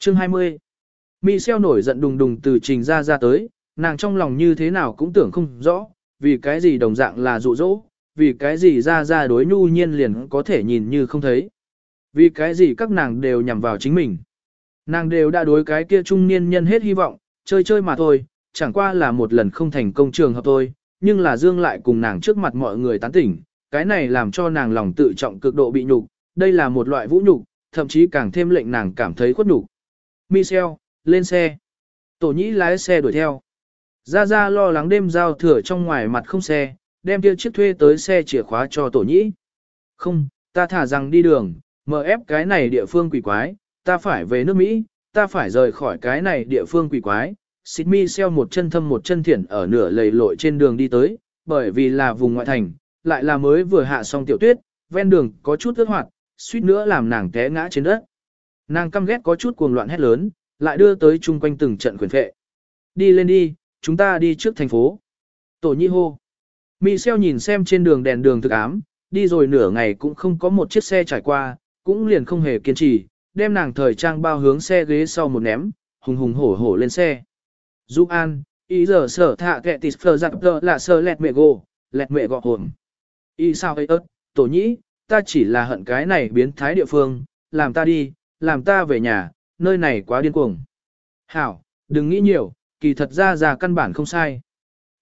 Chương 20 Michelle nổi giận đùng đùng từ trình ra ra tới, nàng trong lòng như thế nào cũng tưởng không rõ, vì cái gì đồng dạng là dụ dỗ, vì cái gì ra ra đối nhu nhiên liền có thể nhìn như không thấy. Vì cái gì các nàng đều nhằm vào chính mình. Nàng đều đã đối cái kia trung niên nhân hết hy vọng, chơi chơi mà thôi, chẳng qua là một lần không thành công trường hợp thôi, nhưng là Dương lại cùng nàng trước mặt mọi người tán tỉnh, cái này làm cho nàng lòng tự trọng cực độ bị nhục, đây là một loại vũ nhục, thậm chí càng thêm lệnh nàng cảm thấy khuất nhục. Michel, lên xe. Tổ nhĩ lái xe đuổi theo. Ra Ra lo lắng đêm giao thừa trong ngoài mặt không xe, đem kia chiếc thuê tới xe chìa khóa cho tổ nhĩ. Không, ta thả rằng đi đường, mở ép cái này địa phương quỷ quái, ta phải về nước Mỹ, ta phải rời khỏi cái này địa phương quỷ quái. Xịt mi xeo một chân thâm một chân thiển ở nửa lầy lội trên đường đi tới, bởi vì là vùng ngoại thành, lại là mới vừa hạ xong tiểu tuyết, ven đường có chút ướt hoạt, suýt nữa làm nàng té ngã trên đất. Nàng căm ghét có chút cuồng loạn hét lớn, lại đưa tới chung quanh từng trận quyền phệ. Đi lên đi, chúng ta đi trước thành phố. Tổ nhi hô. Michel nhìn xem trên đường đèn đường thực ám, đi rồi nửa ngày cũng không có một chiếc xe trải qua, cũng liền không hề kiên trì, đem nàng thời trang bao hướng xe ghế sau một ném, hùng hùng hổ hổ lên xe. Giúp an, ý giờ sở thạ kẹ tịt phờ giặc tờ là sơ lẹt mẹ gồ, lẹt mẹ gọ hồn. Ý sao ấy ớt, tổ nhĩ, ta chỉ là hận cái này biến thái địa phương, làm ta đi, làm ta về nhà, nơi này quá điên cuồng. Hảo, đừng nghĩ nhiều, kỳ thật ra ra căn bản không sai.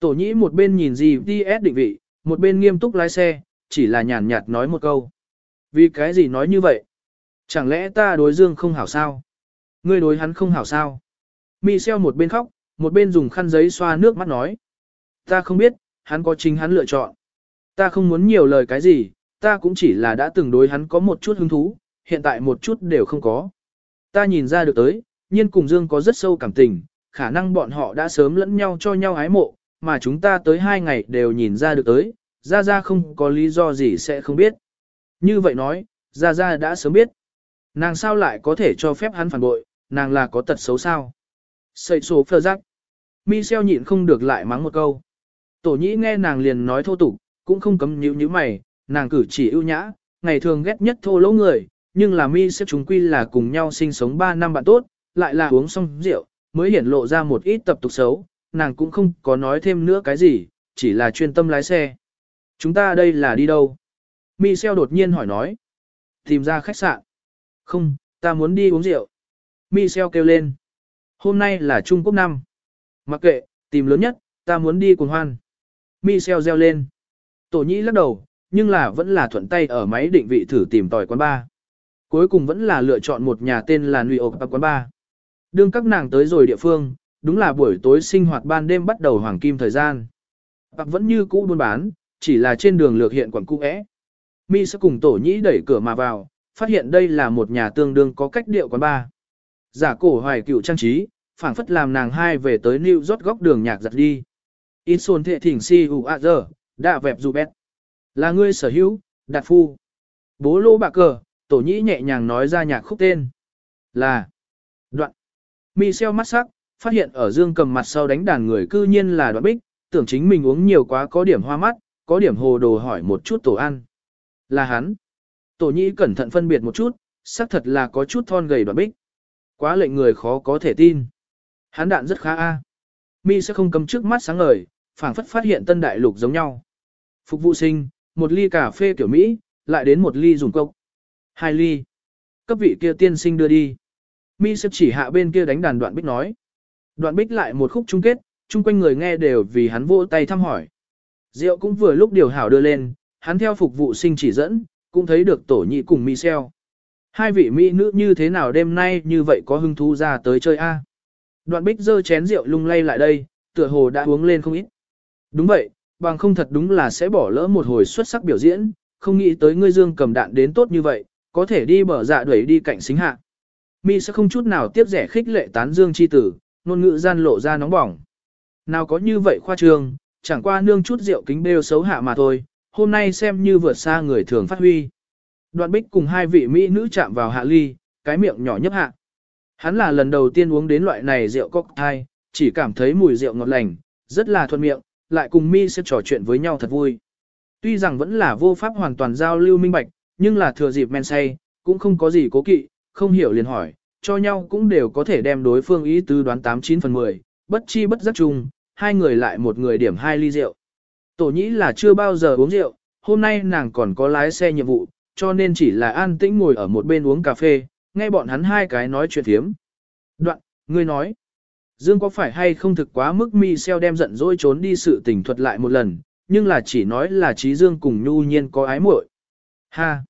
Tổ nhĩ một bên nhìn gì DS định vị, một bên nghiêm túc lái xe, chỉ là nhàn nhạt nói một câu. Vì cái gì nói như vậy? Chẳng lẽ ta đối dương không hảo sao? Ngươi đối hắn không hảo sao? Michel một bên khóc, một bên dùng khăn giấy xoa nước mắt nói. Ta không biết, hắn có chính hắn lựa chọn. Ta không muốn nhiều lời cái gì, ta cũng chỉ là đã từng đối hắn có một chút hứng thú, hiện tại một chút đều không có. Ta nhìn ra được tới, nhiên cùng Dương có rất sâu cảm tình, khả năng bọn họ đã sớm lẫn nhau cho nhau ái mộ, mà chúng ta tới hai ngày đều nhìn ra được tới, Ra Ra không có lý do gì sẽ không biết. Như vậy nói, Ra Ra đã sớm biết. Nàng sao lại có thể cho phép hắn phản bội, nàng là có tật xấu sao? Sậy số phơ giác. Michel nhịn không được lại mắng một câu. Tổ nhĩ nghe nàng liền nói thô tục, cũng không cấm nhíu như mày, nàng cử chỉ ưu nhã, ngày thường ghét nhất thô lỗ người, nhưng là mi xếp chúng quy là cùng nhau sinh sống 3 năm bạn tốt, lại là uống xong rượu, mới hiển lộ ra một ít tập tục xấu, nàng cũng không có nói thêm nữa cái gì, chỉ là chuyên tâm lái xe. Chúng ta đây là đi đâu? Michel đột nhiên hỏi nói. Tìm ra khách sạn. Không, ta muốn đi uống rượu. Michel kêu lên. Hôm nay là Trung Quốc năm. Mặc kệ, tìm lớn nhất, ta muốn đi cùng hoan. Michel reo lên. Tổ nhĩ lắc đầu, nhưng là vẫn là thuận tay ở máy định vị thử tìm tòi quán bar. Cuối cùng vẫn là lựa chọn một nhà tên là New York quán bar. Đương các nàng tới rồi địa phương, đúng là buổi tối sinh hoạt ban đêm bắt đầu hoàng kim thời gian. Bạc vẫn như cũ buôn bán, chỉ là trên đường lược hiện quận cũ é. Mi sẽ cùng tổ nhĩ đẩy cửa mà vào, phát hiện đây là một nhà tương đương có cách điệu quán bar. Giả cổ hoài cựu trang trí, phảng phất làm nàng hai về tới New York góc đường nhạc giật đi. In xôn thệ thỉnh si hù ạ giờ, đã vẹp dù bét. Là ngươi sở hữu, đạt phu. Bố lô bạc cờ, tổ nhĩ nhẹ nhàng nói ra nhạc khúc tên. Là đoạn. Michel mắt sắc, phát hiện ở dương cầm mặt sau đánh đàn người cư nhiên là đoạn bích, tưởng chính mình uống nhiều quá có điểm hoa mắt, có điểm hồ đồ hỏi một chút tổ ăn. Là hắn. Tổ nhĩ cẩn thận phân biệt một chút, xác thật là có chút thon gầy đoạn bích. Quá lệnh người khó có thể tin. Hắn đạn rất khá a. Mi sẽ không cầm trước mắt sáng ngời, phảng phất phát hiện tân đại lục giống nhau. Phục vụ sinh, một ly cà phê kiểu Mỹ, lại đến một ly dùng cốc. Hai ly. Cấp vị kia tiên sinh đưa đi. Mi sẽ chỉ hạ bên kia đánh đàn đoạn bích nói. Đoạn bích lại một khúc chung kết, chung quanh người nghe đều vì hắn vỗ tay thăm hỏi. Rượu cũng vừa lúc điều hảo đưa lên, hắn theo phục vụ sinh chỉ dẫn, cũng thấy được tổ nhị cùng Michel. Hai vị mỹ nữ như thế nào đêm nay như vậy có hứng thú ra tới chơi a? Đoạn bích dơ chén rượu lung lay lại đây, tựa hồ đã uống lên không ít. Đúng vậy, bằng không thật đúng là sẽ bỏ lỡ một hồi xuất sắc biểu diễn, không nghĩ tới ngươi dương cầm đạn đến tốt như vậy, có thể đi bờ dạ đuổi đi cạnh xính hạ. Mi sẽ không chút nào tiếp rẻ khích lệ tán dương chi tử, ngôn ngữ gian lộ ra nóng bỏng. Nào có như vậy khoa trương, chẳng qua nương chút rượu kính đều xấu hạ mà thôi, hôm nay xem như vượt xa người thường phát huy. Đoạn bích cùng hai vị mỹ nữ chạm vào hạ ly, cái miệng nhỏ nhấp hạ. Hắn là lần đầu tiên uống đến loại này rượu cocktail, chỉ cảm thấy mùi rượu ngọt lành, rất là thuận miệng, lại cùng mi sẽ trò chuyện với nhau thật vui. Tuy rằng vẫn là vô pháp hoàn toàn giao lưu minh bạch, nhưng là thừa dịp men say, cũng không có gì cố kỵ, không hiểu liền hỏi, cho nhau cũng đều có thể đem đối phương ý tứ đoán 89 phần 10, bất chi bất giác chung, hai người lại một người điểm hai ly rượu. Tổ nhĩ là chưa bao giờ uống rượu, hôm nay nàng còn có lái xe nhiệm vụ, cho nên chỉ là an tĩnh ngồi ở một bên uống cà phê, nghe bọn hắn hai cái nói chuyện thiếm. Đoạn, ngươi nói, Dương có phải hay không thực quá mức mi xeo đem giận dỗi trốn đi sự tình thuật lại một lần, nhưng là chỉ nói là trí Dương cùng nhu nhiên có ái muội. Ha!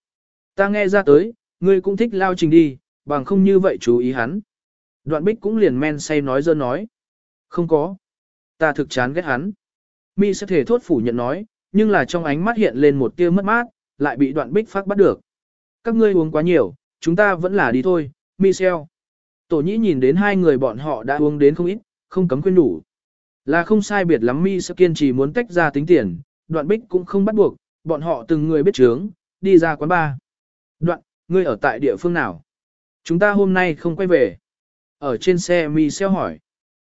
Ta nghe ra tới, ngươi cũng thích lao trình đi, bằng không như vậy chú ý hắn. Đoạn bích cũng liền men say nói dơ nói. Không có. Ta thực chán ghét hắn. Mi sẽ thể thốt phủ nhận nói, nhưng là trong ánh mắt hiện lên một tia mất mát, lại bị đoạn bích phát bắt được. Các ngươi uống quá nhiều, chúng ta vẫn là đi thôi, Michel. Tổ nhĩ nhìn đến hai người bọn họ đã uống đến không ít, không cấm khuyên đủ. Là không sai biệt lắm mi sẽ kiên trì muốn tách ra tính tiền, đoạn bích cũng không bắt buộc, bọn họ từng người biết chướng, đi ra quán bar. Đoạn, ngươi ở tại địa phương nào? Chúng ta hôm nay không quay về. Ở trên xe mi xeo hỏi.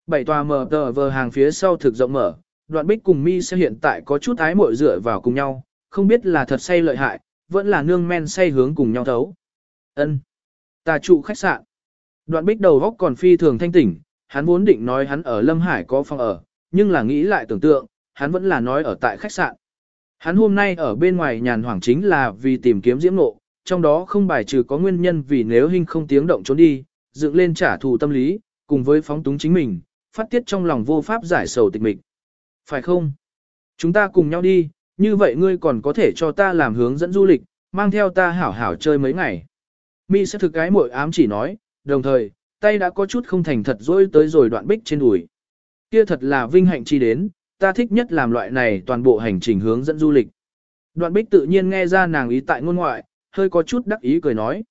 Bảy tòa mở tờ vờ hàng phía sau thực rộng mở, đoạn bích cùng mi sẽ hiện tại có chút ái mội dựa vào cùng nhau, không biết là thật say lợi hại, vẫn là nương men say hướng cùng nhau thấu. Ân, Ta trụ khách sạn. Đoạn bích đầu góc còn phi thường thanh tỉnh, hắn vốn định nói hắn ở Lâm Hải có phòng ở, nhưng là nghĩ lại tưởng tượng, hắn vẫn là nói ở tại khách sạn. Hắn hôm nay ở bên ngoài nhàn hoảng chính là vì tìm kiếm diễm nộ, trong đó không bài trừ có nguyên nhân vì nếu hình không tiếng động trốn đi, dựng lên trả thù tâm lý, cùng với phóng túng chính mình, phát tiết trong lòng vô pháp giải sầu tịch mịch. Phải không? Chúng ta cùng nhau đi, như vậy ngươi còn có thể cho ta làm hướng dẫn du lịch, mang theo ta hảo hảo chơi mấy ngày. Mi sẽ thực cái mội ám chỉ nói, đồng thời, tay đã có chút không thành thật dối tới rồi đoạn bích trên đùi. Kia thật là vinh hạnh chi đến, ta thích nhất làm loại này toàn bộ hành trình hướng dẫn du lịch. Đoạn bích tự nhiên nghe ra nàng ý tại ngôn ngoại, hơi có chút đắc ý cười nói.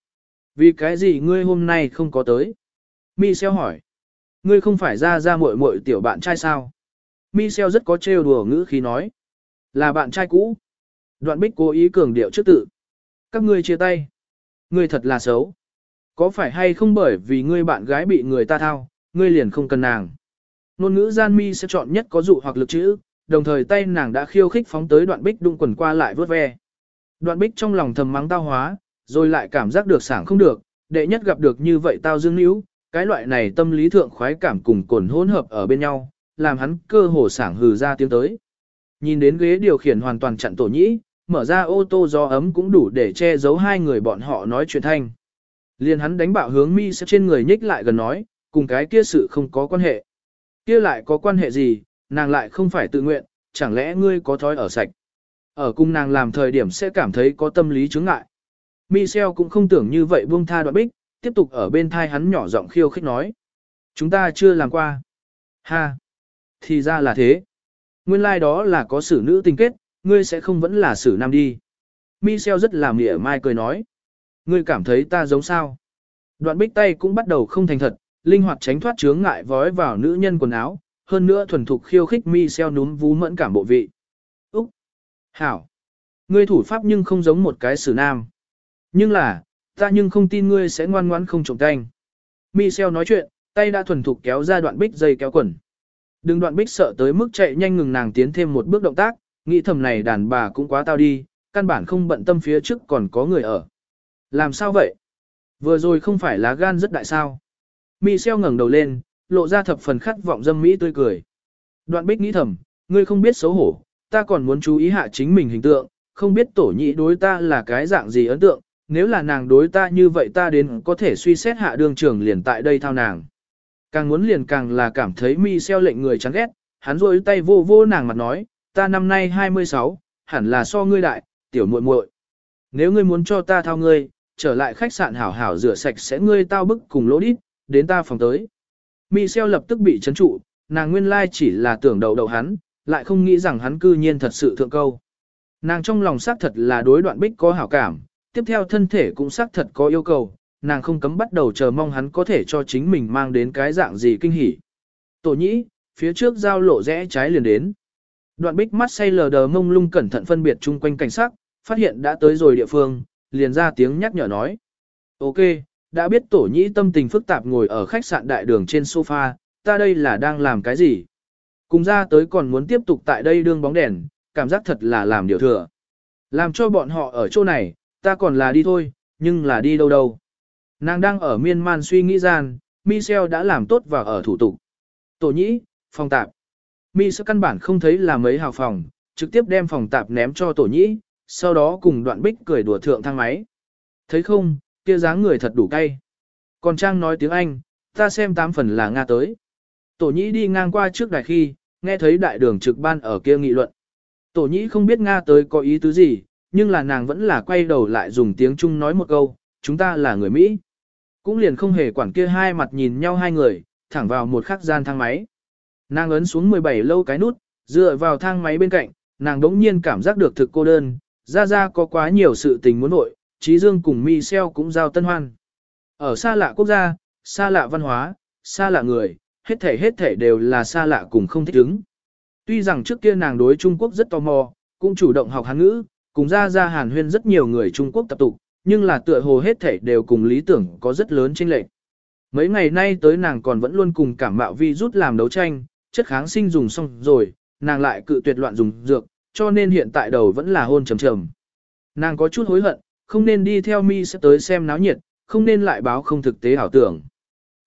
Vì cái gì ngươi hôm nay không có tới? Mi xeo hỏi. Ngươi không phải ra ra muội muội tiểu bạn trai sao? Mi xeo rất có trêu đùa ngữ khí nói. Là bạn trai cũ. Đoạn bích cố ý cường điệu trước tự. Các ngươi chia tay. Ngươi thật là xấu. Có phải hay không bởi vì ngươi bạn gái bị người ta thao, ngươi liền không cần nàng. Ngôn ngữ gian mi sẽ chọn nhất có dụ hoặc lực chữ, đồng thời tay nàng đã khiêu khích phóng tới đoạn bích đụng quần qua lại vớt ve. Đoạn bích trong lòng thầm mắng tao hóa, rồi lại cảm giác được sảng không được, đệ nhất gặp được như vậy tao dương níu, cái loại này tâm lý thượng khoái cảm cùng cồn hỗn hợp ở bên nhau, làm hắn cơ hồ sảng hừ ra tiếng tới. Nhìn đến ghế điều khiển hoàn toàn chặn tổ nhĩ, mở ra ô tô gió ấm cũng đủ để che giấu hai người bọn họ nói chuyện thanh. Liền hắn đánh bạo hướng mi sẽ trên người nhích lại gần nói, cùng cái kia sự không có quan hệ. Kia lại có quan hệ gì, nàng lại không phải tự nguyện, chẳng lẽ ngươi có thói ở sạch. Ở cung nàng làm thời điểm sẽ cảm thấy có tâm lý chướng ngại. Michel cũng không tưởng như vậy buông tha đoạn bích, tiếp tục ở bên thai hắn nhỏ giọng khiêu khích nói. Chúng ta chưa làm qua. Ha! Thì ra là thế. Nguyên lai like đó là có xử nữ tình kết, ngươi sẽ không vẫn là xử nam đi. Michel rất làm mỉa mai cười nói. Ngươi cảm thấy ta giống sao? Đoạn bích tay cũng bắt đầu không thành thật, linh hoạt tránh thoát chướng ngại vói vào nữ nhân quần áo, hơn nữa thuần thục khiêu khích Michel núm vú mẫn cảm bộ vị. Úc! Hảo! Ngươi thủ pháp nhưng không giống một cái xử nam. Nhưng là, ta nhưng không tin ngươi sẽ ngoan ngoãn không trồng canh. Michel nói chuyện, tay đã thuần thục kéo ra đoạn bích dây kéo quần. Đừng đoạn bích sợ tới mức chạy nhanh ngừng nàng tiến thêm một bước động tác, nghĩ thầm này đàn bà cũng quá tao đi, căn bản không bận tâm phía trước còn có người ở. Làm sao vậy? Vừa rồi không phải lá gan rất đại sao? Michel ngẩng đầu lên, lộ ra thập phần khát vọng dâm mỹ tươi cười. Đoạn bích nghĩ thầm, ngươi không biết xấu hổ, ta còn muốn chú ý hạ chính mình hình tượng, không biết tổ nhị đối ta là cái dạng gì ấn tượng, nếu là nàng đối ta như vậy ta đến có thể suy xét hạ đường trưởng liền tại đây thao nàng. Càng muốn liền càng là cảm thấy mi xeo lệnh người chán ghét, hắn rôi tay vô vô nàng mặt nói, ta năm nay 26, hẳn là so ngươi đại, tiểu muội muội. Nếu ngươi muốn cho ta thao ngươi, trở lại khách sạn hảo hảo rửa sạch sẽ ngươi tao bức cùng lỗ đít, đến ta phòng tới. Mi xeo lập tức bị chấn trụ, nàng nguyên lai chỉ là tưởng đầu đầu hắn, lại không nghĩ rằng hắn cư nhiên thật sự thượng câu. Nàng trong lòng xác thật là đối đoạn bích có hảo cảm, tiếp theo thân thể cũng xác thật có yêu cầu, nàng không cấm bắt đầu chờ mong hắn có thể cho chính mình mang đến cái dạng gì kinh hỉ. Tổ nhĩ, phía trước giao lộ rẽ trái liền đến. Đoạn bích mắt say lờ đờ mông lung cẩn thận phân biệt chung quanh cảnh sát, phát hiện đã tới rồi địa phương, liền ra tiếng nhắc nhở nói. Ok, đã biết tổ nhĩ tâm tình phức tạp ngồi ở khách sạn đại đường trên sofa, ta đây là đang làm cái gì? Cùng ra tới còn muốn tiếp tục tại đây đương bóng đèn, cảm giác thật là làm điều thừa. Làm cho bọn họ ở chỗ này, ta còn là đi thôi, nhưng là đi đâu đâu. Nàng đang ở miên man suy nghĩ gian, Michel đã làm tốt và ở thủ tục. Tổ nhĩ, phòng tạp. Michel căn bản không thấy là mấy hào phòng, trực tiếp đem phòng tạp ném cho tổ nhĩ, sau đó cùng đoạn bích cười đùa thượng thang máy. Thấy không, kia dáng người thật đủ cay. Còn Trang nói tiếng Anh, ta xem tám phần là Nga tới. Tổ nhĩ đi ngang qua trước đài khi, nghe thấy đại đường trực ban ở kia nghị luận. Tổ nhĩ không biết Nga tới có ý tứ gì, nhưng là nàng vẫn là quay đầu lại dùng tiếng Trung nói một câu, chúng ta là người Mỹ. Cũng liền không hề quản kia hai mặt nhìn nhau hai người, thẳng vào một khắc gian thang máy. Nàng ấn xuống 17 lâu cái nút, dựa vào thang máy bên cạnh, nàng đống nhiên cảm giác được thực cô đơn, ra ra có quá nhiều sự tình muốn nội, Trí Dương cùng Michel cũng giao tân hoan. Ở xa lạ quốc gia, xa lạ văn hóa, xa lạ người, hết thể hết thể đều là xa lạ cùng không thích ứng. Tuy rằng trước kia nàng đối Trung Quốc rất tò mò, cũng chủ động học Hán ngữ, cùng ra ra hàn huyên rất nhiều người Trung Quốc tập tục, nhưng là tựa hồ hết thể đều cùng lý tưởng có rất lớn chênh lệch. Mấy ngày nay tới nàng còn vẫn luôn cùng cảm mạo vi rút làm đấu tranh, chất kháng sinh dùng xong rồi, nàng lại cự tuyệt loạn dùng dược, cho nên hiện tại đầu vẫn là hôn trầm trầm. Nàng có chút hối hận, không nên đi theo mi sẽ tới xem náo nhiệt, không nên lại báo không thực tế ảo tưởng.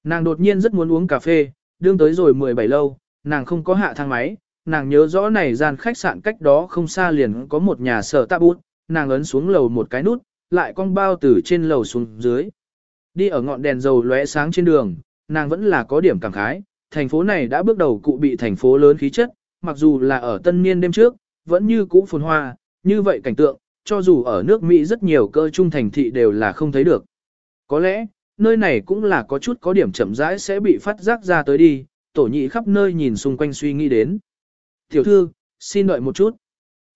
Nàng đột nhiên rất muốn uống cà phê, đương tới rồi 17 lâu, nàng không có hạ thang máy, nàng nhớ rõ này gian khách sạn cách đó không xa liền có một nhà sở tạ bút, nàng ấn xuống lầu một cái nút, lại cong bao từ trên lầu xuống dưới. Đi ở ngọn đèn dầu lóe sáng trên đường, nàng vẫn là có điểm cảm khái, thành phố này đã bước đầu cụ bị thành phố lớn khí chất, mặc dù là ở tân niên đêm trước, vẫn như cũ phồn hoa, như vậy cảnh tượng, cho dù ở nước Mỹ rất nhiều cơ trung thành thị đều là không thấy được. Có lẽ, nơi này cũng là có chút có điểm chậm rãi sẽ bị phát giác ra tới đi, tổ nhị khắp nơi nhìn xung quanh suy nghĩ đến. Tiểu thư, xin đợi một chút.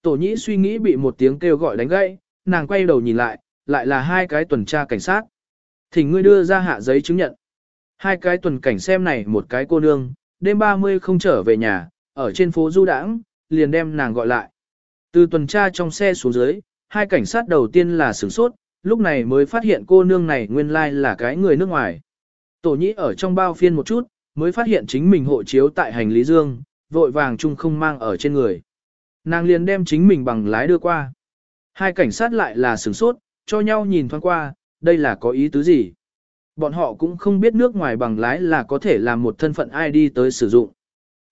Tổ nhị suy nghĩ bị một tiếng kêu gọi đánh gãy, nàng quay đầu nhìn lại, lại là hai cái tuần tra cảnh sát. Thỉnh ngươi đưa ra hạ giấy chứng nhận. Hai cái tuần cảnh xem này một cái cô nương, đêm 30 không trở về nhà, ở trên phố du đãng, liền đem nàng gọi lại. Từ tuần tra trong xe xuống dưới, hai cảnh sát đầu tiên là sửng sốt, lúc này mới phát hiện cô nương này nguyên lai là cái người nước ngoài. Tổ nhĩ ở trong bao phiên một chút, mới phát hiện chính mình hộ chiếu tại hành lý dương, vội vàng chung không mang ở trên người. Nàng liền đem chính mình bằng lái đưa qua. Hai cảnh sát lại là sửng sốt, cho nhau nhìn thoáng qua, đây là có ý tứ gì. Bọn họ cũng không biết nước ngoài bằng lái là có thể làm một thân phận ID tới sử dụng.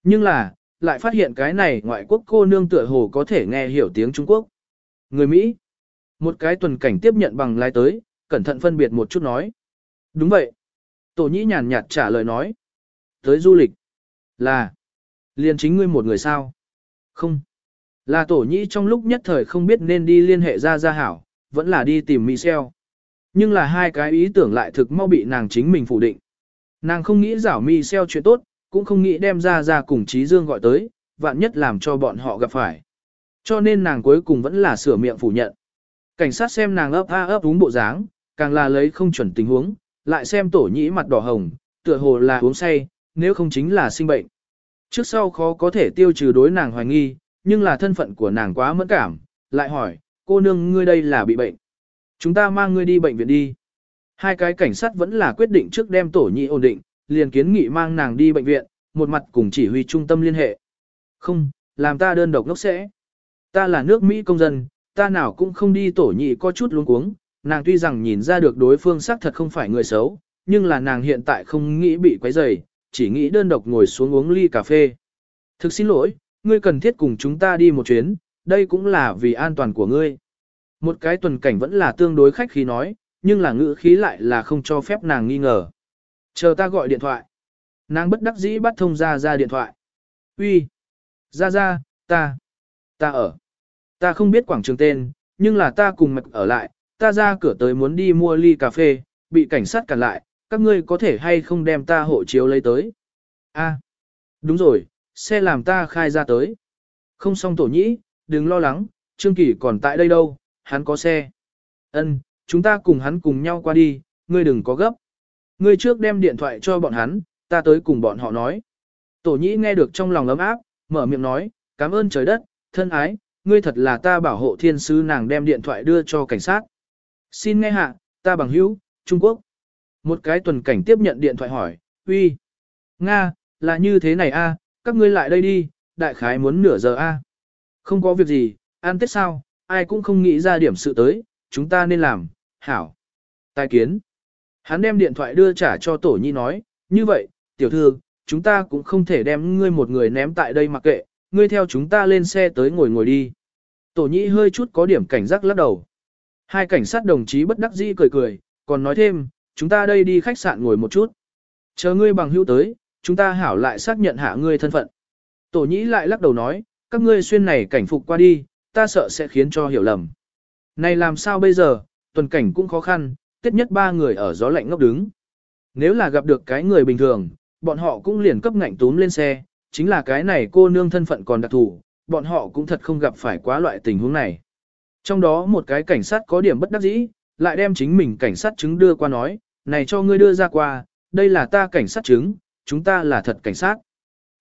Nhưng là, lại phát hiện cái này ngoại quốc cô nương tựa hồ có thể nghe hiểu tiếng Trung Quốc. Người Mỹ. Một cái tuần cảnh tiếp nhận bằng lái tới, cẩn thận phân biệt một chút nói. Đúng vậy. Tổ nhĩ nhàn nhạt trả lời nói. Tới du lịch. Là. liên chính ngươi một người sao? Không. Là tổ nhĩ trong lúc nhất thời không biết nên đi liên hệ ra gia hảo, vẫn là đi tìm Michel. Nhưng là hai cái ý tưởng lại thực mau bị nàng chính mình phủ định. Nàng không nghĩ giảo Michel chuyện tốt, cũng không nghĩ đem ra ra cùng Trí Dương gọi tới, vạn nhất làm cho bọn họ gặp phải. Cho nên nàng cuối cùng vẫn là sửa miệng phủ nhận. Cảnh sát xem nàng ấp a ấp đúng bộ dáng, càng là lấy không chuẩn tình huống, lại xem tổ nhĩ mặt đỏ hồng, tựa hồ là uống say, nếu không chính là sinh bệnh. Trước sau khó có thể tiêu trừ đối nàng hoài nghi, nhưng là thân phận của nàng quá mẫn cảm, lại hỏi, cô nương ngươi đây là bị bệnh. Chúng ta mang ngươi đi bệnh viện đi. Hai cái cảnh sát vẫn là quyết định trước đem tổ nhị ổn định, liền kiến nghị mang nàng đi bệnh viện, một mặt cùng chỉ huy trung tâm liên hệ. Không, làm ta đơn độc ngốc sẽ. Ta là nước Mỹ công dân, ta nào cũng không đi tổ nhị có chút luống cuống, nàng tuy rằng nhìn ra được đối phương xác thật không phải người xấu, nhưng là nàng hiện tại không nghĩ bị quấy rầy, chỉ nghĩ đơn độc ngồi xuống uống ly cà phê. Thực xin lỗi, ngươi cần thiết cùng chúng ta đi một chuyến, đây cũng là vì an toàn của ngươi. Một cái tuần cảnh vẫn là tương đối khách khí nói, nhưng là ngữ khí lại là không cho phép nàng nghi ngờ. Chờ ta gọi điện thoại. Nàng bất đắc dĩ bắt thông ra ra điện thoại. Uy, Ra ra, ta. Ta ở. Ta không biết quảng trường tên, nhưng là ta cùng mạch ở lại, ta ra cửa tới muốn đi mua ly cà phê, bị cảnh sát cản lại, các ngươi có thể hay không đem ta hộ chiếu lấy tới. A, đúng rồi, xe làm ta khai ra tới. Không xong tổ nhĩ, đừng lo lắng, Trương Kỳ còn tại đây đâu, hắn có xe. Ân, chúng ta cùng hắn cùng nhau qua đi, ngươi đừng có gấp. Ngươi trước đem điện thoại cho bọn hắn, ta tới cùng bọn họ nói. Tổ nhĩ nghe được trong lòng ấm áp, mở miệng nói, cảm ơn trời đất, thân ái, ngươi thật là ta bảo hộ thiên sứ nàng đem điện thoại đưa cho cảnh sát. Xin nghe hạ, ta bằng hữu, Trung Quốc. Một cái tuần cảnh tiếp nhận điện thoại hỏi, uy, Nga, là như thế này a, các ngươi lại đây đi, đại khái muốn nửa giờ a. Không có việc gì, ăn tết sao, ai cũng không nghĩ ra điểm sự tới, chúng ta nên làm, hảo. Tài kiến. Hắn đem điện thoại đưa trả cho tổ nhi nói, như vậy, tiểu thư, chúng ta cũng không thể đem ngươi một người ném tại đây mặc kệ, ngươi theo chúng ta lên xe tới ngồi ngồi đi. Tổ nhĩ hơi chút có điểm cảnh giác lắc đầu. Hai cảnh sát đồng chí bất đắc dĩ cười cười, còn nói thêm, chúng ta đây đi khách sạn ngồi một chút. Chờ ngươi bằng hữu tới, chúng ta hảo lại xác nhận hạ ngươi thân phận. Tổ nhĩ lại lắc đầu nói, các ngươi xuyên này cảnh phục qua đi, ta sợ sẽ khiến cho hiểu lầm. Này làm sao bây giờ, tuần cảnh cũng khó khăn, tiết nhất ba người ở gió lạnh ngốc đứng. Nếu là gặp được cái người bình thường, bọn họ cũng liền cấp ngạnh túm lên xe, chính là cái này cô nương thân phận còn đặc thù, bọn họ cũng thật không gặp phải quá loại tình huống này. Trong đó một cái cảnh sát có điểm bất đắc dĩ, lại đem chính mình cảnh sát chứng đưa qua nói, này cho ngươi đưa ra qua, đây là ta cảnh sát chứng, chúng ta là thật cảnh sát.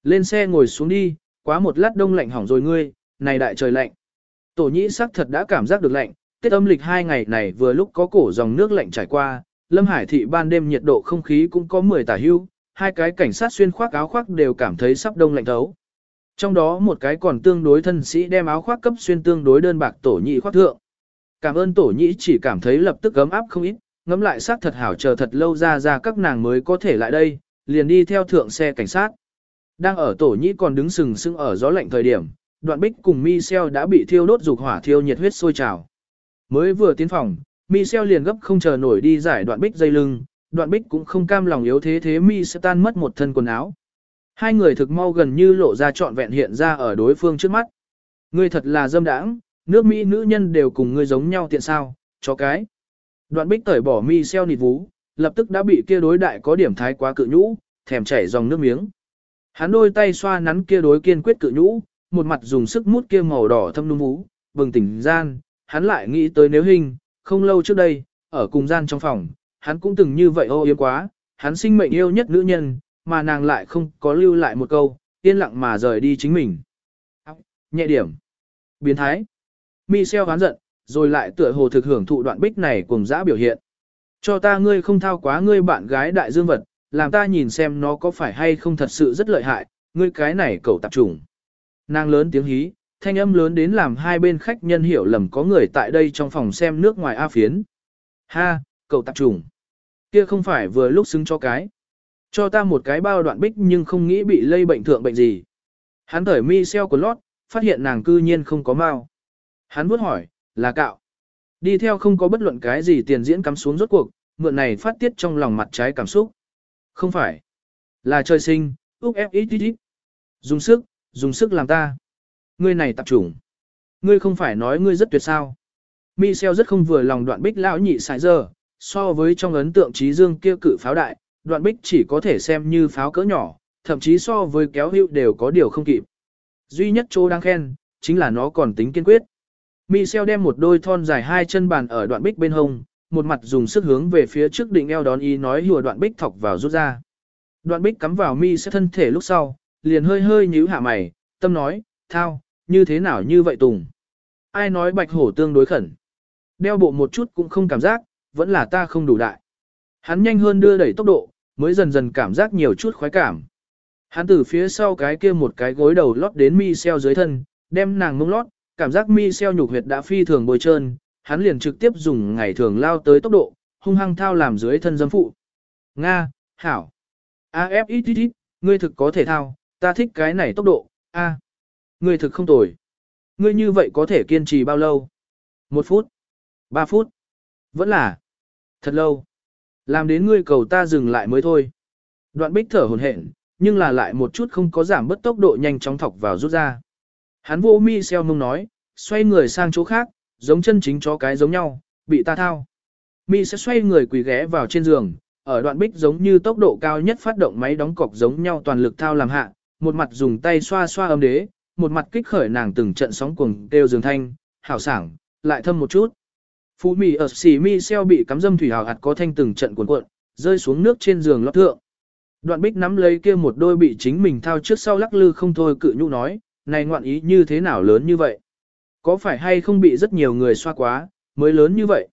Lên xe ngồi xuống đi, quá một lát đông lạnh hỏng rồi ngươi, này đại trời lạnh. Tổ nhĩ sắc thật đã cảm giác được lạnh, tiết âm lịch hai ngày này vừa lúc có cổ dòng nước lạnh trải qua, Lâm Hải thị ban đêm nhiệt độ không khí cũng có 10 tả hưu, hai cái cảnh sát xuyên khoác áo khoác đều cảm thấy sắp đông lạnh thấu. Trong đó một cái còn tương đối thân sĩ đem áo khoác cấp xuyên tương đối đơn bạc tổ nhị khoác thượng. Cảm ơn tổ nhị chỉ cảm thấy lập tức gấm áp không ít, ngẫm lại sát thật hảo chờ thật lâu ra ra các nàng mới có thể lại đây, liền đi theo thượng xe cảnh sát. Đang ở tổ nhị còn đứng sừng sững ở gió lạnh thời điểm, đoạn bích cùng Michel đã bị thiêu đốt dục hỏa thiêu nhiệt huyết sôi trào. Mới vừa tiến phòng, Michel liền gấp không chờ nổi đi giải đoạn bích dây lưng, đoạn bích cũng không cam lòng yếu thế thế mi sẽ tan mất một thân quần áo. Hai người thực mau gần như lộ ra trọn vẹn hiện ra ở đối phương trước mắt. Ngươi thật là dâm đãng, nước Mỹ nữ nhân đều cùng ngươi giống nhau tiện sao, cho cái. Đoạn bích tởi bỏ mi xeo nịt vú, lập tức đã bị kia đối đại có điểm thái quá cự nhũ, thèm chảy dòng nước miếng. Hắn đôi tay xoa nắn kia đối kiên quyết cự nhũ, một mặt dùng sức mút kia màu đỏ thâm nung vú, bừng tỉnh gian, hắn lại nghĩ tới nếu hình, không lâu trước đây, ở cùng gian trong phòng, hắn cũng từng như vậy ô yếm quá, hắn sinh mệnh yêu nhất nữ nhân, mà nàng lại không có lưu lại một câu, yên lặng mà rời đi chính mình. Nhẹ điểm. Biến thái. Michel hán giận, rồi lại tựa hồ thực hưởng thụ đoạn bích này cùng dã biểu hiện. Cho ta ngươi không thao quá ngươi bạn gái đại dương vật, làm ta nhìn xem nó có phải hay không thật sự rất lợi hại, ngươi cái này cậu tạp trùng. Nàng lớn tiếng hí, thanh âm lớn đến làm hai bên khách nhân hiểu lầm có người tại đây trong phòng xem nước ngoài A phiến. Ha, cậu tạp trùng. Kia không phải vừa lúc xứng cho cái. Cho ta một cái bao đoạn bích nhưng không nghĩ bị lây bệnh thượng bệnh gì. Hắn thởi mi xeo của lót, phát hiện nàng cư nhiên không có mau. Hắn vuốt hỏi, là cạo. Đi theo không có bất luận cái gì tiền diễn cắm xuống rốt cuộc, mượn này phát tiết trong lòng mặt trái cảm xúc. Không phải. Là trời sinh, úc ép ít ít ít. Dùng sức, dùng sức làm ta. Ngươi này tập trùng. Ngươi không phải nói ngươi rất tuyệt sao. Michel rất không vừa lòng đoạn bích lão nhị sải giờ, so với trong ấn tượng trí dương kia cự pháo đại, đoạn bích chỉ có thể xem như pháo cỡ nhỏ, thậm chí so với kéo hữu đều có điều không kịp. Duy nhất chỗ đang khen, chính là nó còn tính kiên quyết. Michel đem một đôi thon dài hai chân bàn ở đoạn bích bên hông, một mặt dùng sức hướng về phía trước định eo đón ý nói hùa đoạn bích thọc vào rút ra. Đoạn bích cắm vào mi sẽ thân thể lúc sau, liền hơi hơi nhíu hạ mày, tâm nói, thao, như thế nào như vậy Tùng. Ai nói bạch hổ tương đối khẩn. Đeo bộ một chút cũng không cảm giác, vẫn là ta không đủ đại. Hắn nhanh hơn đưa đẩy tốc độ, mới dần dần cảm giác nhiều chút khoái cảm. Hắn từ phía sau cái kia một cái gối đầu lót đến mi xeo dưới thân, đem nàng mông lót, cảm giác mi xeo nhục huyệt đã phi thường bồi trơn, hắn liền trực tiếp dùng ngày thường lao tới tốc độ, hung hăng thao làm dưới thân dâm phụ. Nga, Hảo. AF ngươi thực có thể thao, ta thích cái này tốc độ, A. Ngươi thực không tồi. Ngươi như vậy có thể kiên trì bao lâu? Một phút. Ba phút. Vẫn là. Thật lâu. Làm đến ngươi cầu ta dừng lại mới thôi. Đoạn bích thở hồn hển, nhưng là lại một chút không có giảm bất tốc độ nhanh chóng thọc vào rút ra. Hắn vô mi xeo mông nói, xoay người sang chỗ khác, giống chân chính chó cái giống nhau, bị ta thao. Mi sẽ xoay người quỳ ghé vào trên giường, ở đoạn bích giống như tốc độ cao nhất phát động máy đóng cọc giống nhau toàn lực thao làm hạ, một mặt dùng tay xoa xoa âm đế, một mặt kích khởi nàng từng trận sóng cuồng kêu giường thanh, hảo sảng, lại thâm một chút. Phú mì ở xì mi xeo bị cắm dâm thủy hào hạt có thanh từng trận cuộn cuộn, rơi xuống nước trên giường lót thượng. Đoạn bích nắm lấy kia một đôi bị chính mình thao trước sau lắc lư không thôi cự nhũ nói, này ngoạn ý như thế nào lớn như vậy? Có phải hay không bị rất nhiều người xoa quá, mới lớn như vậy?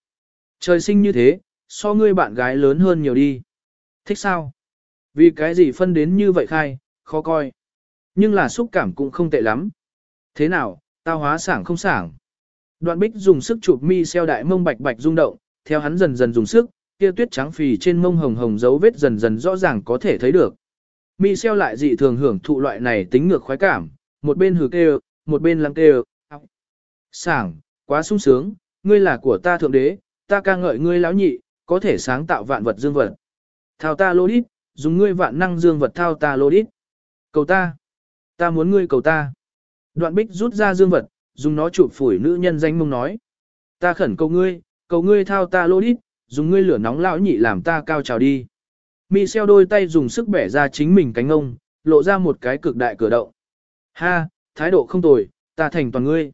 Trời sinh như thế, so ngươi bạn gái lớn hơn nhiều đi. Thích sao? Vì cái gì phân đến như vậy khai, khó coi. Nhưng là xúc cảm cũng không tệ lắm. Thế nào, tao hóa sảng không sảng? Đoạn bích dùng sức chụp mi xeo đại mông bạch bạch rung động, theo hắn dần dần dùng sức, kia tuyết trắng phì trên mông hồng hồng dấu vết dần dần rõ ràng có thể thấy được. Mi xeo lại dị thường hưởng thụ loại này tính ngược khoái cảm, một bên hừ kêu, một bên lắng kêu. Sảng, quá sung sướng, ngươi là của ta thượng đế, ta ca ngợi ngươi lão nhị, có thể sáng tạo vạn vật dương vật. Thao ta lô đít, dùng ngươi vạn năng dương vật thao ta lô đít. Cầu ta. Ta muốn ngươi cầu ta. Đoạn bích rút ra dương vật, dùng nó chụp phủi nữ nhân danh mông nói. Ta khẩn cầu ngươi, cầu ngươi thao ta lô đít, dùng ngươi lửa nóng lão nhị làm ta cao trào đi. Michel đôi tay dùng sức bẻ ra chính mình cánh ông, lộ ra một cái cực đại cửa động. Ha, thái độ không tồi, ta thành toàn ngươi.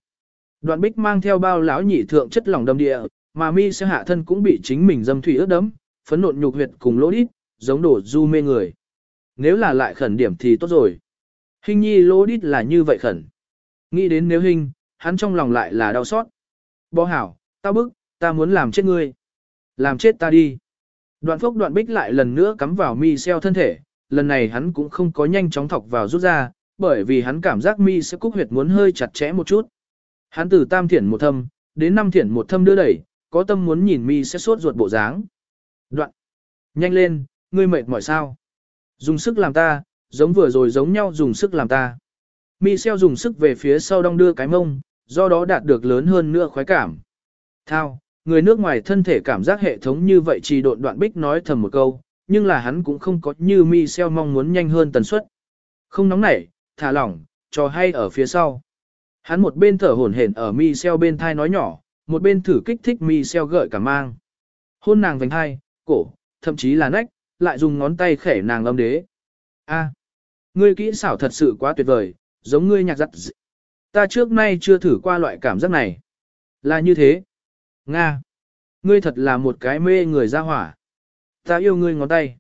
Đoạn bích mang theo bao lão nhị thượng chất lỏng đâm địa, mà mi sẽ hạ thân cũng bị chính mình dâm thủy ướt đẫm, phấn nộn nhục huyệt cùng lỗ đít, giống đổ du mê người. Nếu là lại khẩn điểm thì tốt rồi. Hình nhi lỗ đít là như vậy khẩn. Nghĩ đến nếu hình, hắn trong lòng lại là đau xót. Bó hảo, tao bức, ta muốn làm chết ngươi. Làm chết ta đi. Đoạn phốc đoạn bích lại lần nữa cắm vào mi xeo thân thể, lần này hắn cũng không có nhanh chóng thọc vào rút ra, bởi vì hắn cảm giác mi sẽ cúc huyệt muốn hơi chặt chẽ một chút. Hắn từ tam thiển một thâm, đến năm thiển một thâm đưa đẩy, có tâm muốn nhìn mi sẽ suốt ruột bộ dáng. Đoạn. Nhanh lên, ngươi mệt mỏi sao? Dùng sức làm ta, giống vừa rồi giống nhau dùng sức làm ta. Mi xeo dùng sức về phía sau đong đưa cái mông, do đó đạt được lớn hơn nữa khoái cảm. Thao, người nước ngoài thân thể cảm giác hệ thống như vậy chỉ độn đoạn bích nói thầm một câu, nhưng là hắn cũng không có như mi xeo mong muốn nhanh hơn tần suất. Không nóng nảy, thả lỏng, trò hay ở phía sau. Hắn một bên thở hổn hển ở mi xeo bên thai nói nhỏ, một bên thử kích thích mi xeo gợi cả mang. Hôn nàng vành hai, cổ, thậm chí là nách, lại dùng ngón tay khẻ nàng âm đế. A, ngươi kỹ xảo thật sự quá tuyệt vời, giống ngươi nhạc giặt dị. Ta trước nay chưa thử qua loại cảm giác này. Là như thế. Nga. Ngươi thật là một cái mê người ra hỏa. Ta yêu ngươi ngón tay.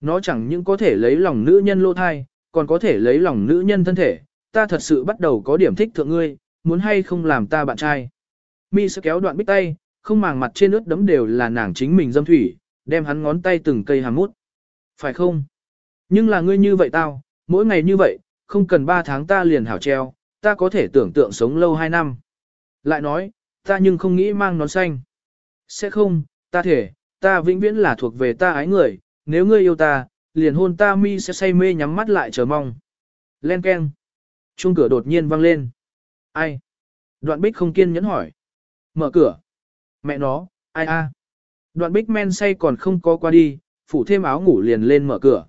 Nó chẳng những có thể lấy lòng nữ nhân lô thai, còn có thể lấy lòng nữ nhân thân thể. Ta thật sự bắt đầu có điểm thích thượng ngươi, muốn hay không làm ta bạn trai. Mi sẽ kéo đoạn bích tay, không màng mặt trên ướt đấm đều là nàng chính mình dâm thủy, đem hắn ngón tay từng cây hàm mút. Phải không? Nhưng là ngươi như vậy tao, mỗi ngày như vậy, không cần 3 tháng ta liền hảo treo, ta có thể tưởng tượng sống lâu 2 năm. Lại nói, ta nhưng không nghĩ mang nón xanh. Sẽ không, ta thể, ta vĩnh viễn là thuộc về ta ái người, nếu ngươi yêu ta, liền hôn ta mi sẽ say mê nhắm mắt lại chờ mong. Len keng. Chuông cửa đột nhiên vang lên. Ai? Đoạn bích không kiên nhẫn hỏi. Mở cửa. Mẹ nó, ai a? Đoạn bích men say còn không có qua đi, phủ thêm áo ngủ liền lên mở cửa.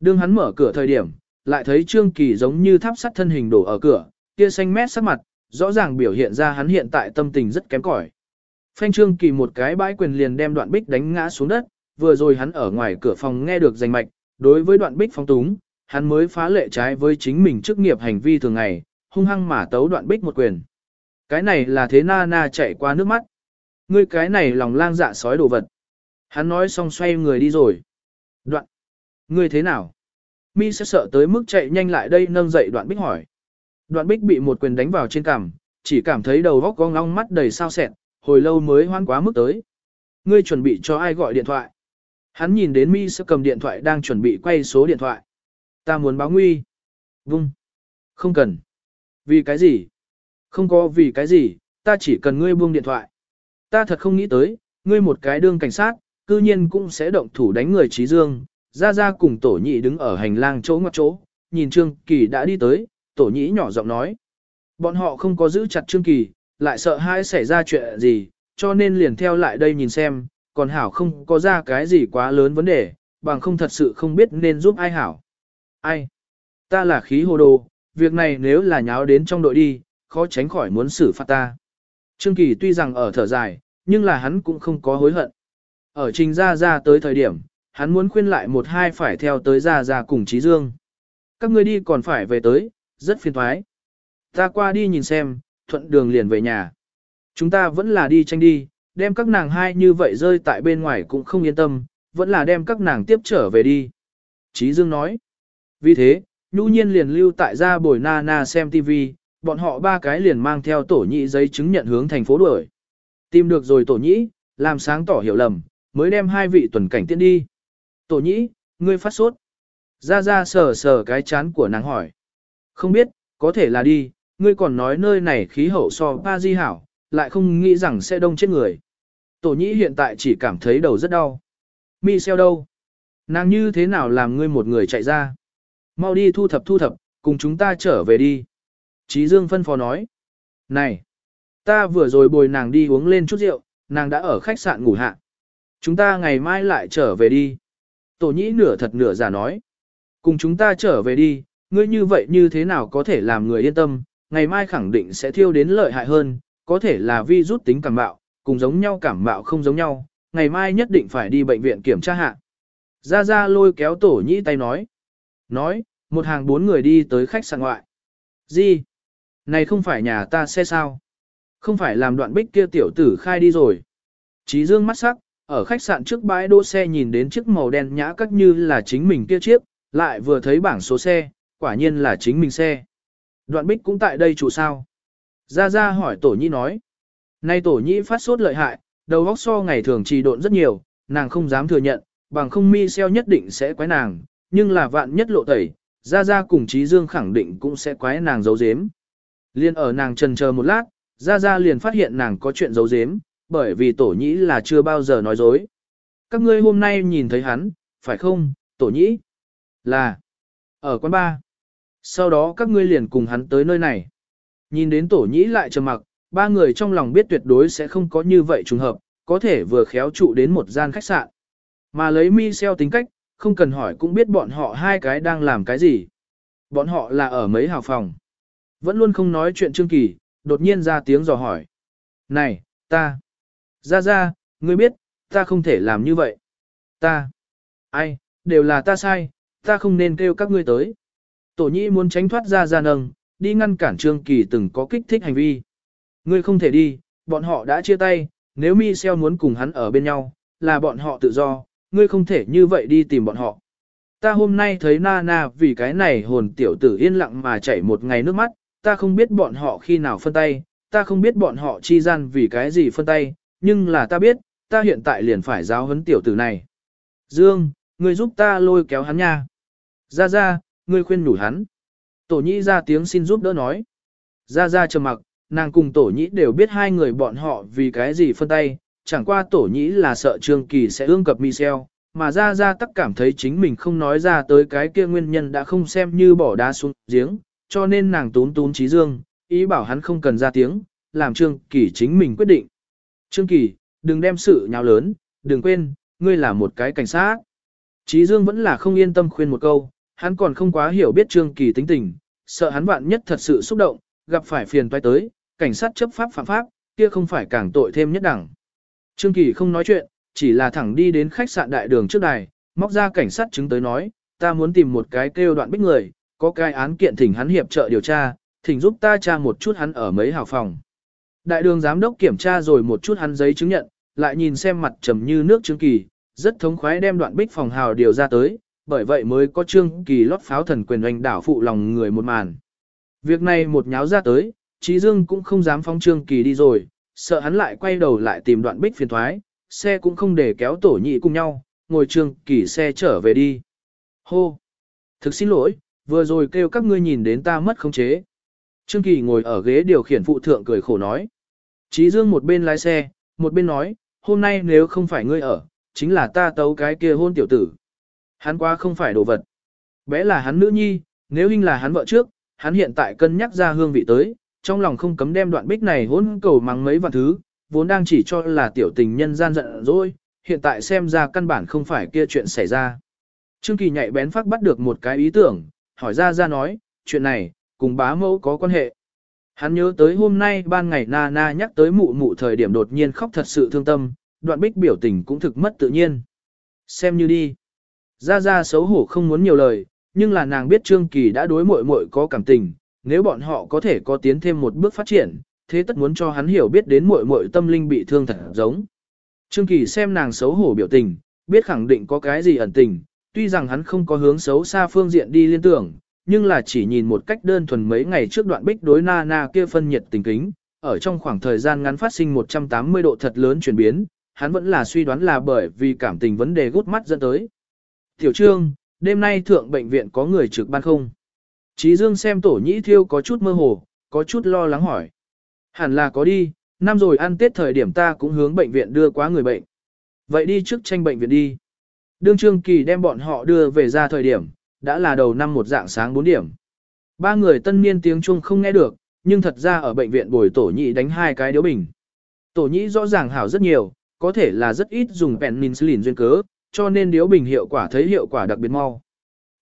Đương hắn mở cửa thời điểm, lại thấy Trương Kỳ giống như tháp sắt thân hình đổ ở cửa, kia xanh mét sắc mặt, rõ ràng biểu hiện ra hắn hiện tại tâm tình rất kém cỏi. Phanh Trương Kỳ một cái bãi quyền liền đem đoạn bích đánh ngã xuống đất, vừa rồi hắn ở ngoài cửa phòng nghe được danh mạch, đối với đoạn bích phong túng, hắn mới phá lệ trái với chính mình chức nghiệp hành vi thường ngày, hung hăng mà tấu đoạn bích một quyền. Cái này là thế na na chạy qua nước mắt. Ngươi cái này lòng lang dạ sói đồ vật. Hắn nói xong xoay người đi rồi. Đoạn. Ngươi thế nào? Mi sẽ sợ tới mức chạy nhanh lại đây nâng dậy đoạn bích hỏi. Đoạn bích bị một quyền đánh vào trên cằm, chỉ cảm thấy đầu góc con long mắt đầy sao sẹn, hồi lâu mới hoan quá mức tới. Ngươi chuẩn bị cho ai gọi điện thoại? Hắn nhìn đến Mi sẽ cầm điện thoại đang chuẩn bị quay số điện thoại. Ta muốn báo nguy. Vung. Không cần. Vì cái gì? Không có vì cái gì, ta chỉ cần ngươi buông điện thoại. Ta thật không nghĩ tới, ngươi một cái đương cảnh sát, cư nhiên cũng sẽ động thủ đánh người trí dương. Ra ra cùng tổ nhị đứng ở hành lang chỗ ngoặt chỗ, nhìn Trương Kỳ đã đi tới, tổ nhĩ nhỏ giọng nói. Bọn họ không có giữ chặt Trương Kỳ, lại sợ hai xảy ra chuyện gì, cho nên liền theo lại đây nhìn xem, còn Hảo không có ra cái gì quá lớn vấn đề, bằng không thật sự không biết nên giúp ai Hảo. Ai? Ta là khí hồ đồ, việc này nếu là nháo đến trong đội đi, khó tránh khỏi muốn xử phạt ta. Trương Kỳ tuy rằng ở thở dài, nhưng là hắn cũng không có hối hận. Ở trình ra ra tới thời điểm, hắn muốn khuyên lại một hai phải theo tới ra ra cùng Trí Dương. Các ngươi đi còn phải về tới, rất phiền thoái. Ta qua đi nhìn xem, thuận đường liền về nhà. Chúng ta vẫn là đi tranh đi, đem các nàng hai như vậy rơi tại bên ngoài cũng không yên tâm, vẫn là đem các nàng tiếp trở về đi. Chí Dương nói. Vì thế, nhu nhiên liền lưu tại gia bồi na na xem TV, bọn họ ba cái liền mang theo tổ nhị giấy chứng nhận hướng thành phố đuổi. Tìm được rồi tổ nhĩ, làm sáng tỏ hiểu lầm, mới đem hai vị tuần cảnh tiễn đi. Tổ nhĩ, ngươi phát sốt. Ra ra sờ sờ cái chán của nàng hỏi. Không biết, có thể là đi, ngươi còn nói nơi này khí hậu so Di hảo, lại không nghĩ rằng sẽ đông chết người. Tổ nhĩ hiện tại chỉ cảm thấy đầu rất đau. mi xeo đâu? Nàng như thế nào làm ngươi một người chạy ra? Mau đi thu thập thu thập, cùng chúng ta trở về đi. Chí Dương phân phó nói. Này, ta vừa rồi bồi nàng đi uống lên chút rượu, nàng đã ở khách sạn ngủ hạ. Chúng ta ngày mai lại trở về đi. Tổ nhĩ nửa thật nửa giả nói. Cùng chúng ta trở về đi, ngươi như vậy như thế nào có thể làm người yên tâm, ngày mai khẳng định sẽ thiêu đến lợi hại hơn, có thể là vi rút tính cảm bạo, cùng giống nhau cảm bạo không giống nhau, ngày mai nhất định phải đi bệnh viện kiểm tra hạ. Ra ra lôi kéo tổ nhĩ tay nói. Nói, một hàng bốn người đi tới khách sạn ngoại. Gì? Này không phải nhà ta xe sao? Không phải làm đoạn bích kia tiểu tử khai đi rồi. Chí dương mắt sắc, ở khách sạn trước bãi đỗ xe nhìn đến chiếc màu đen nhã các như là chính mình kia chiếc, lại vừa thấy bảng số xe, quả nhiên là chính mình xe. Đoạn bích cũng tại đây chủ sao? Ra ra hỏi tổ nhĩ nói. Nay tổ nhĩ phát sốt lợi hại, đầu óc so ngày thường trì độn rất nhiều, nàng không dám thừa nhận, bằng không mi xeo nhất định sẽ quái nàng, nhưng là vạn nhất lộ tẩy, ra ra cùng trí dương khẳng định cũng sẽ quái nàng giấu giếm. Liên ở nàng trần chờ một lát, ra ra liền phát hiện nàng có chuyện giấu giếm, bởi vì tổ nhĩ là chưa bao giờ nói dối. Các ngươi hôm nay nhìn thấy hắn, phải không, tổ nhĩ? Là, ở quán ba. Sau đó các ngươi liền cùng hắn tới nơi này. Nhìn đến tổ nhĩ lại trầm mặc, ba người trong lòng biết tuyệt đối sẽ không có như vậy trùng hợp, có thể vừa khéo trụ đến một gian khách sạn. Mà lấy mi xeo tính cách, không cần hỏi cũng biết bọn họ hai cái đang làm cái gì. Bọn họ là ở mấy hào phòng. Vẫn luôn không nói chuyện Trương Kỳ, đột nhiên ra tiếng dò hỏi. Này, ta. Ra ra, ngươi biết, ta không thể làm như vậy. Ta. Ai, đều là ta sai, ta không nên kêu các ngươi tới. Tổ nhĩ muốn tránh thoát ra ra nâng, đi ngăn cản Trương Kỳ từng có kích thích hành vi. Ngươi không thể đi, bọn họ đã chia tay, nếu Michel muốn cùng hắn ở bên nhau, là bọn họ tự do, ngươi không thể như vậy đi tìm bọn họ. Ta hôm nay thấy Nana vì cái này hồn tiểu tử yên lặng mà chảy một ngày nước mắt, ta không biết bọn họ khi nào phân tay, ta không biết bọn họ chi gian vì cái gì phân tay, nhưng là ta biết, ta hiện tại liền phải giáo huấn tiểu tử này. Dương, ngươi giúp ta lôi kéo hắn nha. Ra ra, ngươi khuyên nhủ hắn. Tổ nhĩ ra tiếng xin giúp đỡ nói. Ra ra trầm mặc, nàng cùng tổ nhĩ đều biết hai người bọn họ vì cái gì phân tay, chẳng qua tổ nhĩ là sợ Trương Kỳ sẽ ương cập Michel, mà ra ra tắc cảm thấy chính mình không nói ra tới cái kia nguyên nhân đã không xem như bỏ đá xuống giếng, cho nên nàng tún tún trí dương, ý bảo hắn không cần ra tiếng, làm Trương Kỳ chính mình quyết định. Trương Kỳ, đừng đem sự nhào lớn, đừng quên, ngươi là một cái cảnh sát. Trí Dương vẫn là không yên tâm khuyên một câu, hắn còn không quá hiểu biết Trương Kỳ tính tình, sợ hắn vạn nhất thật sự xúc động, gặp phải phiền toái tới, cảnh sát chấp pháp phạm pháp, kia không phải càng tội thêm nhất đẳng. Trương Kỳ không nói chuyện, chỉ là thẳng đi đến khách sạn đại đường trước đài, móc ra cảnh sát chứng tới nói, ta muốn tìm một cái kêu đoạn bích người, có cái án kiện thỉnh hắn hiệp trợ điều tra, thỉnh giúp ta tra một chút hắn ở mấy hào phòng. Đại đường giám đốc kiểm tra rồi một chút hắn giấy chứng nhận, lại nhìn xem mặt trầm như nước Trương Kỳ, rất thống khoái đem đoạn bích phòng hào điều ra tới, bởi vậy mới có Trương Kỳ lót pháo thần quyền oanh đảo phụ lòng người một màn. Việc này một nháo ra tới, Trí Dương cũng không dám phóng Trương Kỳ đi rồi, sợ hắn lại quay đầu lại tìm đoạn bích phiền thoái, xe cũng không để kéo tổ nhị cùng nhau, ngồi Trương Kỳ xe trở về đi. Hô! Thực xin lỗi, vừa rồi kêu các ngươi nhìn đến ta mất khống chế. Trương Kỳ ngồi ở ghế điều khiển phụ thượng cười khổ nói. Trí Dương một bên lái xe, một bên nói, hôm nay nếu không phải ngươi ở, chính là ta tấu cái kia hôn tiểu tử. Hắn quá không phải đồ vật. Bé là hắn nữ nhi, nếu hình là hắn vợ trước, hắn hiện tại cân nhắc ra hương vị tới, trong lòng không cấm đem đoạn bích này hôn cầu mắng mấy vạn thứ, vốn đang chỉ cho là tiểu tình nhân gian giận rồi, hiện tại xem ra căn bản không phải kia chuyện xảy ra. Trương Kỳ nhạy bén phát bắt được một cái ý tưởng, hỏi ra ra nói, chuyện này, cùng bá mẫu có quan hệ. Hắn nhớ tới hôm nay ban ngày na na nhắc tới mụ mụ thời điểm đột nhiên khóc thật sự thương tâm, đoạn bích biểu tình cũng thực mất tự nhiên. Xem như đi. Ra ra xấu hổ không muốn nhiều lời, nhưng là nàng biết Trương Kỳ đã đối muội muội có cảm tình, nếu bọn họ có thể có tiến thêm một bước phát triển, thế tất muốn cho hắn hiểu biết đến muội muội tâm linh bị thương thật giống. Trương Kỳ xem nàng xấu hổ biểu tình, biết khẳng định có cái gì ẩn tình, tuy rằng hắn không có hướng xấu xa phương diện đi liên tưởng, nhưng là chỉ nhìn một cách đơn thuần mấy ngày trước đoạn bích đối na na kia phân nhiệt tình kính, ở trong khoảng thời gian ngắn phát sinh 180 độ thật lớn chuyển biến, hắn vẫn là suy đoán là bởi vì cảm tình vấn đề gút mắt dẫn tới. Tiểu trương, đêm nay thượng bệnh viện có người trực ban không? Chí Dương xem tổ nhĩ thiêu có chút mơ hồ, có chút lo lắng hỏi. Hẳn là có đi, năm rồi ăn tết thời điểm ta cũng hướng bệnh viện đưa quá người bệnh. Vậy đi trước tranh bệnh viện đi. Đương Trương Kỳ đem bọn họ đưa về ra thời điểm, đã là đầu năm một dạng sáng 4 điểm. Ba người tân niên tiếng chuông không nghe được, nhưng thật ra ở bệnh viện bồi tổ nhị đánh hai cái điếu bình. Tổ nhị rõ ràng hảo rất nhiều, có thể là rất ít dùng penicillin duyên cớ, cho nên điếu bình hiệu quả thấy hiệu quả đặc biệt mau.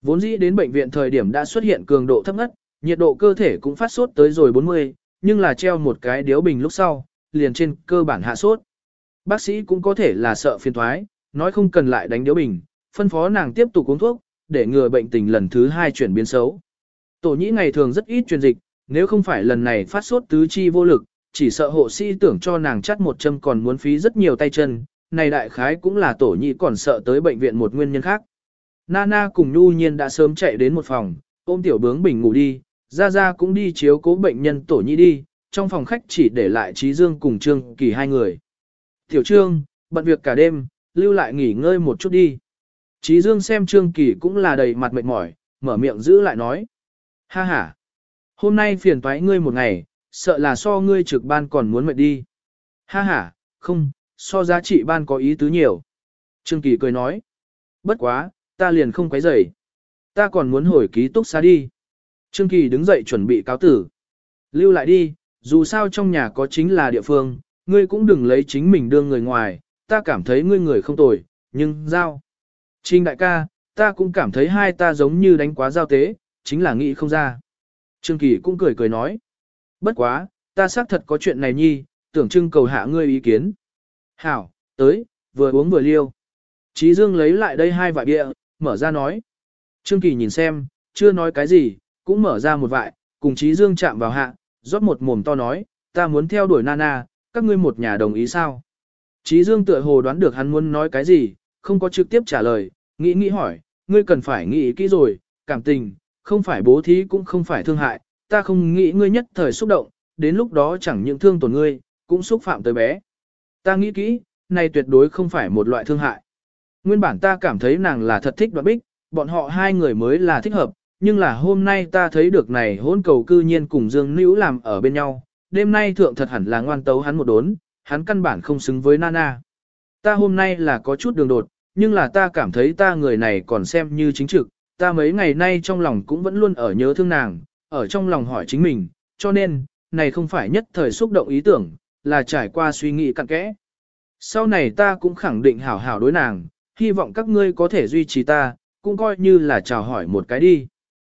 Vốn dĩ đến bệnh viện thời điểm đã xuất hiện cường độ thấp ngất, nhiệt độ cơ thể cũng phát sốt tới rồi 40, nhưng là treo một cái điếu bình lúc sau, liền trên cơ bản hạ sốt. Bác sĩ cũng có thể là sợ phiền thoái, nói không cần lại đánh điếu bình, phân phó nàng tiếp tục uống thuốc, để ngừa bệnh tình lần thứ hai chuyển biến xấu. Tổ nhĩ ngày thường rất ít truyền dịch, nếu không phải lần này phát sốt tứ chi vô lực, chỉ sợ hộ sĩ tưởng cho nàng chắt một châm còn muốn phí rất nhiều tay chân, này đại khái cũng là tổ nhị còn sợ tới bệnh viện một nguyên nhân khác. Nana cùng Nhu Nhiên đã sớm chạy đến một phòng, ôm tiểu bướng bình ngủ đi, ra ra cũng đi chiếu cố bệnh nhân tổ nhị đi, trong phòng khách chỉ để lại Trí Dương cùng Trương Kỳ hai người. Tiểu Trương, bận việc cả đêm, lưu lại nghỉ ngơi một chút đi. Trí Dương xem Trương Kỳ cũng là đầy mặt mệt mỏi, mở miệng giữ lại nói. Ha ha, hôm nay phiền toái ngươi một ngày, sợ là so ngươi trực ban còn muốn mệt đi. Ha ha, không, so giá trị ban có ý tứ nhiều. Trương Kỳ cười nói. Bất quá, ta liền không quấy rầy. Ta còn muốn hồi ký túc xá đi. Trương Kỳ đứng dậy chuẩn bị cáo tử. Lưu lại đi, dù sao trong nhà có chính là địa phương, ngươi cũng đừng lấy chính mình đưa người ngoài, ta cảm thấy ngươi người không tồi, nhưng giao. Trình đại ca, ta cũng cảm thấy hai ta giống như đánh quá giao tế, chính là nghĩ không ra. Trương Kỳ cũng cười cười nói. Bất quá, ta xác thật có chuyện này nhi, tưởng trưng cầu hạ ngươi ý kiến. Hảo, tới, vừa uống vừa liêu. Chí Dương lấy lại đây hai vại bia, mở ra nói. Trương Kỳ nhìn xem, chưa nói cái gì, cũng mở ra một vại, cùng Chí Dương chạm vào hạ, rót một mồm to nói, ta muốn theo đuổi Nana, các ngươi một nhà đồng ý sao? Chí Dương tựa hồ đoán được hắn muốn nói cái gì, không có trực tiếp trả lời, nghĩ nghĩ hỏi, ngươi cần phải nghĩ kỹ rồi, cảm tình, không phải bố thí cũng không phải thương hại, ta không nghĩ ngươi nhất thời xúc động, đến lúc đó chẳng những thương tổn ngươi, cũng xúc phạm tới bé. Ta nghĩ kỹ, này tuyệt đối không phải một loại thương hại. Nguyên bản ta cảm thấy nàng là thật thích đoạn bích, bọn họ hai người mới là thích hợp, nhưng là hôm nay ta thấy được này hôn cầu cư nhiên cùng Dương Nữ làm ở bên nhau, đêm nay thượng thật hẳn là ngoan tấu hắn một đốn, hắn căn bản không xứng với Nana. Ta hôm nay là có chút đường đột, nhưng là ta cảm thấy ta người này còn xem như chính trực, ta mấy ngày nay trong lòng cũng vẫn luôn ở nhớ thương nàng, ở trong lòng hỏi chính mình, cho nên, này không phải nhất thời xúc động ý tưởng, là trải qua suy nghĩ cặn kẽ. Sau này ta cũng khẳng định hảo hảo đối nàng, hy vọng các ngươi có thể duy trì ta, cũng coi như là chào hỏi một cái đi.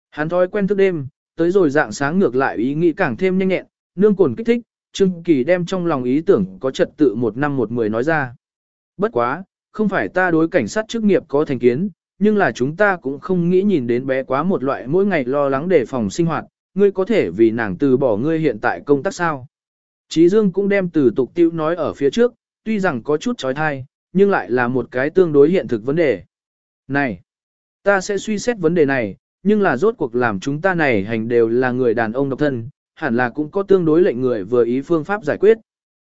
Hắn thói quen thức đêm, tới rồi dạng sáng ngược lại ý nghĩ càng thêm nhanh nhẹn, nương cồn kích thích, Trương Kỳ đem trong lòng ý tưởng có trật tự một năm một mười nói ra. Bất quá, không phải ta đối cảnh sát chức nghiệp có thành kiến, nhưng là chúng ta cũng không nghĩ nhìn đến bé quá một loại mỗi ngày lo lắng đề phòng sinh hoạt, ngươi có thể vì nàng từ bỏ ngươi hiện tại công tác sao. Chí Dương cũng đem từ tục tiêu nói ở phía trước, tuy rằng có chút trói thai, nhưng lại là một cái tương đối hiện thực vấn đề. Này, ta sẽ suy xét vấn đề này, nhưng là rốt cuộc làm chúng ta này hành đều là người đàn ông độc thân, hẳn là cũng có tương đối lệnh người vừa ý phương pháp giải quyết.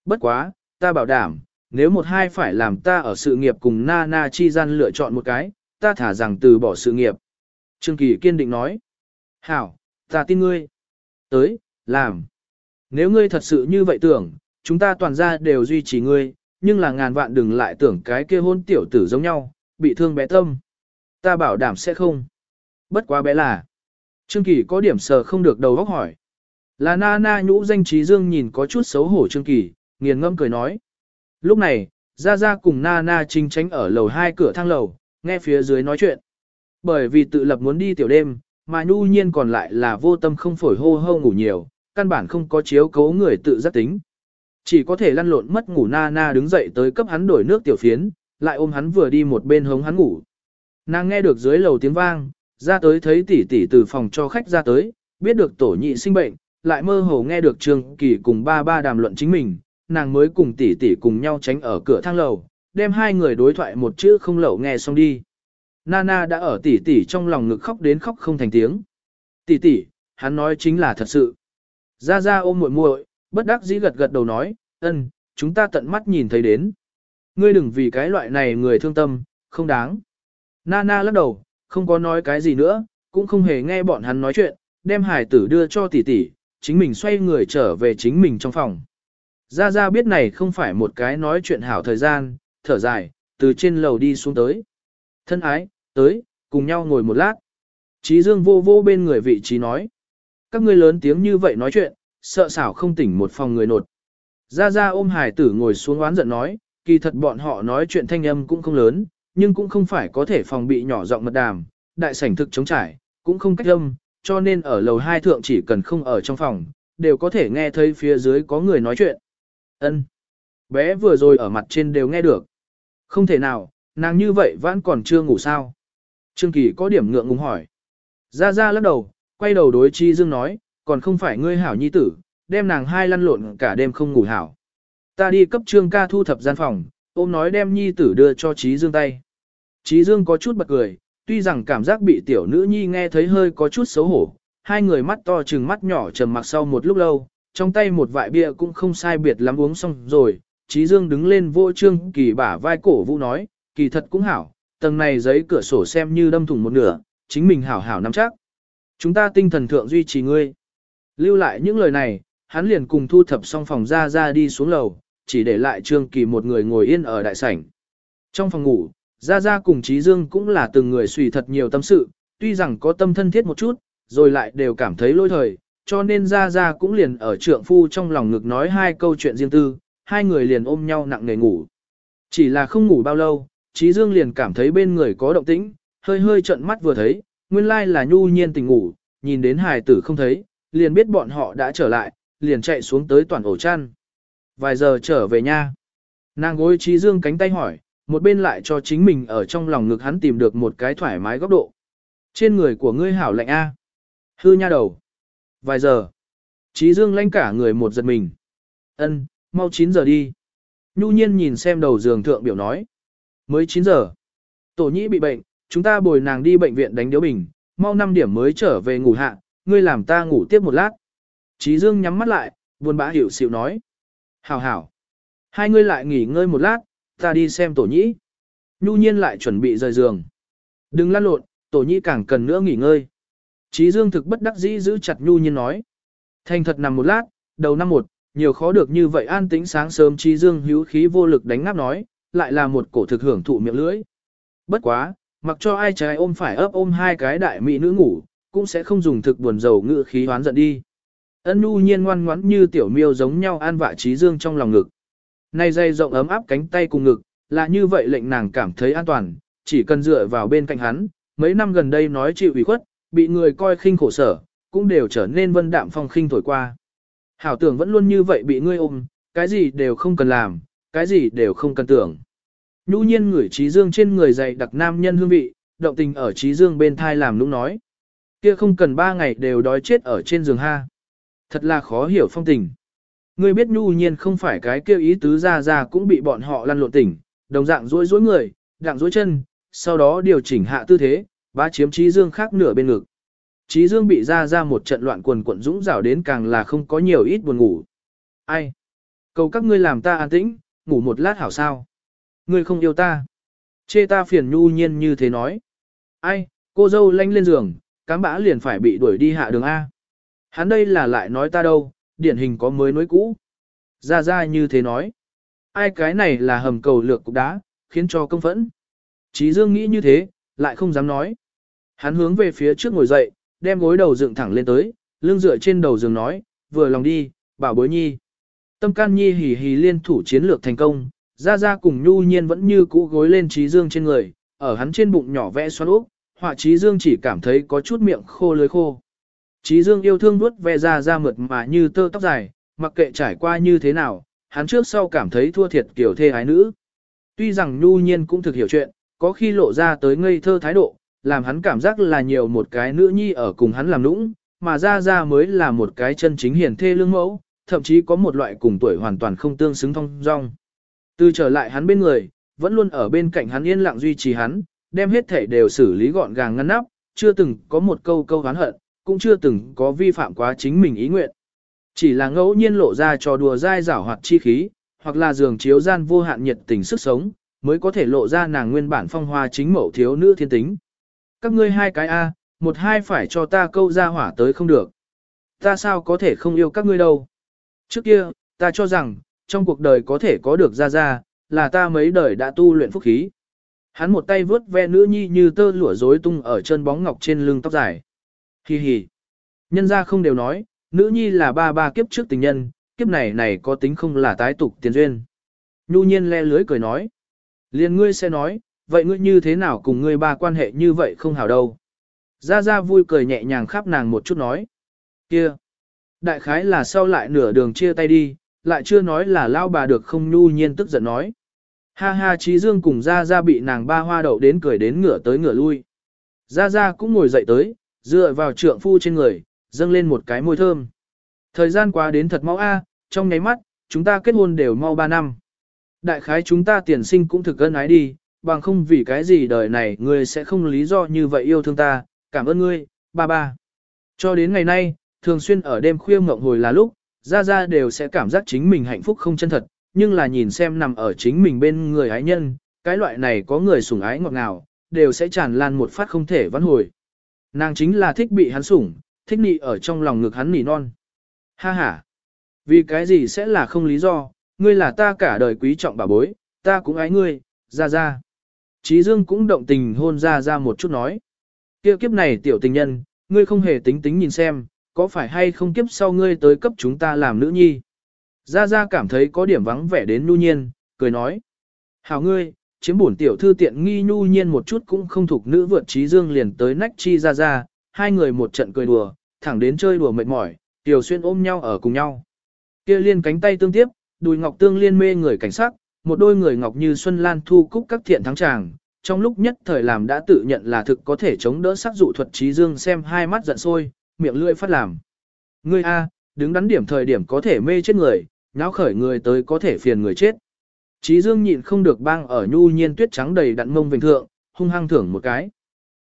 Bất quá, ta bảo đảm, nếu một hai phải làm ta ở sự nghiệp cùng na na chi gian lựa chọn một cái, ta thả rằng từ bỏ sự nghiệp. Trương Kỳ kiên định nói. Hảo, ta tin ngươi. Tới, làm. Nếu ngươi thật sự như vậy tưởng, chúng ta toàn ra đều duy trì ngươi, nhưng là ngàn vạn đừng lại tưởng cái kia hôn tiểu tử giống nhau, bị thương bé tâm. Ta bảo đảm sẽ không. Bất quá bé là. Trương Kỳ có điểm sờ không được đầu óc hỏi. Là na na nhũ danh trí dương nhìn có chút xấu hổ Trương Kỳ, nghiền ngâm cười nói. Lúc này, Gia Gia cùng na na chính tránh ở lầu hai cửa thang lầu, nghe phía dưới nói chuyện. Bởi vì tự lập muốn đi tiểu đêm, mà nhu nhiên còn lại là vô tâm không phổi hô hô ngủ nhiều, căn bản không có chiếu cố người tự giác tính. Chỉ có thể lăn lộn mất ngủ na na đứng dậy tới cấp hắn đổi nước tiểu phiến, lại ôm hắn vừa đi một bên hống hắn ngủ. Nàng nghe được dưới lầu tiếng vang, ra tới thấy tỷ tỷ từ phòng cho khách ra tới, biết được tổ nhị sinh bệnh, lại mơ hồ nghe được Trương Kỳ cùng ba ba đàm luận chính mình, nàng mới cùng tỷ tỷ cùng nhau tránh ở cửa thang lầu, đem hai người đối thoại một chữ không lẩu nghe xong đi. Nana đã ở tỷ tỷ trong lòng ngực khóc đến khóc không thành tiếng. Tỷ tỷ, hắn nói chính là thật sự. Ra ra ôm muội muội, bất đắc dĩ gật gật đầu nói, ân, chúng ta tận mắt nhìn thấy đến. Ngươi đừng vì cái loại này người thương tâm, không đáng. Nana lắc đầu, không có nói cái gì nữa, cũng không hề nghe bọn hắn nói chuyện, đem hải tử đưa cho tỷ tỷ, chính mình xoay người trở về chính mình trong phòng. Ra Ra biết này không phải một cái nói chuyện hảo thời gian, thở dài, từ trên lầu đi xuống tới. Thân ái, tới, cùng nhau ngồi một lát. Trí Dương vô vô bên người vị trí nói. Các ngươi lớn tiếng như vậy nói chuyện, sợ xảo không tỉnh một phòng người nột. gia gia ôm hải tử ngồi xuống oán giận nói, kỳ thật bọn họ nói chuyện thanh âm cũng không lớn, nhưng cũng không phải có thể phòng bị nhỏ giọng mật đàm, đại sảnh thực chống trải, cũng không cách âm, cho nên ở lầu hai thượng chỉ cần không ở trong phòng, đều có thể nghe thấy phía dưới có người nói chuyện. Ân, Bé vừa rồi ở mặt trên đều nghe được. Không thể nào, nàng như vậy vẫn còn chưa ngủ sao. Trương Kỳ có điểm ngượng ngùng hỏi. gia gia lắc đầu, quay đầu đối Chi Dương nói, còn không phải ngươi hảo nhi tử, đem nàng hai lăn lộn cả đêm không ngủ hảo. Ta đi cấp Trương ca thu thập gian phòng, ôm nói đem nhi tử đưa cho Chí Dương tay. Chí Dương có chút bật cười, tuy rằng cảm giác bị tiểu nữ nhi nghe thấy hơi có chút xấu hổ, hai người mắt to chừng mắt nhỏ trầm mặc sau một lúc lâu, trong tay một vại bia cũng không sai biệt lắm uống xong rồi, Chí Dương đứng lên vô trương kỳ bả vai cổ vũ nói, kỳ thật cũng hảo, tầng này giấy cửa sổ xem như đâm thủng một nửa, chính mình hảo hảo nắm chắc. Chúng ta tinh thần thượng duy trì ngươi. Lưu lại những lời này, hắn liền cùng thu thập xong phòng ra ra đi xuống lầu, chỉ để lại Trương Kỳ một người ngồi yên ở đại sảnh. Trong phòng ngủ, Gia Gia cùng Trí Dương cũng là từng người suy thật nhiều tâm sự, tuy rằng có tâm thân thiết một chút, rồi lại đều cảm thấy lôi thời, cho nên Gia Gia cũng liền ở trượng phu trong lòng ngực nói hai câu chuyện riêng tư, hai người liền ôm nhau nặng nề ngủ. Chỉ là không ngủ bao lâu, Trí Dương liền cảm thấy bên người có động tĩnh, hơi hơi trợn mắt vừa thấy, nguyên lai là nhu nhiên tình ngủ, nhìn đến hài tử không thấy, liền biết bọn họ đã trở lại, liền chạy xuống tới toàn ổ chăn. Vài giờ trở về nha. Nàng gối Trí Dương cánh tay hỏi, một bên lại cho chính mình ở trong lòng ngực hắn tìm được một cái thoải mái góc độ. Trên người của ngươi hảo lạnh A. Hư nha đầu. Vài giờ. Trí Dương lanh cả người một giật mình. Ân, mau 9 giờ đi. Nhu nhiên nhìn xem đầu giường thượng biểu nói. Mới 9 giờ. Tổ nhĩ bị bệnh, chúng ta bồi nàng đi bệnh viện đánh điếu bình, mau 5 điểm mới trở về ngủ hạ, ngươi làm ta ngủ tiếp một lát. Trí Dương nhắm mắt lại, buồn bã hiểu xịu nói. Hảo hảo. Hai ngươi lại nghỉ ngơi một lát, ta đi xem tổ nhĩ. Nhu nhiên lại chuẩn bị rời giường. Đừng lăn lộn, tổ nhĩ càng cần nữa nghỉ ngơi. Trí Dương thực bất đắc dĩ giữ chặt Nhu nhiên nói. Thành thật nằm một lát, đầu năm một, nhiều khó được như vậy an tĩnh sáng sớm Trí Dương hữu khí vô lực đánh ngáp nói, lại là một cổ thực hưởng thụ miệng lưỡi. Bất quá, mặc cho ai trái ôm phải ấp ôm hai cái đại mỹ nữ ngủ, cũng sẽ không dùng thực buồn dầu ngự khí hoán giận đi. Ân nu nhiên ngoan ngoãn như tiểu miêu giống nhau an vạ Trí Dương trong lòng ngực. Nay dây rộng ấm áp cánh tay cùng ngực, là như vậy lệnh nàng cảm thấy an toàn, chỉ cần dựa vào bên cạnh hắn, mấy năm gần đây nói chịu ủy khuất, bị người coi khinh khổ sở, cũng đều trở nên vân đạm phong khinh thổi qua. Hảo tưởng vẫn luôn như vậy bị ngươi ôm, cái gì đều không cần làm, cái gì đều không cần tưởng. Nhu nhiên ngửi trí dương trên người dày đặc nam nhân hương vị, động tình ở trí dương bên thai làm nũng nói. Kia không cần ba ngày đều đói chết ở trên giường ha. Thật là khó hiểu phong tình. Ngươi biết nhu nhiên không phải cái kêu ý tứ ra ra cũng bị bọn họ lăn lộn tỉnh, đồng dạng dối dối người, đặng dối chân, sau đó điều chỉnh hạ tư thế, bá chiếm trí dương khác nửa bên ngực. Trí dương bị ra ra một trận loạn quần quận dũng rảo đến càng là không có nhiều ít buồn ngủ. Ai? Cầu các ngươi làm ta an tĩnh, ngủ một lát hảo sao? Ngươi không yêu ta. Chê ta phiền nhu nhiên như thế nói. Ai, cô dâu lanh lên giường, cám bã liền phải bị đuổi đi hạ đường A. Hắn đây là lại nói ta đâu, điển hình có mới nối cũ. Ra ra như thế nói. Ai cái này là hầm cầu lược cục đá, khiến cho công phẫn. Chí Dương nghĩ như thế, lại không dám nói. Hắn hướng về phía trước ngồi dậy, đem gối đầu dựng thẳng lên tới, lưng dựa trên đầu giường nói, vừa lòng đi, bảo bối nhi. Tâm can nhi hì hì liên thủ chiến lược thành công, ra ra cùng nhu nhiên vẫn như cũ gối lên trí dương trên người, ở hắn trên bụng nhỏ vẽ xoắn úp, họa trí dương chỉ cảm thấy có chút miệng khô lưới khô. Trí dương yêu thương vuốt ve ra ra mượt mà như tơ tóc dài, mặc kệ trải qua như thế nào, hắn trước sau cảm thấy thua thiệt kiểu thê ái nữ. Tuy rằng nhu nhiên cũng thực hiểu chuyện, có khi lộ ra tới ngây thơ thái độ, làm hắn cảm giác là nhiều một cái nữ nhi ở cùng hắn làm nũng, mà ra ra mới là một cái chân chính hiền thê lương mẫu, thậm chí có một loại cùng tuổi hoàn toàn không tương xứng thông dong. Từ trở lại hắn bên người, vẫn luôn ở bên cạnh hắn yên lặng duy trì hắn, đem hết thể đều xử lý gọn gàng ngăn nắp, chưa từng có một câu câu hán hận, cũng chưa từng có vi phạm quá chính mình ý nguyện. Chỉ là ngẫu nhiên lộ ra trò đùa dai dảo hoạt chi khí, hoặc là giường chiếu gian vô hạn nhiệt tình sức sống, mới có thể lộ ra nàng nguyên bản phong hoa chính mẫu thiếu nữ thiên tính. Các ngươi hai cái A, một hai phải cho ta câu ra hỏa tới không được. Ta sao có thể không yêu các ngươi đâu. Trước kia, ta cho rằng, trong cuộc đời có thể có được ra ra, là ta mấy đời đã tu luyện phúc khí. Hắn một tay vướt ve nữ nhi như tơ lụa rối tung ở chân bóng ngọc trên lưng tóc dài. Hi hi. Nhân ra không đều nói, nữ nhi là ba ba kiếp trước tình nhân, kiếp này này có tính không là tái tục tiền duyên. Nhu nhiên le lưới cười nói. Liền ngươi sẽ nói, vậy ngươi như thế nào cùng ngươi ba quan hệ như vậy không hảo đâu. Gia Gia vui cười nhẹ nhàng khắp nàng một chút nói. Kia! Đại khái là sau lại nửa đường chia tay đi, lại chưa nói là lao bà được không nhu nhiên tức giận nói. Ha ha trí dương cùng Gia Gia bị nàng ba hoa đậu đến cười đến ngửa tới ngửa lui. Gia Gia cũng ngồi dậy tới, dựa vào trượng phu trên người, dâng lên một cái môi thơm. Thời gian qua đến thật mau a, trong nháy mắt, chúng ta kết hôn đều mau 3 năm. Đại khái chúng ta tiền sinh cũng thực ân ái đi, bằng không vì cái gì đời này ngươi sẽ không lý do như vậy yêu thương ta, cảm ơn ngươi, ba ba. Cho đến ngày nay, thường xuyên ở đêm khuya ngộng hồi là lúc, ra ra đều sẽ cảm giác chính mình hạnh phúc không chân thật, nhưng là nhìn xem nằm ở chính mình bên người ái nhân, cái loại này có người sủng ái ngọt ngào, đều sẽ tràn lan một phát không thể vãn hồi. Nàng chính là thích bị hắn sủng, thích nị ở trong lòng ngực hắn nỉ non. Ha ha! Vì cái gì sẽ là không lý do, ngươi là ta cả đời quý trọng bà bối, ta cũng ái ngươi, ra ra. Chí Dương cũng động tình hôn ra ra một chút nói. Kia kiếp này tiểu tình nhân, ngươi không hề tính tính nhìn xem, có phải hay không kiếp sau ngươi tới cấp chúng ta làm nữ nhi. Gia Gia cảm thấy có điểm vắng vẻ đến nhu nhiên, cười nói. Hảo ngươi, chiếm bổn tiểu thư tiện nghi nhu nhiên một chút cũng không thuộc nữ vượt trí dương liền tới nách chi Gia Gia, hai người một trận cười đùa, thẳng đến chơi đùa mệt mỏi, tiểu xuyên ôm nhau ở cùng nhau. Kia liên cánh tay tương tiếp, đùi ngọc tương liên mê người cảnh sắc, một đôi người ngọc như xuân lan thu cúc các thiện thắng tràng, trong lúc nhất thời làm đã tự nhận là thực có thể chống đỡ sắc dụ thuật trí dương xem hai mắt giận sôi, miệng lưỡi phát làm. Ngươi A, đứng đắn điểm thời điểm có thể mê chết người, nháo khởi người tới có thể phiền người chết. Trí dương nhịn không được bang ở nhu nhiên tuyết trắng đầy đặn mông vịnh thượng, hung hăng thưởng một cái.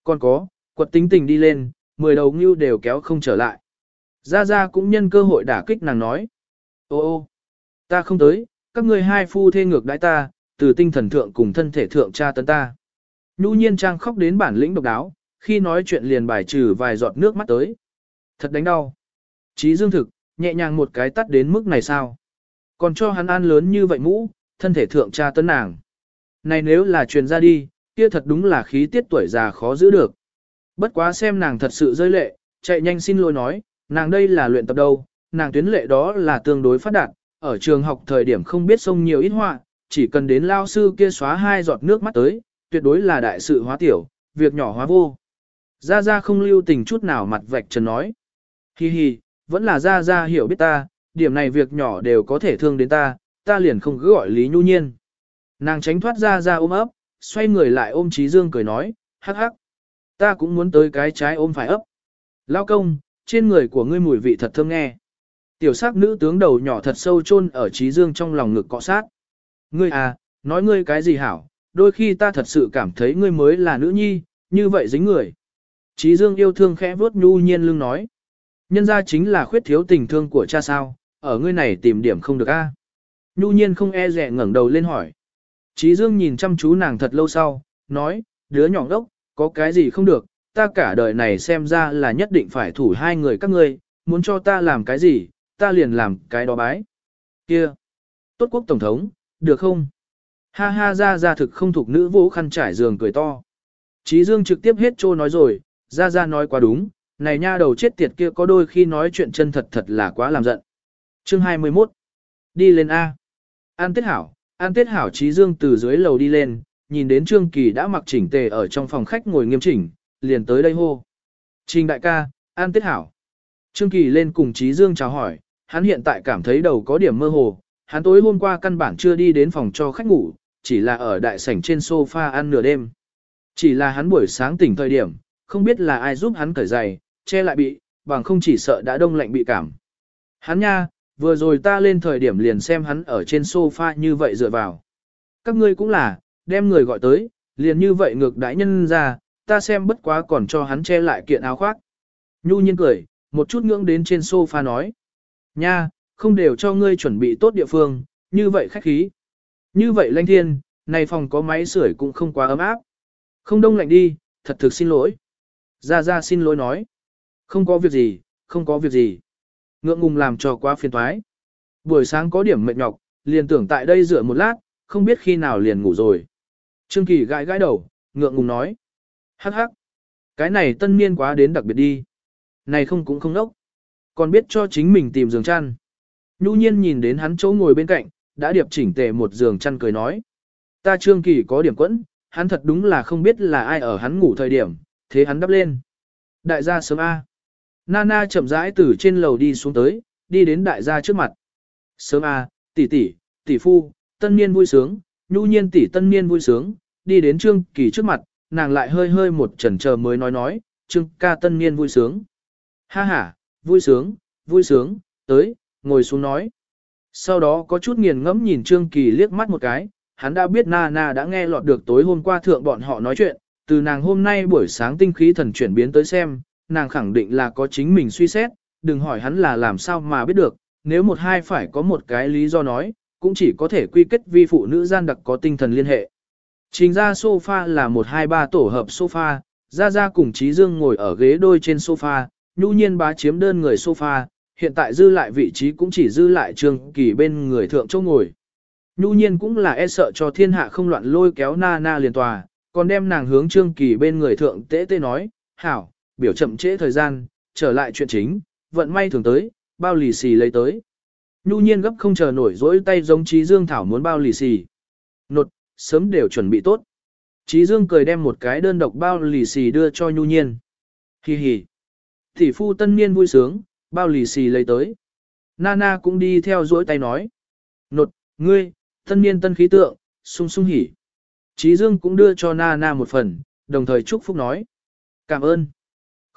Còn có, quật tính tình đi lên, mười đầu ngưu đều kéo không trở lại. Gia Gia cũng nhân cơ hội đả kích nàng nói. Ô ô, ta không tới, các ngươi hai phu thê ngược đãi ta, từ tinh thần thượng cùng thân thể thượng tra tấn ta. Nhu nhiên trang khóc đến bản lĩnh độc đáo, khi nói chuyện liền bài trừ vài giọt nước mắt tới. Thật đánh đau. Chí dương thực, nhẹ nhàng một cái tắt đến mức này sao. Còn cho hắn ăn lớn như vậy mũ, thân thể thượng tra tấn nàng. Này nếu là truyền ra đi, kia thật đúng là khí tiết tuổi già khó giữ được. Bất quá xem nàng thật sự rơi lệ, chạy nhanh xin lỗi nói, nàng đây là luyện tập đâu, nàng tuyến lệ đó là tương đối phát đạt, ở trường học thời điểm không biết sông nhiều ít họa, chỉ cần đến lao sư kia xóa hai giọt nước mắt tới, tuyệt đối là đại sự hóa tiểu, việc nhỏ hóa vô. Gia Gia không lưu tình chút nào mặt vạch trần nói. Hi hi, vẫn là Ra Ra hiểu biết ta, điểm này việc nhỏ đều có thể thương đến ta, ta liền không cứ gọi Lý Nhu Nhiên. Nàng tránh thoát Ra Ra ôm ấp, xoay người lại ôm Trí Dương cười nói, hắc hắc. Ta cũng muốn tới cái trái ôm phải ấp. Lao công, trên người của ngươi mùi vị thật thơm nghe. Tiểu sắc nữ tướng đầu nhỏ thật sâu chôn ở Trí Dương trong lòng ngực cọ sát. Ngươi à, nói ngươi cái gì hảo, đôi khi ta thật sự cảm thấy ngươi mới là nữ nhi, như vậy dính người. Trí Dương yêu thương khẽ vuốt nhu nhiên lưng nói. Nhân ra chính là khuyết thiếu tình thương của cha sao, ở ngươi này tìm điểm không được a. Nhu nhiên không e rẻ ngẩng đầu lên hỏi. Trí Dương nhìn chăm chú nàng thật lâu sau, nói, đứa nhỏ đốc, có cái gì không được, ta cả đời này xem ra là nhất định phải thủ hai người các ngươi, muốn cho ta làm cái gì, ta liền làm cái đó bái. Kia! Tốt quốc tổng thống, được không? Ha ha ra ra thực không thuộc nữ vũ khăn trải giường cười to. Trí Dương trực tiếp hết trô nói rồi, ra ra nói quá đúng, này nha đầu chết tiệt kia có đôi khi nói chuyện chân thật thật là quá làm giận. Chương 21 Đi lên A. An Tết Hảo, An Tết Hảo Trí Dương từ dưới lầu đi lên, nhìn đến Trương Kỳ đã mặc chỉnh tề ở trong phòng khách ngồi nghiêm chỉnh, liền tới đây hô. Trình đại ca, An Tết Hảo. Trương Kỳ lên cùng Trí Dương chào hỏi, hắn hiện tại cảm thấy đầu có điểm mơ hồ, hắn tối hôm qua căn bản chưa đi đến phòng cho khách ngủ, chỉ là ở đại sảnh trên sofa ăn nửa đêm. Chỉ là hắn buổi sáng tỉnh thời điểm, không biết là ai giúp hắn cởi giày, che lại bị, bằng không chỉ sợ đã đông lạnh bị cảm. Hắn nha, vừa rồi ta lên thời điểm liền xem hắn ở trên sofa như vậy dựa vào. Các ngươi cũng là, đem người gọi tới, liền như vậy ngược đãi nhân ra, ta xem bất quá còn cho hắn che lại kiện áo khoác. Nhu nhiên cười, một chút ngưỡng đến trên sofa nói. Nha, không đều cho ngươi chuẩn bị tốt địa phương, như vậy khách khí. Như vậy lanh thiên, này phòng có máy sưởi cũng không quá ấm áp. Không đông lạnh đi, thật thực xin lỗi. Ra ra xin lỗi nói. Không có việc gì, không có việc gì. Ngượng ngùng làm cho quá phiền toái. Buổi sáng có điểm mệt nhọc, liền tưởng tại đây dựa một lát, không biết khi nào liền ngủ rồi. Trương Kỳ gãi gãi đầu, ngượng ngùng nói. Hắc hắc. Cái này tân niên quá đến đặc biệt đi. Này không cũng không đốc. Còn biết cho chính mình tìm giường chăn. Nhu nhiên nhìn đến hắn chỗ ngồi bên cạnh, đã điệp chỉnh tề một giường chăn cười nói. Ta Trương Kỳ có điểm quẫn, hắn thật đúng là không biết là ai ở hắn ngủ thời điểm, thế hắn đắp lên. Đại gia sớm A. Nana chậm rãi từ trên lầu đi xuống tới, đi đến đại gia trước mặt. Sớm A, tỷ tỷ, tỷ phu, tân niên vui sướng, nhu nhiên tỷ tân niên vui sướng, đi đến Trương Kỳ trước mặt, nàng lại hơi hơi một chần chờ mới nói nói, Trương ca tân niên vui sướng. Ha ha, vui sướng, vui sướng, tới, ngồi xuống nói. Sau đó có chút nghiền ngẫm nhìn Trương Kỳ liếc mắt một cái, hắn đã biết Nana đã nghe lọt được tối hôm qua thượng bọn họ nói chuyện, từ nàng hôm nay buổi sáng tinh khí thần chuyển biến tới xem, nàng khẳng định là có chính mình suy xét, đừng hỏi hắn là làm sao mà biết được, nếu một hai phải có một cái lý do nói, cũng chỉ có thể quy kết vi phụ nữ gian đặc có tinh thần liên hệ. Trình ra sofa là một hai ba tổ hợp sofa, Gia Gia cùng Trí Dương ngồi ở ghế đôi trên sofa, nhu nhiên bá chiếm đơn người sofa, hiện tại dư lại vị trí cũng chỉ dư lại Trương Kỳ bên người thượng chỗ ngồi. Nhu nhiên cũng là e sợ cho thiên hạ không loạn lôi kéo na na liền tòa, còn đem nàng hướng Trương Kỳ bên người thượng tế tế nói, hảo, biểu chậm trễ thời gian, trở lại chuyện chính, vận may thường tới, bao lì xì lấy tới. Nhu nhiên gấp không chờ nổi dỗi tay giống Trí Dương Thảo muốn bao lì xì. Nột, sớm đều chuẩn bị tốt. Trí Dương cười đem một cái đơn độc bao lì xì đưa cho Nhu nhiên. Hi hi. Thị phu tân niên vui sướng, bao lì xì lấy tới. Nana cũng đi theo dỗi tay nói. Nột, ngươi, tân niên tân khí tượng, sung sung hỉ. Trí Dương cũng đưa cho Nana một phần, đồng thời chúc phúc nói. Cảm ơn.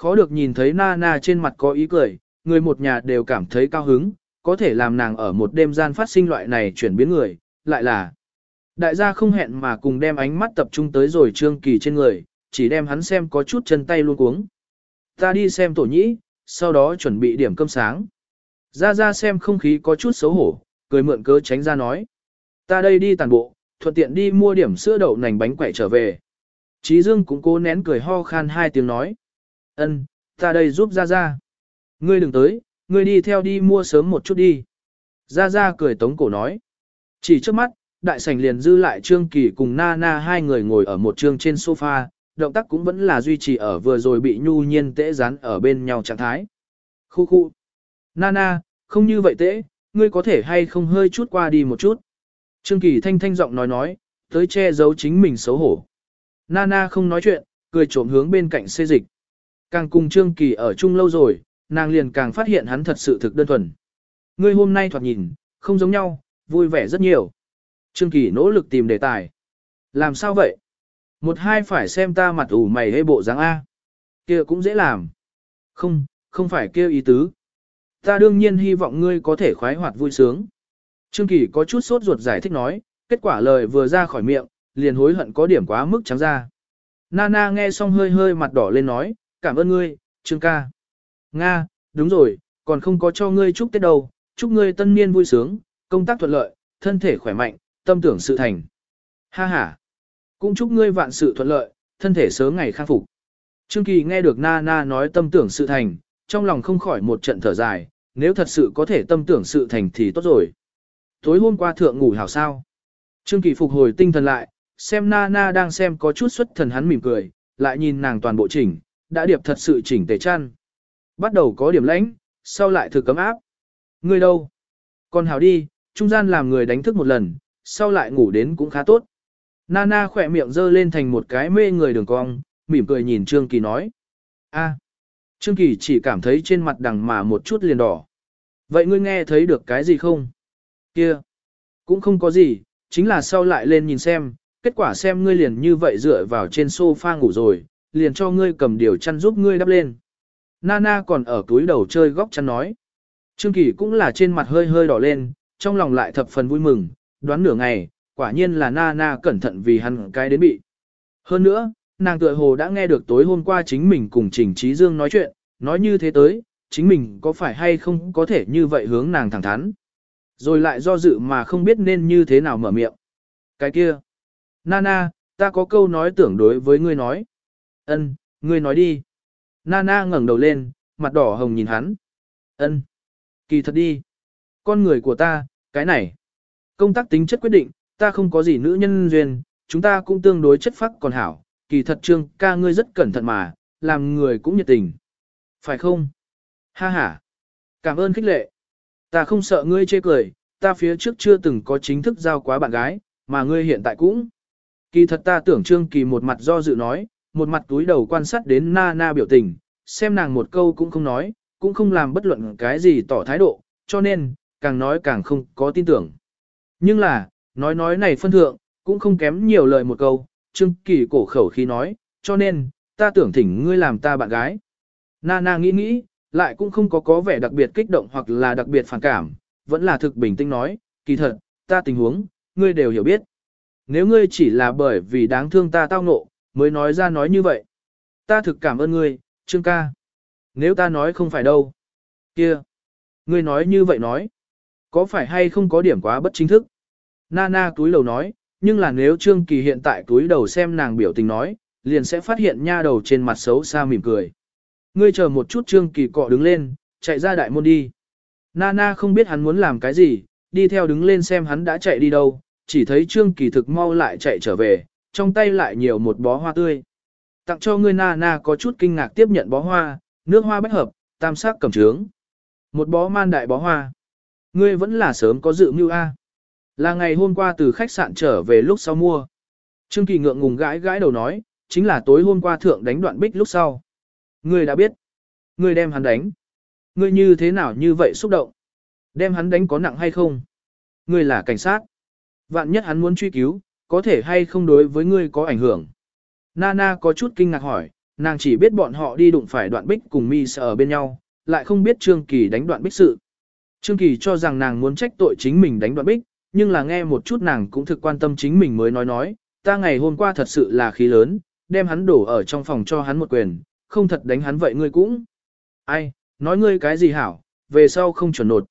Khó được nhìn thấy Nana trên mặt có ý cười, người một nhà đều cảm thấy cao hứng, có thể làm nàng ở một đêm gian phát sinh loại này chuyển biến người, lại là đại gia không hẹn mà cùng đem ánh mắt tập trung tới rồi Trương Kỳ trên người, chỉ đem hắn xem có chút chân tay luôn cuống. Ta đi xem tổ nhĩ, sau đó chuẩn bị điểm cơm sáng. Ra ra xem không khí có chút xấu hổ, cười mượn cớ tránh ra nói. Ta đây đi tàn bộ, thuận tiện đi mua điểm sữa đậu nành bánh quẩy trở về. Chí Dương cũng cố nén cười ho khan hai tiếng nói. Ân, ta đây giúp ra ra. Ngươi đừng tới, ngươi đi theo đi mua sớm một chút đi. Ra ra cười tống cổ nói. Chỉ trước mắt, đại sảnh liền dư lại Trương Kỳ cùng Na Na hai người ngồi ở một trương trên sofa, động tác cũng vẫn là duy trì ở vừa rồi bị nhu nhiên tễ rán ở bên nhau trạng thái. Khu khu. Nana, không như vậy tễ, ngươi có thể hay không hơi chút qua đi một chút. Trương Kỳ thanh thanh giọng nói nói, tới che giấu chính mình xấu hổ. Nana không nói chuyện, cười trộm hướng bên cạnh xê dịch. Càng cùng Trương Kỳ ở chung lâu rồi, nàng liền càng phát hiện hắn thật sự thực đơn thuần. Ngươi hôm nay thoạt nhìn, không giống nhau, vui vẻ rất nhiều. Trương Kỳ nỗ lực tìm đề tài. Làm sao vậy? Một hai phải xem ta mặt ủ mày hay bộ dáng A. kia cũng dễ làm. Không, không phải kêu ý tứ. Ta đương nhiên hy vọng ngươi có thể khoái hoạt vui sướng. Trương Kỳ có chút sốt ruột giải thích nói, kết quả lời vừa ra khỏi miệng, liền hối hận có điểm quá mức trắng ra. Nana nghe xong hơi hơi mặt đỏ lên nói, cảm ơn ngươi, Trương ca. Nga, đúng rồi, còn không có cho ngươi chúc Tết đâu, chúc ngươi tân niên vui sướng, công tác thuận lợi, thân thể khỏe mạnh, tâm tưởng sự thành. Ha ha. Cũng chúc ngươi vạn sự thuận lợi, thân thể sớm ngày khang phục. Trương Kỳ nghe được Na Na nói tâm tưởng sự thành, trong lòng không khỏi một trận thở dài, nếu thật sự có thể tâm tưởng sự thành thì tốt rồi. Tối hôm qua thượng ngủ hảo sao. Trương Kỳ phục hồi tinh thần lại, xem Na Na đang xem có chút xuất thần hắn mỉm cười, lại nhìn nàng toàn bộ chỉnh, đã điệp thật sự chỉnh tề chăn. Bắt đầu có điểm lãnh, sau lại thử cấm áp. Ngươi đâu? Còn hảo đi, trung gian làm người đánh thức một lần, sau lại ngủ đến cũng khá tốt. Nana khỏe miệng dơ lên thành một cái mê người đường cong, mỉm cười nhìn Trương Kỳ nói. a Trương Kỳ chỉ cảm thấy trên mặt đằng mà một chút liền đỏ. Vậy ngươi nghe thấy được cái gì không? Kia! Cũng không có gì, chính là sau lại lên nhìn xem, kết quả xem ngươi liền như vậy dựa vào trên sofa ngủ rồi, liền cho ngươi cầm điều chăn giúp ngươi đắp lên. Nana còn ở túi đầu chơi góc chăn nói. Trương Kỳ cũng là trên mặt hơi hơi đỏ lên, trong lòng lại thập phần vui mừng, đoán nửa ngày, quả nhiên là Nana cẩn thận vì hắn cái đến bị. Hơn nữa, nàng tựa hồ đã nghe được tối hôm qua chính mình cùng Trình Trí Dương nói chuyện, nói như thế tới, chính mình có phải hay không có thể như vậy hướng nàng thẳng thắn. Rồi lại do dự mà không biết nên như thế nào mở miệng. Cái kia. Nana, ta có câu nói tưởng đối với ngươi nói. Ân, ngươi nói đi. Nana ngẩng đầu lên, mặt đỏ hồng nhìn hắn. Ân, Kỳ thật đi. Con người của ta, cái này. Công tác tính chất quyết định, ta không có gì nữ nhân duyên, chúng ta cũng tương đối chất phác còn hảo, kỳ thật trương ca ngươi rất cẩn thận mà, làm người cũng nhiệt tình. Phải không? Ha ha. Cảm ơn khích lệ. Ta không sợ ngươi chê cười, ta phía trước chưa từng có chính thức giao quá bạn gái, mà ngươi hiện tại cũng. Kỳ thật ta tưởng Trương Kỳ một mặt do dự nói, một mặt túi đầu quan sát đến na na biểu tình, xem nàng một câu cũng không nói, cũng không làm bất luận cái gì tỏ thái độ, cho nên, càng nói càng không có tin tưởng. Nhưng là, nói nói này phân thượng, cũng không kém nhiều lời một câu, Trương Kỳ cổ khẩu khi nói, cho nên, ta tưởng thỉnh ngươi làm ta bạn gái. Nana nghĩ nghĩ, lại cũng không có có vẻ đặc biệt kích động hoặc là đặc biệt phản cảm, vẫn là thực bình tĩnh nói, kỳ thật, ta tình huống, ngươi đều hiểu biết. Nếu ngươi chỉ là bởi vì đáng thương ta tao ngộ, mới nói ra nói như vậy. Ta thực cảm ơn ngươi, Trương ca. Nếu ta nói không phải đâu. kia, Ngươi nói như vậy nói. Có phải hay không có điểm quá bất chính thức? Nana túi đầu nói, nhưng là nếu Trương Kỳ hiện tại túi đầu xem nàng biểu tình nói, liền sẽ phát hiện nha đầu trên mặt xấu xa mỉm cười. Ngươi chờ một chút Trương Kỳ cọ đứng lên, chạy ra đại môn đi. Nana không biết hắn muốn làm cái gì, đi theo đứng lên xem hắn đã chạy đi đâu, chỉ thấy Trương Kỳ thực mau lại chạy trở về, trong tay lại nhiều một bó hoa tươi. Tặng cho ngươi Nana có chút kinh ngạc tiếp nhận bó hoa, nước hoa bách hợp, tam sắc cầm trướng. Một bó man đại bó hoa. Ngươi vẫn là sớm có dự mưu a. Là ngày hôm qua từ khách sạn trở về lúc sau mua. Trương Kỳ ngượng ngùng gãi gãi đầu nói, chính là tối hôm qua thượng đánh đoạn bích lúc sau. Ngươi đã biết. Ngươi đem hắn đánh. Ngươi như thế nào như vậy xúc động? Đem hắn đánh có nặng hay không? Ngươi là cảnh sát. Vạn nhất hắn muốn truy cứu, có thể hay không đối với ngươi có ảnh hưởng. Nana có chút kinh ngạc hỏi, nàng chỉ biết bọn họ đi đụng phải đoạn bích cùng mi sợ ở bên nhau, lại không biết Trương Kỳ đánh đoạn bích sự. Trương Kỳ cho rằng nàng muốn trách tội chính mình đánh đoạn bích, nhưng là nghe một chút nàng cũng thực quan tâm chính mình mới nói nói, ta ngày hôm qua thật sự là khí lớn, đem hắn đổ ở trong phòng cho hắn một quyền, không thật đánh hắn vậy ngươi cũng. Ai, nói ngươi cái gì hảo, về sau không chuẩn nột.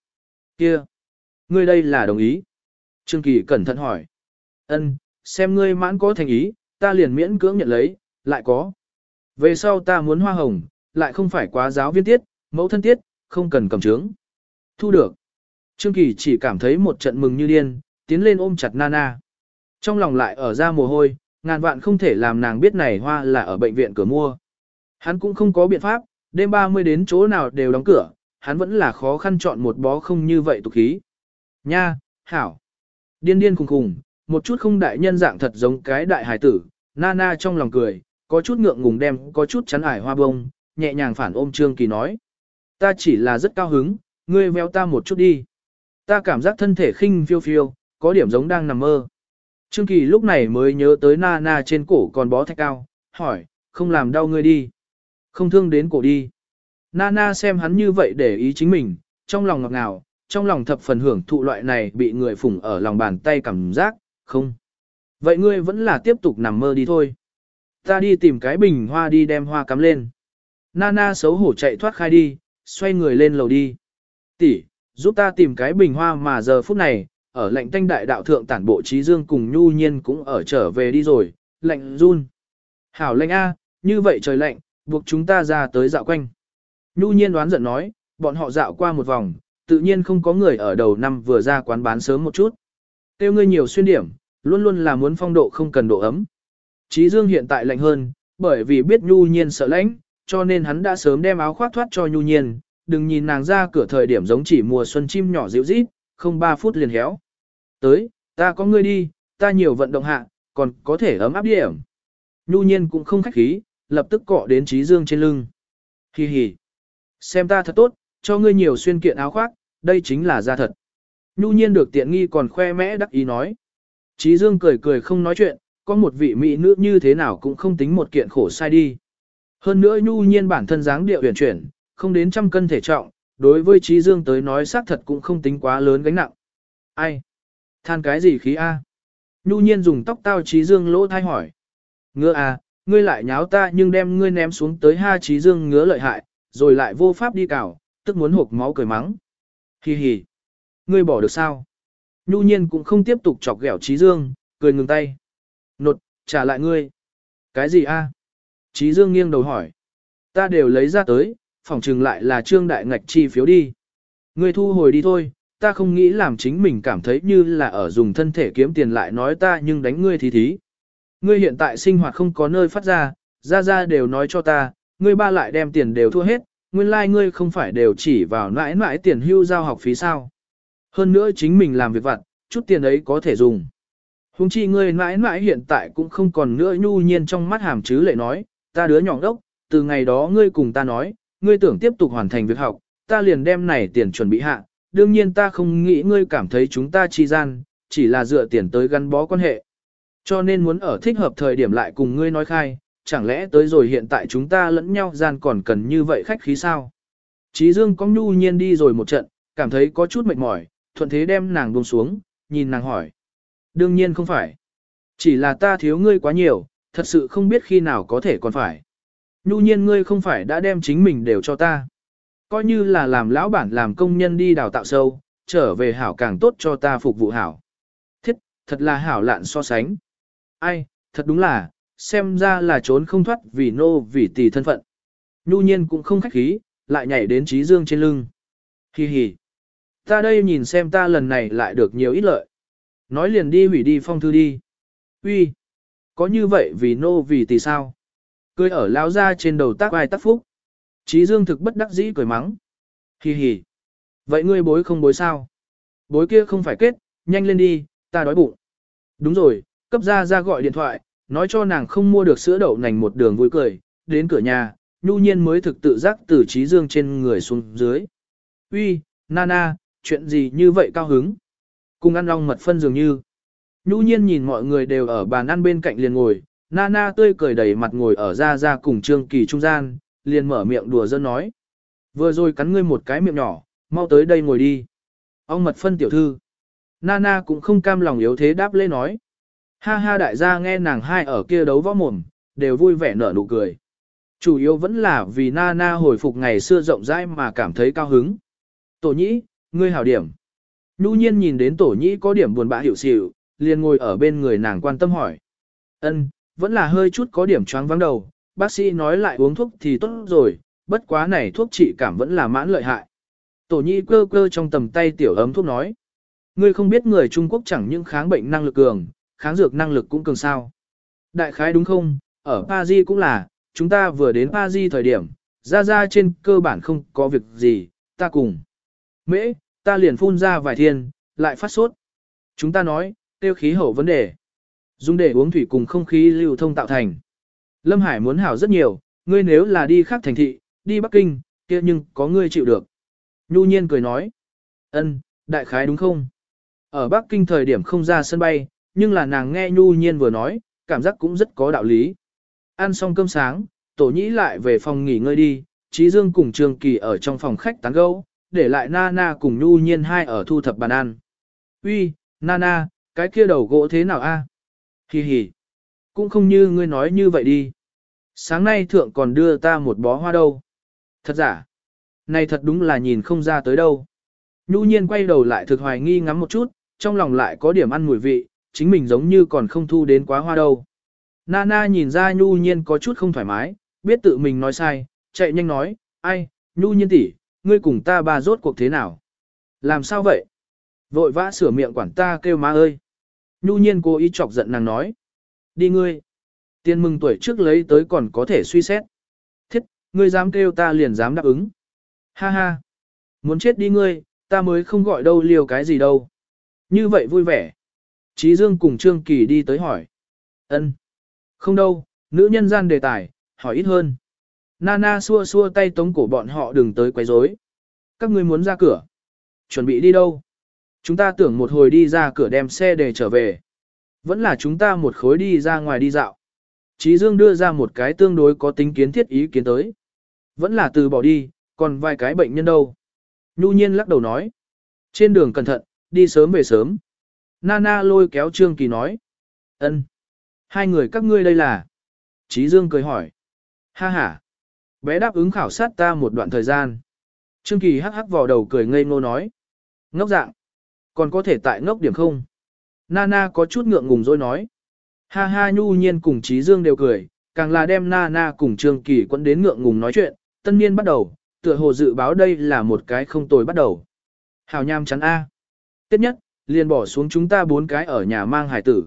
Kia, ngươi đây là đồng ý. Trương Kỳ cẩn thận hỏi. Ân, xem ngươi mãn có thành ý, ta liền miễn cưỡng nhận lấy, lại có. Về sau ta muốn hoa hồng, lại không phải quá giáo viên tiết, mẫu thân tiết, không cần cầm trướng. Thu được. Trương Kỳ chỉ cảm thấy một trận mừng như điên, tiến lên ôm chặt Nana. Trong lòng lại ở ra mồ hôi, ngàn vạn không thể làm nàng biết này hoa là ở bệnh viện cửa mua. Hắn cũng không có biện pháp, đêm 30 đến chỗ nào đều đóng cửa, hắn vẫn là khó khăn chọn một bó không như vậy tục khí. Nha, hảo. Điên điên cùng cùng, một chút không đại nhân dạng thật giống cái đại hải tử, Nana trong lòng cười, có chút ngượng ngùng đem có chút chắn ải hoa bông, nhẹ nhàng phản ôm Trương Kỳ nói. Ta chỉ là rất cao hứng, ngươi véo ta một chút đi. Ta cảm giác thân thể khinh phiêu phiêu, có điểm giống đang nằm mơ. Trương Kỳ lúc này mới nhớ tới Nana trên cổ còn bó thạch cao, hỏi, không làm đau ngươi đi. Không thương đến cổ đi. Nana xem hắn như vậy để ý chính mình, trong lòng ngọt ngào, trong lòng thập phần hưởng thụ loại này bị người phủng ở lòng bàn tay cảm giác, không. Vậy ngươi vẫn là tiếp tục nằm mơ đi thôi. Ta đi tìm cái bình hoa đi đem hoa cắm lên. Nana xấu hổ chạy thoát khai đi, xoay người lên lầu đi. Tỷ, giúp ta tìm cái bình hoa mà giờ phút này, ở lệnh tanh đại đạo thượng tản bộ trí dương cùng nhu nhiên cũng ở trở về đi rồi, lệnh run. Hảo lệnh A, như vậy trời lạnh, buộc chúng ta ra tới dạo quanh. Nhu nhiên đoán giận nói, bọn họ dạo qua một vòng, tự nhiên không có người ở đầu năm vừa ra quán bán sớm một chút. Tiêu ngươi nhiều xuyên điểm, luôn luôn là muốn phong độ không cần độ ấm. Trí Dương hiện tại lạnh hơn, bởi vì biết Nhu Nhiên sợ lạnh, cho nên hắn đã sớm đem áo khoác thoát cho Nhu Nhiên, đừng nhìn nàng ra cửa thời điểm giống chỉ mùa xuân chim nhỏ dịu rít, không ba phút liền héo. Tới, ta có ngươi đi, ta nhiều vận động hạ, còn có thể ấm áp điểm. Nhu Nhiên cũng không khách khí, lập tức cọ đến Trí Dương trên lưng. Hi hi. Xem ta thật tốt, cho ngươi nhiều xuyên kiện áo khoác, đây chính là gia thật. Nhu nhiên được tiện nghi còn khoe mẽ đắc ý nói. Trí Dương cười cười không nói chuyện, có một vị mỹ nữ như thế nào cũng không tính một kiện khổ sai đi. Hơn nữa Nhu nhiên bản thân dáng điệu huyền chuyển, không đến trăm cân thể trọng, đối với Trí Dương tới nói xác thật cũng không tính quá lớn gánh nặng. Ai? Than cái gì khí A? Nhu nhiên dùng tóc tao Trí Dương lỗ thai hỏi. Ngựa à, ngươi lại nháo ta nhưng đem ngươi ném xuống tới ha Trí Dương ngứa lợi hại, rồi lại vô pháp đi cào, tức muốn hộp máu cười mắng. Hi hi. Ngươi bỏ được sao? Nhu nhiên cũng không tiếp tục chọc ghẹo Trí Dương, cười ngừng tay. Nột, trả lại ngươi. Cái gì a? Trí Dương nghiêng đầu hỏi. Ta đều lấy ra tới, phòng trừng lại là trương đại ngạch chi phiếu đi. Ngươi thu hồi đi thôi, ta không nghĩ làm chính mình cảm thấy như là ở dùng thân thể kiếm tiền lại nói ta nhưng đánh ngươi thì thí. Ngươi hiện tại sinh hoạt không có nơi phát ra, ra ra đều nói cho ta, ngươi ba lại đem tiền đều thua hết, nguyên lai like ngươi không phải đều chỉ vào mãi mãi tiền hưu giao học phí sao. Hơn nữa chính mình làm việc vặt, chút tiền ấy có thể dùng. Hùng chi ngươi mãi mãi hiện tại cũng không còn nữa nhu nhiên trong mắt hàm chứ lệ nói, ta đứa nhỏ đốc, từ ngày đó ngươi cùng ta nói, ngươi tưởng tiếp tục hoàn thành việc học, ta liền đem này tiền chuẩn bị hạ, đương nhiên ta không nghĩ ngươi cảm thấy chúng ta chi gian, chỉ là dựa tiền tới gắn bó quan hệ. Cho nên muốn ở thích hợp thời điểm lại cùng ngươi nói khai, chẳng lẽ tới rồi hiện tại chúng ta lẫn nhau gian còn cần như vậy khách khí sao? Chí Dương có nhu nhiên đi rồi một trận, cảm thấy có chút mệt mỏi, thuận thế đem nàng buông xuống, nhìn nàng hỏi. Đương nhiên không phải. Chỉ là ta thiếu ngươi quá nhiều, thật sự không biết khi nào có thể còn phải. Nhu nhiên ngươi không phải đã đem chính mình đều cho ta. Coi như là làm lão bản làm công nhân đi đào tạo sâu, trở về hảo càng tốt cho ta phục vụ hảo. Thiết, thật là hảo lạn so sánh. Ai, thật đúng là, xem ra là trốn không thoát vì nô vì tỷ thân phận. Nhu nhiên cũng không khách khí, lại nhảy đến trí dương trên lưng. Hi hi. Ta đây nhìn xem ta lần này lại được nhiều ít lợi. Nói liền đi hủy đi phong thư đi. Uy, Có như vậy vì nô vì tỷ sao? Cười ở lao ra trên đầu tác ai tác phúc. Chí dương thực bất đắc dĩ cười mắng. Hi hi. Vậy ngươi bối không bối sao? Bối kia không phải kết, nhanh lên đi, ta đói bụng. Đúng rồi, cấp ra ra gọi điện thoại, nói cho nàng không mua được sữa đậu nành một đường vui cười, đến cửa nhà, nhu nhiên mới thực tự giác từ trí dương trên người xuống dưới. Uy, Nana, chuyện gì như vậy cao hứng? Cùng ăn long mật phân dường như. Nhu nhiên nhìn mọi người đều ở bàn ăn bên cạnh liền ngồi, Nana tươi cười đầy mặt ngồi ở ra ra cùng Trương Kỳ trung gian, liền mở miệng đùa dân nói. Vừa rồi cắn ngươi một cái miệng nhỏ, mau tới đây ngồi đi. Ông mật phân tiểu thư. Nana cũng không cam lòng yếu thế đáp lê nói. Ha ha đại gia nghe nàng hai ở kia đấu võ mồm, đều vui vẻ nở nụ cười. Chủ yếu vẫn là vì Nana hồi phục ngày xưa rộng rãi mà cảm thấy cao hứng. Tổ nhĩ, ngươi hảo điểm. Nhu nhiên nhìn đến tổ nhĩ có điểm buồn bã hiểu xỉu, liền ngồi ở bên người nàng quan tâm hỏi. Ân, vẫn là hơi chút có điểm choáng vắng đầu, bác sĩ nói lại uống thuốc thì tốt rồi, bất quá này thuốc trị cảm vẫn là mãn lợi hại. Tổ nhĩ cơ cơ trong tầm tay tiểu ấm thuốc nói. Ngươi không biết người Trung Quốc chẳng những kháng bệnh năng lực cường, kháng dược năng lực cũng cường sao. Đại khái đúng không, ở Paris cũng là, chúng ta vừa đến Paris thời điểm, ra ra trên cơ bản không có việc gì, ta cùng. Mễ, ta liền phun ra vài thiên, lại phát sốt. Chúng ta nói, tiêu khí hậu vấn đề. Dùng để uống thủy cùng không khí lưu thông tạo thành. Lâm Hải muốn hảo rất nhiều, ngươi nếu là đi khác thành thị, đi Bắc Kinh, kia nhưng có ngươi chịu được. Nhu nhiên cười nói. ân, đại khái đúng không? Ở Bắc Kinh thời điểm không ra sân bay, nhưng là nàng nghe Nhu nhiên vừa nói, cảm giác cũng rất có đạo lý. Ăn xong cơm sáng, tổ nhĩ lại về phòng nghỉ ngơi đi, Trí Dương cùng Trường Kỳ ở trong phòng khách tán gẫu, để lại Nana cùng Nhu nhiên hai ở thu thập bàn ăn. Uy, Nana, cái kia đầu gỗ thế nào a? À? Hi hi. Cũng không như ngươi nói như vậy đi. Sáng nay thượng còn đưa ta một bó hoa đâu. Thật giả. Này thật đúng là nhìn không ra tới đâu. Nhu nhiên quay đầu lại thực hoài nghi ngắm một chút, trong lòng lại có điểm ăn mùi vị, chính mình giống như còn không thu đến quá hoa đâu. Nana nhìn ra Nhu nhiên có chút không thoải mái, biết tự mình nói sai, chạy nhanh nói, ai, Nhu nhiên tỷ, ngươi cùng ta ba rốt cuộc thế nào? Làm sao vậy? Vội vã sửa miệng quản ta kêu má ơi. Nhu nhiên cố ý chọc giận nàng nói. Đi ngươi. Tiền mừng tuổi trước lấy tới còn có thể suy xét. Thiết, ngươi dám kêu ta liền dám đáp ứng. Ha ha. Muốn chết đi ngươi, ta mới không gọi đâu liều cái gì đâu. Như vậy vui vẻ. Trí Dương cùng Trương Kỳ đi tới hỏi. ân Không đâu, nữ nhân gian đề tài, hỏi ít hơn. Nana xua xua tay tống cổ bọn họ đừng tới quấy rối. Các ngươi muốn ra cửa. Chuẩn bị đi đâu? Chúng ta tưởng một hồi đi ra cửa đem xe để trở về. Vẫn là chúng ta một khối đi ra ngoài đi dạo. Chí Dương đưa ra một cái tương đối có tính kiến thiết ý kiến tới. Vẫn là từ bỏ đi, còn vài cái bệnh nhân đâu. Nhu nhiên lắc đầu nói. Trên đường cẩn thận, đi sớm về sớm. Nana lôi kéo Trương Kỳ nói. ân, Hai người các ngươi đây là. Chí Dương cười hỏi. Ha ha. Bé đáp ứng khảo sát ta một đoạn thời gian. Trương Kỳ hắc hắc vào đầu cười ngây ngô nói. Ngốc dạng. Còn có thể tại ngốc điểm không? Nana có chút ngượng ngùng rồi nói. Ha ha nhu nhiên cùng Trí Dương đều cười, càng là đem Nana cùng Trương Kỳ quấn đến ngượng ngùng nói chuyện, tân niên bắt đầu, tựa hồ dự báo đây là một cái không tồi bắt đầu. Hào nham chắn A. Tiếp nhất, liền bỏ xuống chúng ta bốn cái ở nhà mang hải tử.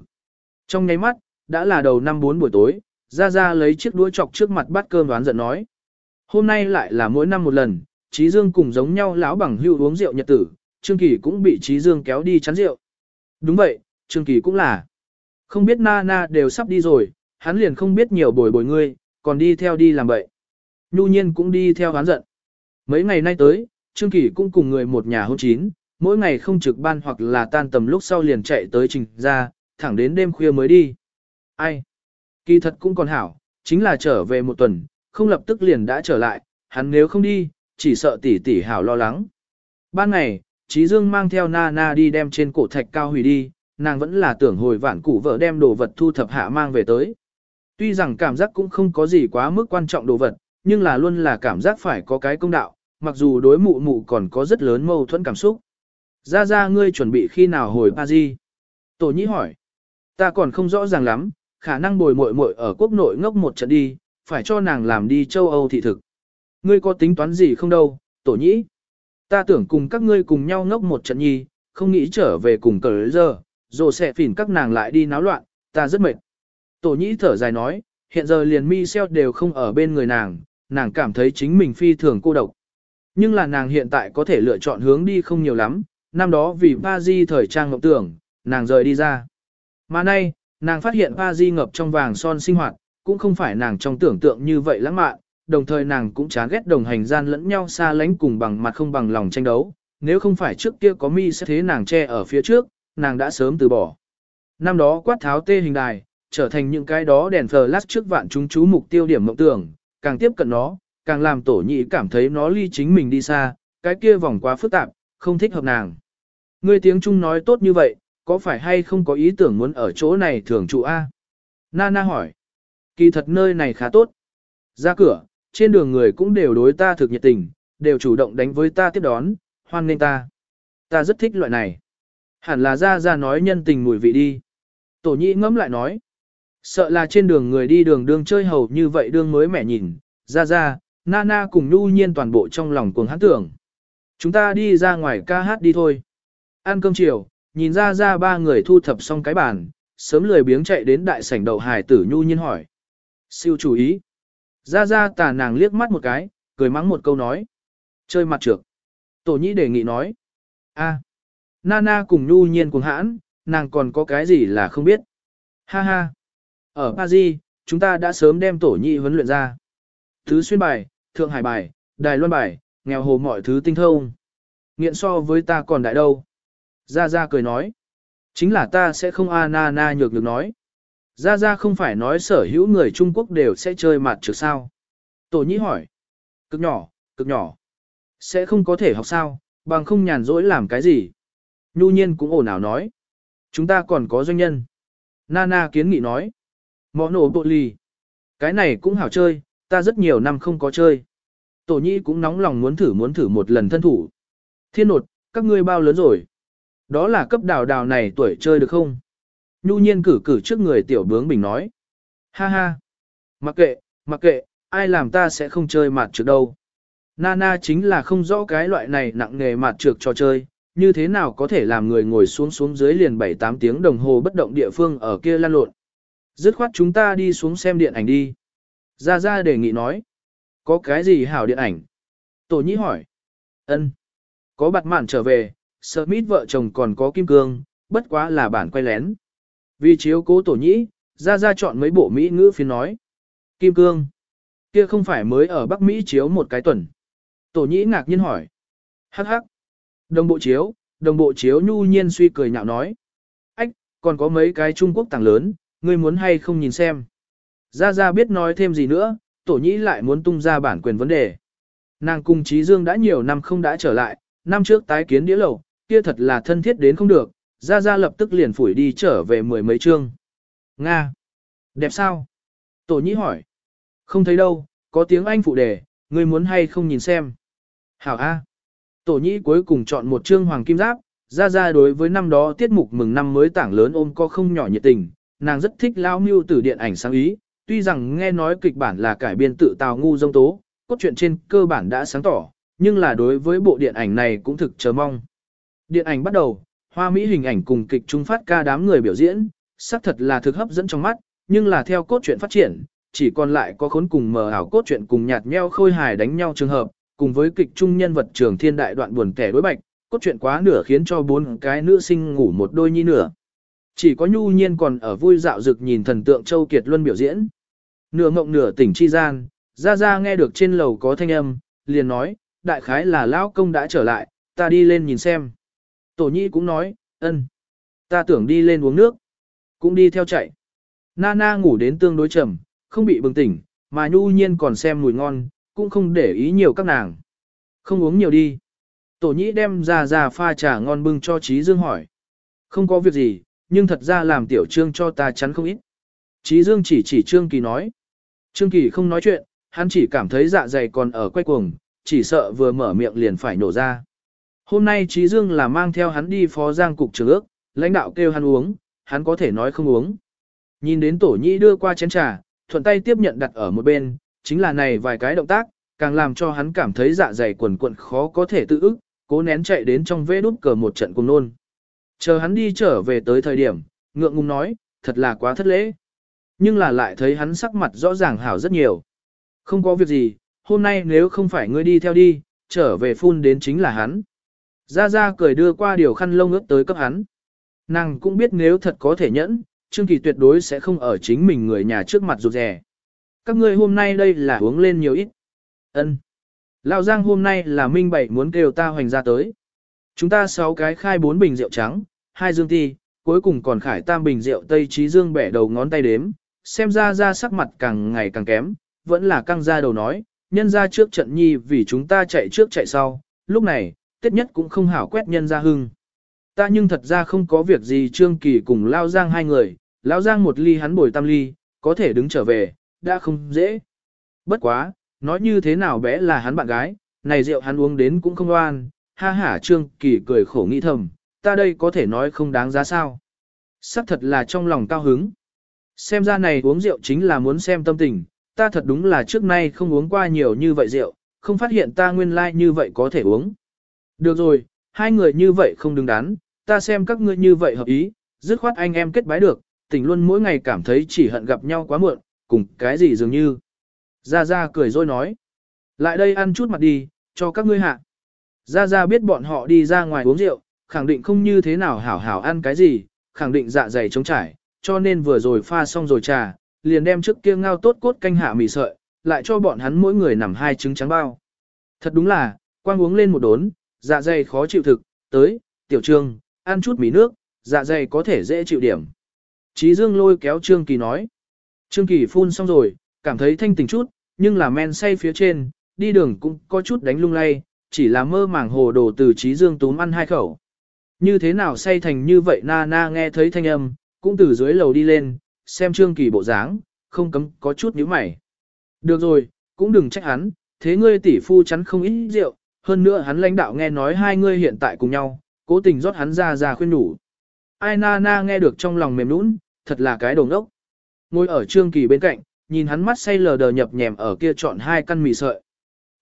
Trong nháy mắt, đã là đầu năm bốn buổi tối, ra ra lấy chiếc đũa chọc trước mặt bát cơm đoán giận nói. Hôm nay lại là mỗi năm một lần, Trí Dương cùng giống nhau lão bằng hưu uống rượu nhật tử, Trương Kỳ cũng bị Trí Dương kéo đi chắn rượu. Đúng vậy, Trương Kỳ cũng là. Không biết na na đều sắp đi rồi, hắn liền không biết nhiều bồi bồi ngươi, còn đi theo đi làm vậy. Nhu nhiên cũng đi theo hắn giận. Mấy ngày nay tới, Trương Kỳ cũng cùng người một nhà hôn chín, mỗi ngày không trực ban hoặc là tan tầm lúc sau liền chạy tới trình ra, thẳng đến đêm khuya mới đi. Ai? Kỳ thật cũng còn hảo, chính là trở về một tuần, không lập tức liền đã trở lại, hắn nếu không đi, chỉ sợ tỷ tỷ hảo lo lắng. Ban ngày, Trí Dương mang theo Nana đi đem trên cổ thạch cao hủy đi, nàng vẫn là tưởng hồi vạn củ vợ đem đồ vật thu thập hạ mang về tới. Tuy rằng cảm giác cũng không có gì quá mức quan trọng đồ vật, nhưng là luôn là cảm giác phải có cái công đạo, mặc dù đối mụ mụ còn có rất lớn mâu thuẫn cảm xúc. Ra ra ngươi chuẩn bị khi nào hồi Paris? Tổ nhĩ hỏi. Ta còn không rõ ràng lắm, khả năng bồi muội muội ở quốc nội ngốc một trận đi, phải cho nàng làm đi châu Âu thị thực. Ngươi có tính toán gì không đâu, tổ nhĩ? Ta tưởng cùng các ngươi cùng nhau ngốc một trận nhi, không nghĩ trở về cùng cờ giờ, rồi sẽ phỉn các nàng lại đi náo loạn, ta rất mệt. Tổ nhĩ thở dài nói, hiện giờ liền mi xeo đều không ở bên người nàng, nàng cảm thấy chính mình phi thường cô độc. Nhưng là nàng hiện tại có thể lựa chọn hướng đi không nhiều lắm, năm đó vì Pa Di thời trang ngọc tưởng, nàng rời đi ra. Mà nay, nàng phát hiện Pa Di ngập trong vàng son sinh hoạt, cũng không phải nàng trong tưởng tượng như vậy lãng mạn, đồng thời nàng cũng chán ghét đồng hành gian lẫn nhau xa lánh cùng bằng mặt không bằng lòng tranh đấu, nếu không phải trước kia có mi sẽ thế nàng che ở phía trước, nàng đã sớm từ bỏ. Năm đó quát tháo tê hình đài, trở thành những cái đó đèn flash trước vạn chúng chú mục tiêu điểm mộng tưởng, càng tiếp cận nó, càng làm tổ nhị cảm thấy nó ly chính mình đi xa, cái kia vòng quá phức tạp, không thích hợp nàng. Ngươi tiếng Trung nói tốt như vậy, có phải hay không có ý tưởng muốn ở chỗ này thường trụ A? Nana hỏi. Kỳ thật nơi này khá tốt. Ra cửa, trên đường người cũng đều đối ta thực nhiệt tình, đều chủ động đánh với ta tiếp đón, hoan nghênh ta. Ta rất thích loại này. Hẳn là ra ra nói nhân tình mùi vị đi. Tổ nhị ngẫm lại nói. Sợ là trên đường người đi đường đường chơi hầu như vậy đương mới mẹ nhìn, ra ra, Nana cùng nhu nhiên toàn bộ trong lòng cuồng hát tưởng. Chúng ta đi ra ngoài ca hát đi thôi. Ăn cơm chiều, nhìn ra ra ba người thu thập xong cái bàn, sớm lười biếng chạy đến đại sảnh đậu hải tử nhu nhiên hỏi. Siêu chủ ý. Ra ra tà nàng liếc mắt một cái, cười mắng một câu nói. Chơi mặt trược. Tổ nhĩ đề nghị nói. a Nana cùng nhu nhiên cuồng hãn, nàng còn có cái gì là không biết. Ha ha. Ở Paris, chúng ta đã sớm đem tổ nhị huấn luyện ra. Thứ xuyên bài, Thượng Hải bài, Đài Loan bài, nghèo hồ mọi thứ tinh thông. Nghiện so với ta còn đại đâu. Gia Gia cười nói. Chính là ta sẽ không a na na nhược được nói. Gia Gia không phải nói sở hữu người Trung Quốc đều sẽ chơi mặt trược sao. Tổ nhĩ hỏi. Cực nhỏ, cực nhỏ. Sẽ không có thể học sao, bằng không nhàn rỗi làm cái gì. Nhu nhiên cũng ồn ào nói. Chúng ta còn có doanh nhân. Nana kiến nghị nói. Mõ nổ bộ lì. Cái này cũng hảo chơi, ta rất nhiều năm không có chơi. Tổ nhi cũng nóng lòng muốn thử muốn thử một lần thân thủ. Thiên nột, các ngươi bao lớn rồi? Đó là cấp đào đào này tuổi chơi được không? Nhu nhiên cử cử trước người tiểu bướng bình nói. Ha ha. Mặc kệ, mặc kệ, ai làm ta sẽ không chơi mặt trược đâu. Nana chính là không rõ cái loại này nặng nghề mặt trược cho chơi, như thế nào có thể làm người ngồi xuống xuống dưới liền 7-8 tiếng đồng hồ bất động địa phương ở kia lan lộn. Dứt khoát chúng ta đi xuống xem điện ảnh đi. Gia Gia đề nghị nói. Có cái gì hảo điện ảnh? Tổ nhĩ hỏi. ân Có bạt mạn trở về, Smith vợ chồng còn có kim cương, bất quá là bản quay lén. Vì chiếu cố tổ nhĩ, Gia Gia chọn mấy bộ Mỹ ngữ phiên nói. Kim cương. Kia không phải mới ở Bắc Mỹ chiếu một cái tuần. Tổ nhĩ ngạc nhiên hỏi. Hắc hắc. Đồng bộ chiếu, đồng bộ chiếu nhu nhiên suy cười nhạo nói. Ách, còn có mấy cái Trung Quốc tàng lớn, ngươi muốn hay không nhìn xem. Gia Gia biết nói thêm gì nữa, tổ nhĩ lại muốn tung ra bản quyền vấn đề. Nàng cùng Trí Dương đã nhiều năm không đã trở lại, năm trước tái kiến đĩa lầu, kia thật là thân thiết đến không được, Gia Gia lập tức liền phủi đi trở về mười mấy chương. Nga! Đẹp sao? Tổ nhĩ hỏi. Không thấy đâu, có tiếng Anh phụ đề, ngươi muốn hay không nhìn xem. Hảo A. Tổ nhĩ cuối cùng chọn một chương hoàng kim giáp, Gia Gia đối với năm đó tiết mục mừng năm mới tảng lớn ôm có không nhỏ nhiệt tình, nàng rất thích lao mưu từ điện ảnh sáng ý, tuy rằng nghe nói kịch bản là cải biên tự tào ngu dông tố, cốt truyện trên cơ bản đã sáng tỏ, nhưng là đối với bộ điện ảnh này cũng thực chờ mong. Điện ảnh bắt đầu, hoa mỹ hình ảnh cùng kịch trung phát ca đám người biểu diễn, xác thật là thực hấp dẫn trong mắt, nhưng là theo cốt truyện phát triển, chỉ còn lại có khốn cùng mờ ảo cốt truyện cùng nhạt nheo khôi hài đánh nhau trường hợp, cùng với kịch trung nhân vật trường thiên đại đoạn buồn kẻ đối bạch, cốt truyện quá nửa khiến cho bốn cái nữ sinh ngủ một đôi nhi nửa. Chỉ có nhu nhiên còn ở vui dạo dực nhìn thần tượng Châu Kiệt Luân biểu diễn. Nửa mộng nửa tỉnh chi gian, ra ra nghe được trên lầu có thanh âm, liền nói, đại khái là lão công đã trở lại, ta đi lên nhìn xem. Tổ nhi cũng nói, ân, ta tưởng đi lên uống nước, cũng đi theo chạy. Nana ngủ đến tương đối trầm, không bị bừng tỉnh, mà nhu nhiên còn xem mùi ngon, cũng không để ý nhiều các nàng. Không uống nhiều đi. Tổ nhĩ đem ra ra pha trà ngon bưng cho Trí Dương hỏi. Không có việc gì, nhưng thật ra làm tiểu trương cho ta chắn không ít. Trí Dương chỉ chỉ Trương Kỳ nói. Trương Kỳ không nói chuyện, hắn chỉ cảm thấy dạ dày còn ở quay cuồng, chỉ sợ vừa mở miệng liền phải nổ ra. Hôm nay Trí Dương là mang theo hắn đi phó giang cục trưởng ước, lãnh đạo kêu hắn uống, hắn có thể nói không uống. Nhìn đến tổ nhĩ đưa qua chén trà, thuận tay tiếp nhận đặt ở một bên, chính là này vài cái động tác, càng làm cho hắn cảm thấy dạ dày quần quận khó có thể tự ức, cố nén chạy đến trong vế đút cờ một trận cùng nôn. Chờ hắn đi trở về tới thời điểm, ngượng ngùng nói, thật là quá thất lễ. Nhưng là lại thấy hắn sắc mặt rõ ràng hảo rất nhiều. Không có việc gì, hôm nay nếu không phải ngươi đi theo đi, trở về phun đến chính là hắn. Ra Ra cười đưa qua điều khăn lông ướt tới cấp hắn. Nàng cũng biết nếu thật có thể nhẫn, Trương Kỳ tuyệt đối sẽ không ở chính mình người nhà trước mặt rụt rè. Các ngươi hôm nay đây là uống lên nhiều ít. Ân. Lão Giang hôm nay là minh bảy muốn kêu ta hoành ra tới. Chúng ta sáu cái khai bốn bình rượu trắng, hai dương ti, cuối cùng còn khải tam bình rượu tây trí dương bẻ đầu ngón tay đếm, xem ra ra sắc mặt càng ngày càng kém, vẫn là căng ra đầu nói, nhân ra trước trận nhi vì chúng ta chạy trước chạy sau, lúc này, tiết nhất cũng không hảo quét nhân ra hưng. Ta nhưng thật ra không có việc gì Trương Kỳ cùng Lao Giang hai người, Lao Giang một ly hắn bồi tam ly, có thể đứng trở về, đã không dễ. Bất quá, nói như thế nào bé là hắn bạn gái, này rượu hắn uống đến cũng không oan, ha ha Trương Kỳ cười khổ nghĩ thầm, ta đây có thể nói không đáng giá sao. Sắc thật là trong lòng cao hứng. Xem ra này uống rượu chính là muốn xem tâm tình, ta thật đúng là trước nay không uống qua nhiều như vậy rượu, không phát hiện ta nguyên lai like như vậy có thể uống. Được rồi, hai người như vậy không đứng đắn, ta xem các ngươi như vậy hợp ý, dứt khoát anh em kết bái được, tình luôn mỗi ngày cảm thấy chỉ hận gặp nhau quá muộn, cùng cái gì dường như. Gia Gia cười rồi nói, lại đây ăn chút mặt đi, cho các ngươi hạ. Gia Gia biết bọn họ đi ra ngoài uống rượu, khẳng định không như thế nào hảo hảo ăn cái gì, khẳng định dạ dày trống trải, cho nên vừa rồi pha xong rồi trà, liền đem trước kia ngao tốt cốt canh hạ mì sợi, lại cho bọn hắn mỗi người nằm hai trứng trắng bao. Thật đúng là, quang uống lên một đốn, dạ dày khó chịu thực, tới, tiểu trương, ăn chút mì nước, dạ dày có thể dễ chịu điểm. Chí Dương lôi kéo Trương Kỳ nói. Trương Kỳ phun xong rồi, cảm thấy thanh tỉnh chút, nhưng là men say phía trên, đi đường cũng có chút đánh lung lay, chỉ là mơ màng hồ đồ từ Chí Dương túm ăn hai khẩu. Như thế nào say thành như vậy na na nghe thấy thanh âm, cũng từ dưới lầu đi lên, xem Trương Kỳ bộ dáng, không cấm có chút nhíu mày. Được rồi, cũng đừng trách hắn, thế ngươi tỷ phu chắn không ít rượu, hơn nữa hắn lãnh đạo nghe nói hai ngươi hiện tại cùng nhau, cố tình rót hắn ra ra khuyên đủ. Ai na na nghe được trong lòng mềm nũng, thật là cái đồ ngốc Ngồi ở Trương Kỳ bên cạnh, nhìn hắn mắt say lờ đờ nhập nhèm ở kia chọn hai căn mì sợi.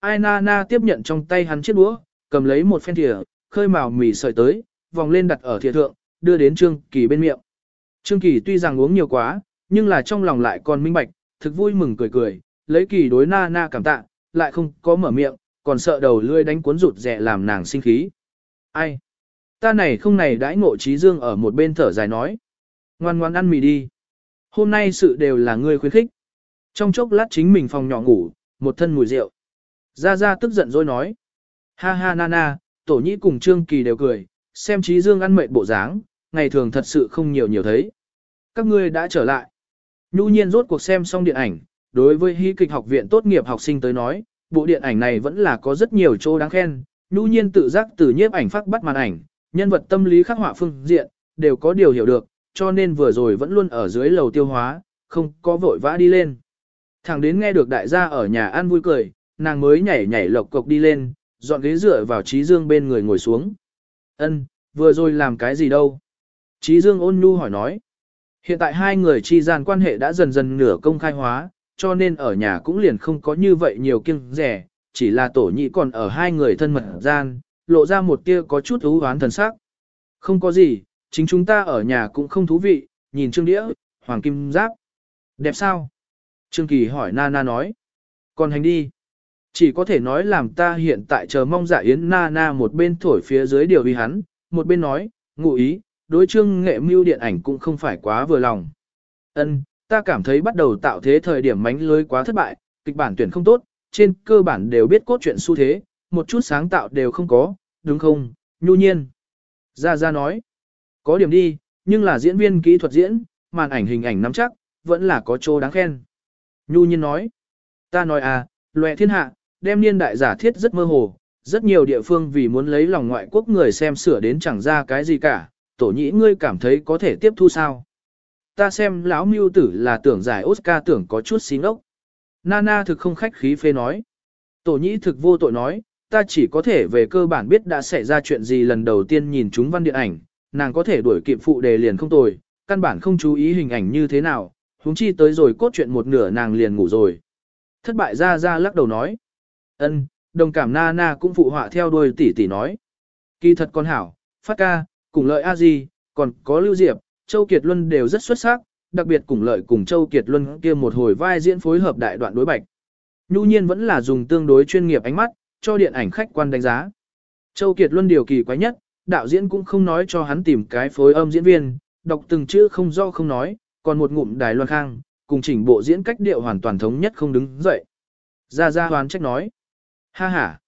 Ai na na tiếp nhận trong tay hắn chiếc đũa, cầm lấy một phen thìa, khơi mào mì sợi tới, vòng lên đặt ở thìa thượng, đưa đến Trương Kỳ bên miệng. Trương Kỳ tuy rằng uống nhiều quá, nhưng là trong lòng lại còn minh bạch, thực vui mừng cười cười, lấy Kỳ đối na na cảm tạ, lại không có mở miệng, còn sợ đầu lươi đánh cuốn rụt rẻ làm nàng sinh khí. Ai? Ta này không này đãi ngộ trí dương ở một bên thở dài nói. Ngoan ngoan ăn mì đi. Hôm nay sự đều là ngươi khuyến khích. Trong chốc lát chính mình phòng nhỏ ngủ, một thân mùi rượu. Ra Ra tức giận rồi nói. Ha ha na na, tổ nhĩ cùng Trương Kỳ đều cười, xem trí dương ăn mệt bộ dáng, ngày thường thật sự không nhiều nhiều thấy. Các ngươi đã trở lại. Nhu nhiên rốt cuộc xem xong điện ảnh, đối với hy kịch học viện tốt nghiệp học sinh tới nói, bộ điện ảnh này vẫn là có rất nhiều chỗ đáng khen. Nhu nhiên tự giác từ nhiếp ảnh phát bắt màn ảnh, nhân vật tâm lý khắc họa phương diện, đều có điều hiểu được, cho nên vừa rồi vẫn luôn ở dưới lầu tiêu hóa, không có vội vã đi lên. Thằng đến nghe được đại gia ở nhà ăn vui cười, nàng mới nhảy nhảy lộc cộc đi lên, dọn ghế dựa vào trí dương bên người ngồi xuống. Ân, vừa rồi làm cái gì đâu? Trí dương ôn nhu hỏi nói. Hiện tại hai người chi gian quan hệ đã dần dần nửa công khai hóa, cho nên ở nhà cũng liền không có như vậy nhiều kiêng rẻ, chỉ là tổ nhị còn ở hai người thân mật gian, lộ ra một tia có chút ưu hoán thần sắc. Không có gì, chính chúng ta ở nhà cũng không thú vị, nhìn trương đĩa, hoàng kim giáp. Đẹp sao? Trương Kỳ hỏi Nana nói. Còn hành đi. Chỉ có thể nói làm ta hiện tại chờ mong dạ yến Nana một bên thổi phía dưới điều vì hắn, một bên nói, ngụ ý, đối trương nghệ mưu điện ảnh cũng không phải quá vừa lòng. Ân, ta cảm thấy bắt đầu tạo thế thời điểm mánh lưới quá thất bại, kịch bản tuyển không tốt, trên cơ bản đều biết cốt truyện xu thế, một chút sáng tạo đều không có, đúng không, nhu nhiên. Gia Gia nói, có điểm đi, nhưng là diễn viên kỹ thuật diễn, màn ảnh hình ảnh nắm chắc, vẫn là có chỗ đáng khen. Nhu nhiên nói, ta nói à, loẹ thiên hạ, đem niên đại giả thiết rất mơ hồ, rất nhiều địa phương vì muốn lấy lòng ngoại quốc người xem sửa đến chẳng ra cái gì cả, tổ nhĩ ngươi cảm thấy có thể tiếp thu sao. Ta xem lão mưu tử là tưởng giải Oscar tưởng có chút xí ngốc. Nana thực không khách khí phê nói. Tổ nhĩ thực vô tội nói, ta chỉ có thể về cơ bản biết đã xảy ra chuyện gì lần đầu tiên nhìn chúng văn điện ảnh, nàng có thể đuổi kịp phụ đề liền không tồi, căn bản không chú ý hình ảnh như thế nào, huống chi tới rồi cốt chuyện một nửa nàng liền ngủ rồi. Thất bại ra ra lắc đầu nói. ân, đồng cảm Nana na cũng phụ họa theo đuôi tỷ tỷ nói. Kỳ thật con hảo, phát ca, cùng lợi a di, còn có lưu diệp, Châu Kiệt Luân đều rất xuất sắc, đặc biệt cùng lợi cùng Châu Kiệt Luân kia một hồi vai diễn phối hợp đại đoạn đối bạch. Nhu nhiên vẫn là dùng tương đối chuyên nghiệp ánh mắt, cho điện ảnh khách quan đánh giá. Châu Kiệt Luân điều kỳ quái nhất, đạo diễn cũng không nói cho hắn tìm cái phối âm diễn viên, đọc từng chữ không do không nói, còn một ngụm đài loan khang, cùng chỉnh bộ diễn cách điệu hoàn toàn thống nhất không đứng dậy. Gia Gia hoán trách nói. Ha ha.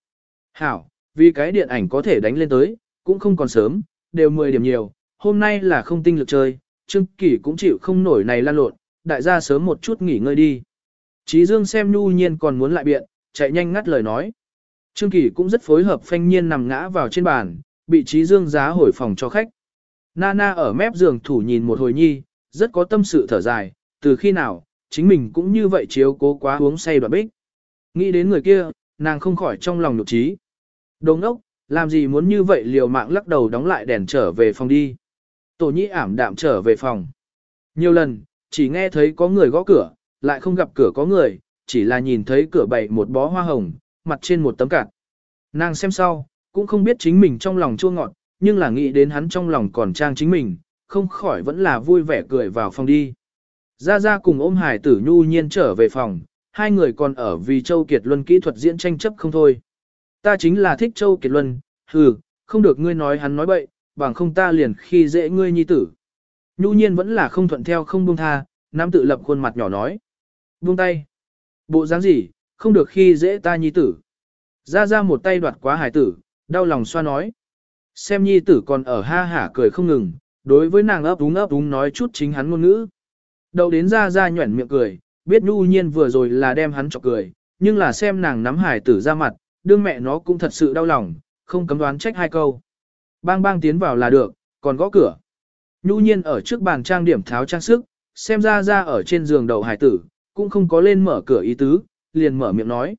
Hảo, vì cái điện ảnh có thể đánh lên tới, cũng không còn sớm, đều 10 điểm nhiều, hôm nay là không tinh lực chơi, Trương Kỳ cũng chịu không nổi này lan lộn, đại gia sớm một chút nghỉ ngơi đi. Chí Dương xem nhu nhiên còn muốn lại biện, chạy nhanh ngắt lời nói. Trương Kỳ cũng rất phối hợp phanh nhiên nằm ngã vào trên bàn, bị Chí Dương giá hồi phòng cho khách. Nana ở mép giường thủ nhìn một hồi nhi, rất có tâm sự thở dài, từ khi nào, chính mình cũng như vậy chiếu cố quá uống say đoạn bích. Nghĩ đến người kia, nàng không khỏi trong lòng nhục trí. Đồng ốc, làm gì muốn như vậy liều mạng lắc đầu đóng lại đèn trở về phòng đi. Tổ nhĩ ảm đạm trở về phòng. Nhiều lần, chỉ nghe thấy có người gõ cửa, lại không gặp cửa có người, chỉ là nhìn thấy cửa bày một bó hoa hồng, mặt trên một tấm cạt. Nàng xem sau, cũng không biết chính mình trong lòng chua ngọt, nhưng là nghĩ đến hắn trong lòng còn trang chính mình, không khỏi vẫn là vui vẻ cười vào phòng đi. Ra ra cùng ôm hải tử nhu nhiên trở về phòng, hai người còn ở vì Châu Kiệt Luân kỹ thuật diễn tranh chấp không thôi. Ta chính là thích Châu Kiệt Luân, hừ, không được ngươi nói hắn nói bậy, bằng không ta liền khi dễ ngươi nhi tử. Nhu nhiên vẫn là không thuận theo không buông tha, nam tự lập khuôn mặt nhỏ nói. Buông tay. Bộ dáng gì, không được khi dễ ta nhi tử. Ra ra một tay đoạt quá hải tử, đau lòng xoa nói. Xem nhi tử còn ở ha hả cười không ngừng, đối với nàng ấp úng ấp úng nói chút chính hắn ngôn ngữ. Đầu đến ra ra nhuẩn miệng cười, biết nhu nhiên vừa rồi là đem hắn chọc cười, nhưng là xem nàng nắm hải tử ra mặt, đương mẹ nó cũng thật sự đau lòng, không cấm đoán trách hai câu. Bang bang tiến vào là được, còn gõ cửa. Nhu nhiên ở trước bàn trang điểm tháo trang sức, xem ra ra ở trên giường đầu hải tử, cũng không có lên mở cửa ý tứ, liền mở miệng nói.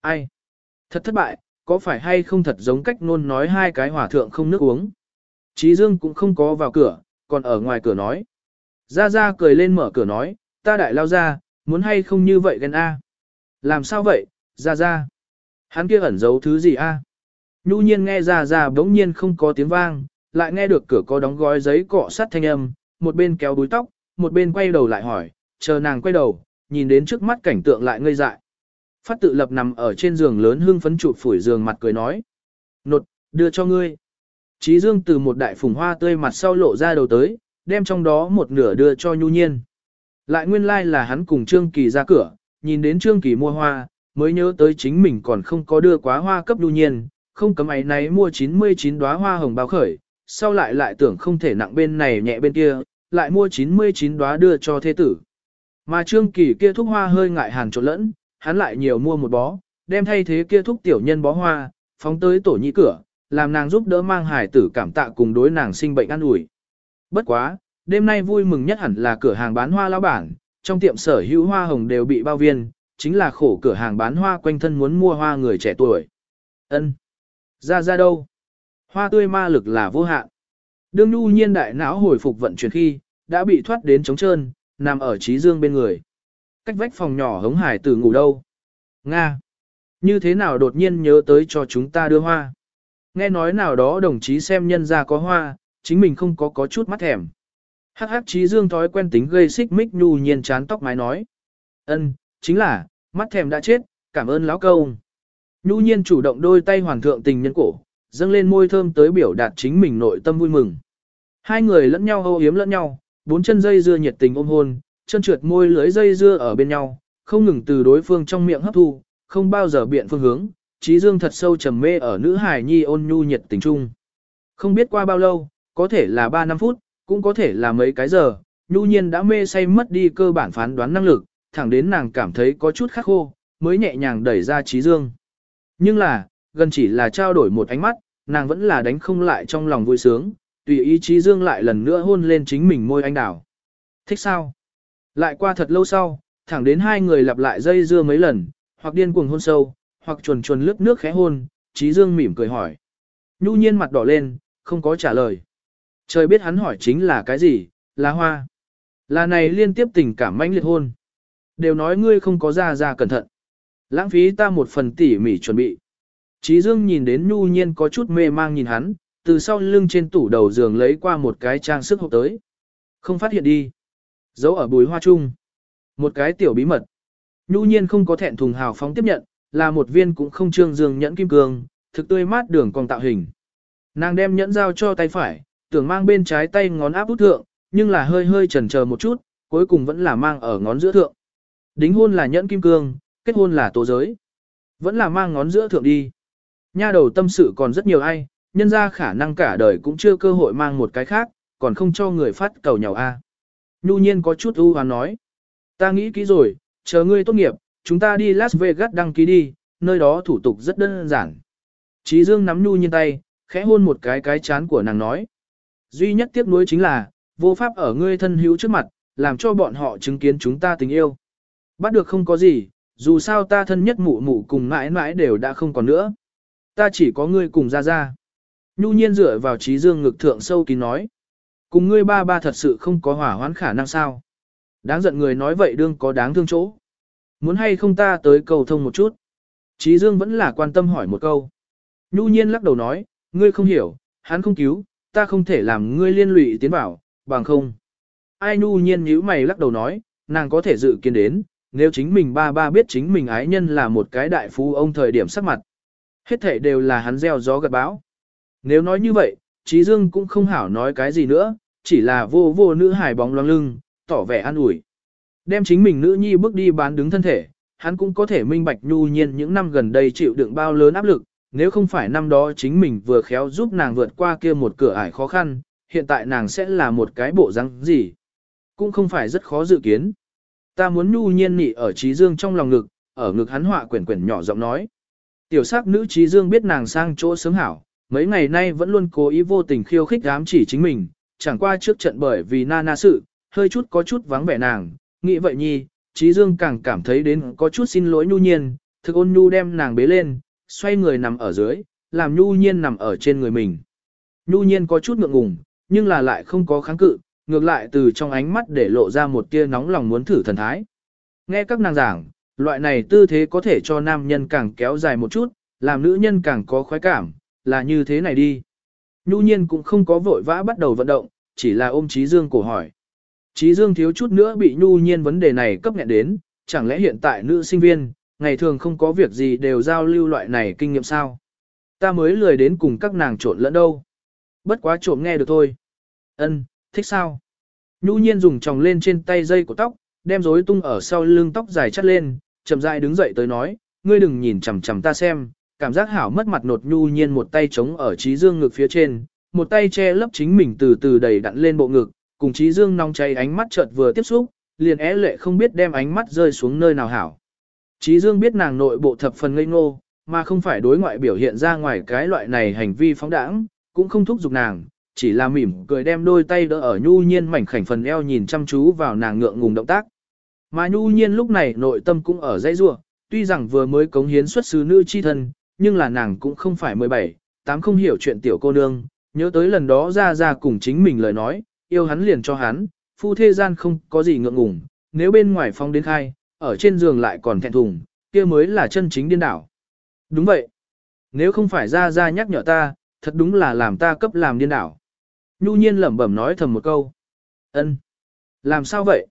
Ai? Thật thất bại, có phải hay không thật giống cách nôn nói hai cái hỏa thượng không nước uống. Chí Dương cũng không có vào cửa, còn ở ngoài cửa nói. Ra ra cười lên mở cửa nói, ta đại lao ra, muốn hay không như vậy ghen a? Làm sao vậy, ra ra? Hắn kia ẩn giấu thứ gì a? Nhu nhiên nghe ra ra bỗng nhiên không có tiếng vang, lại nghe được cửa có đóng gói giấy cọ sắt thanh âm, một bên kéo đuôi tóc, một bên quay đầu lại hỏi, chờ nàng quay đầu, nhìn đến trước mắt cảnh tượng lại ngây dại. Phát tự lập nằm ở trên giường lớn hưng phấn chụp phủi giường mặt cười nói. Nột, đưa cho ngươi. Chí dương từ một đại phùng hoa tươi mặt sau lộ ra đầu tới, đem trong đó một nửa đưa cho nhu nhiên. Lại nguyên lai like là hắn cùng Trương Kỳ ra cửa, nhìn đến Trương Kỳ mua hoa, mới nhớ tới chính mình còn không có đưa quá hoa cấp nhu nhiên, không cấm ấy náy mua 99 đóa hoa hồng bao khởi, sau lại lại tưởng không thể nặng bên này nhẹ bên kia, lại mua 99 đóa đưa cho thế tử. Mà Trương Kỳ kia thúc hoa hơi ngại hàng trộn lẫn, hắn lại nhiều mua một bó, đem thay thế kia thúc tiểu nhân bó hoa, phóng tới tổ nhị cửa, làm nàng giúp đỡ mang hải tử cảm tạ cùng đối nàng sinh bệnh ăn ủi. Bất quá, đêm nay vui mừng nhất hẳn là cửa hàng bán hoa lão bản, trong tiệm sở hữu hoa hồng đều bị bao viên, chính là khổ cửa hàng bán hoa quanh thân muốn mua hoa người trẻ tuổi. Ân, ra ra đâu? Hoa tươi ma lực là vô hạn. Đương nhu nhiên đại não hồi phục vận chuyển khi, đã bị thoát đến trống trơn, nằm ở trí dương bên người. Cách vách phòng nhỏ hống hải tử ngủ đâu? Nga! Như thế nào đột nhiên nhớ tới cho chúng ta đưa hoa? Nghe nói nào đó đồng chí xem nhân ra có hoa, chính mình không có có chút mắt thèm. Hắc hắc trí dương thói quen tính gây xích mích nhu nhiên chán tóc mái nói. ân chính là, mắt thèm đã chết, cảm ơn lão công. Nhu nhiên chủ động đôi tay hoàng thượng tình nhân cổ, dâng lên môi thơm tới biểu đạt chính mình nội tâm vui mừng. Hai người lẫn nhau hô hiếm lẫn nhau, bốn chân dây dưa nhiệt tình ôm hôn, chân trượt môi lưới dây dưa ở bên nhau, không ngừng từ đối phương trong miệng hấp thu, không bao giờ biện phương hướng, trí dương thật sâu trầm mê ở nữ hài nhi ôn nhu nhiệt tình trung. Không biết qua bao lâu, có thể là 3 năm phút, cũng có thể là mấy cái giờ, nhu nhiên đã mê say mất đi cơ bản phán đoán năng lực, thẳng đến nàng cảm thấy có chút khắc khô, mới nhẹ nhàng đẩy ra trí dương. Nhưng là, gần chỉ là trao đổi một ánh mắt, nàng vẫn là đánh không lại trong lòng vui sướng, tùy ý chí dương lại lần nữa hôn lên chính mình môi anh đảo. Thích sao? Lại qua thật lâu sau, thẳng đến hai người lặp lại dây dưa mấy lần, hoặc điên cuồng hôn sâu, hoặc chuồn chuồn lướt nước khẽ hôn, chí dương mỉm cười hỏi. Nhu nhiên mặt đỏ lên, không có trả lời. Trời biết hắn hỏi chính là cái gì, là hoa. Là này liên tiếp tình cảm mãnh liệt hôn. Đều nói ngươi không có ra ra cẩn thận. Lãng phí ta một phần tỉ mỉ chuẩn bị. Trí Dương nhìn đến Nhu Nhiên có chút mê mang nhìn hắn, từ sau lưng trên tủ đầu giường lấy qua một cái trang sức hộp tới. Không phát hiện đi. Giấu ở bùi hoa chung. Một cái tiểu bí mật. Nhu Nhiên không có thẹn thùng hào phóng tiếp nhận, là một viên cũng không trương dương nhẫn kim cương, thực tươi mát đường còn tạo hình. Nàng đem nhẫn dao cho tay phải, tưởng mang bên trái tay ngón áp út thượng, nhưng là hơi hơi chần chờ một chút, cuối cùng vẫn là mang ở ngón giữa thượng. Đính hôn là nhẫn kim cương, kết hôn là tố giới. Vẫn là mang ngón giữa thượng đi. Nha đầu tâm sự còn rất nhiều ai, nhân ra khả năng cả đời cũng chưa cơ hội mang một cái khác, còn không cho người phát cầu nhau a. Nhu nhiên có chút ưu hoán nói. Ta nghĩ kỹ rồi, chờ ngươi tốt nghiệp, chúng ta đi Las Vegas đăng ký đi, nơi đó thủ tục rất đơn giản. Chí Dương nắm Nhu nhiên tay, khẽ hôn một cái cái chán của nàng nói. Duy nhất tiếc nuối chính là, vô pháp ở ngươi thân hữu trước mặt, làm cho bọn họ chứng kiến chúng ta tình yêu. Bắt được không có gì, dù sao ta thân nhất mụ mụ cùng mãi mãi đều đã không còn nữa. Ta chỉ có ngươi cùng ra ra. Nhu nhiên dựa vào trí dương ngực thượng sâu kín nói. Cùng ngươi ba ba thật sự không có hỏa hoãn khả năng sao. Đáng giận người nói vậy đương có đáng thương chỗ. Muốn hay không ta tới cầu thông một chút. Trí dương vẫn là quan tâm hỏi một câu. Nhu nhiên lắc đầu nói, ngươi không hiểu, hắn không cứu, ta không thể làm ngươi liên lụy tiến bảo, bằng không. Ai nhu nhiên nhíu mày lắc đầu nói, nàng có thể dự kiến đến, nếu chính mình ba ba biết chính mình ái nhân là một cái đại phú ông thời điểm sắc mặt. Hết thể đều là hắn gieo gió gật báo. Nếu nói như vậy, Trí Dương cũng không hảo nói cái gì nữa, chỉ là vô vô nữ hài bóng loang lưng, tỏ vẻ an ủi. Đem chính mình nữ nhi bước đi bán đứng thân thể, hắn cũng có thể minh bạch nhu nhiên những năm gần đây chịu đựng bao lớn áp lực, nếu không phải năm đó chính mình vừa khéo giúp nàng vượt qua kia một cửa ải khó khăn, hiện tại nàng sẽ là một cái bộ răng gì. Cũng không phải rất khó dự kiến. Ta muốn nhu nhiên nị ở trí dương trong lòng ngực, ở ngực hắn họa quyển quyển nhỏ giọng nói. Tiểu sắc nữ trí dương biết nàng sang chỗ sớm hảo, mấy ngày nay vẫn luôn cố ý vô tình khiêu khích ám chỉ chính mình, chẳng qua trước trận bởi vì na na sự, hơi chút có chút vắng vẻ nàng, nghĩ vậy nhi, trí dương càng cảm thấy đến có chút xin lỗi nhu nhiên, thực ôn nhu đem nàng bế lên, xoay người nằm ở dưới, làm nhu nhiên nằm ở trên người mình. Nhu nhiên có chút ngượng ngùng, nhưng là lại không có kháng cự, ngược lại từ trong ánh mắt để lộ ra một tia nóng lòng muốn thử thần thái. Nghe các nàng giảng, loại này tư thế có thể cho nam nhân càng kéo dài một chút, làm nữ nhân càng có khoái cảm, là như thế này đi. Nhu nhiên cũng không có vội vã bắt đầu vận động, chỉ là ôm Trí Dương cổ hỏi. Trí Dương thiếu chút nữa bị Nhu nhiên vấn đề này cấp nghẹn đến, chẳng lẽ hiện tại nữ sinh viên, ngày thường không có việc gì đều giao lưu loại này kinh nghiệm sao? Ta mới lười đến cùng các nàng trộn lẫn đâu. Bất quá trộm nghe được thôi. Ân, thích sao? Nhu nhiên dùng tròng lên trên tay dây của tóc, đem rối tung ở sau lưng tóc dài chắt lên, chậm rãi đứng dậy tới nói, ngươi đừng nhìn chằm chằm ta xem, cảm giác hảo mất mặt nột nhu nhiên một tay chống ở trí dương ngực phía trên, một tay che lấp chính mình từ từ đầy đặn lên bộ ngực, cùng trí dương nóng cháy ánh mắt chợt vừa tiếp xúc, liền é lệ không biết đem ánh mắt rơi xuống nơi nào hảo. Trí dương biết nàng nội bộ thập phần ngây ngô, mà không phải đối ngoại biểu hiện ra ngoài cái loại này hành vi phóng đãng, cũng không thúc giục nàng, chỉ là mỉm cười đem đôi tay đỡ ở nhu nhiên mảnh khảnh phần eo nhìn chăm chú vào nàng ngượng ngùng động tác. Mà nhu nhiên lúc này nội tâm cũng ở dãy rua, tuy rằng vừa mới cống hiến xuất xứ nữ chi thân, nhưng là nàng cũng không phải 17, tám không hiểu chuyện tiểu cô nương, nhớ tới lần đó ra ra cùng chính mình lời nói, yêu hắn liền cho hắn, phu thế gian không có gì ngượng ngùng, nếu bên ngoài phong đến khai, ở trên giường lại còn thẹn thùng, kia mới là chân chính điên đảo. Đúng vậy. Nếu không phải ra ra nhắc nhở ta, thật đúng là làm ta cấp làm điên đảo. Nhu nhiên lẩm bẩm nói thầm một câu. Ân, Làm sao vậy?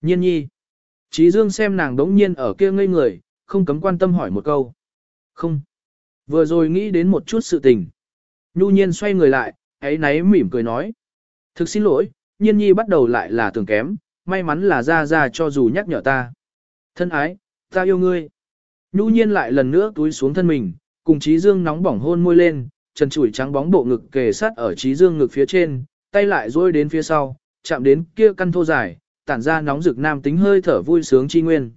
Nhiên nhi. Trí Dương xem nàng đống nhiên ở kia ngây người, không cấm quan tâm hỏi một câu. Không. Vừa rồi nghĩ đến một chút sự tình. Nhu nhiên xoay người lại, ấy náy mỉm cười nói. Thực xin lỗi, nhiên nhi bắt đầu lại là tưởng kém, may mắn là ra ra cho dù nhắc nhở ta. Thân ái, ta yêu ngươi. Nhu nhiên lại lần nữa túi xuống thân mình, cùng Trí Dương nóng bỏng hôn môi lên, trần trụi trắng bóng bộ ngực kề sát ở Trí Dương ngực phía trên, tay lại duỗi đến phía sau, chạm đến kia căn thô dài, tản ra nóng rực nam tính hơi thở vui sướng chi nguyên.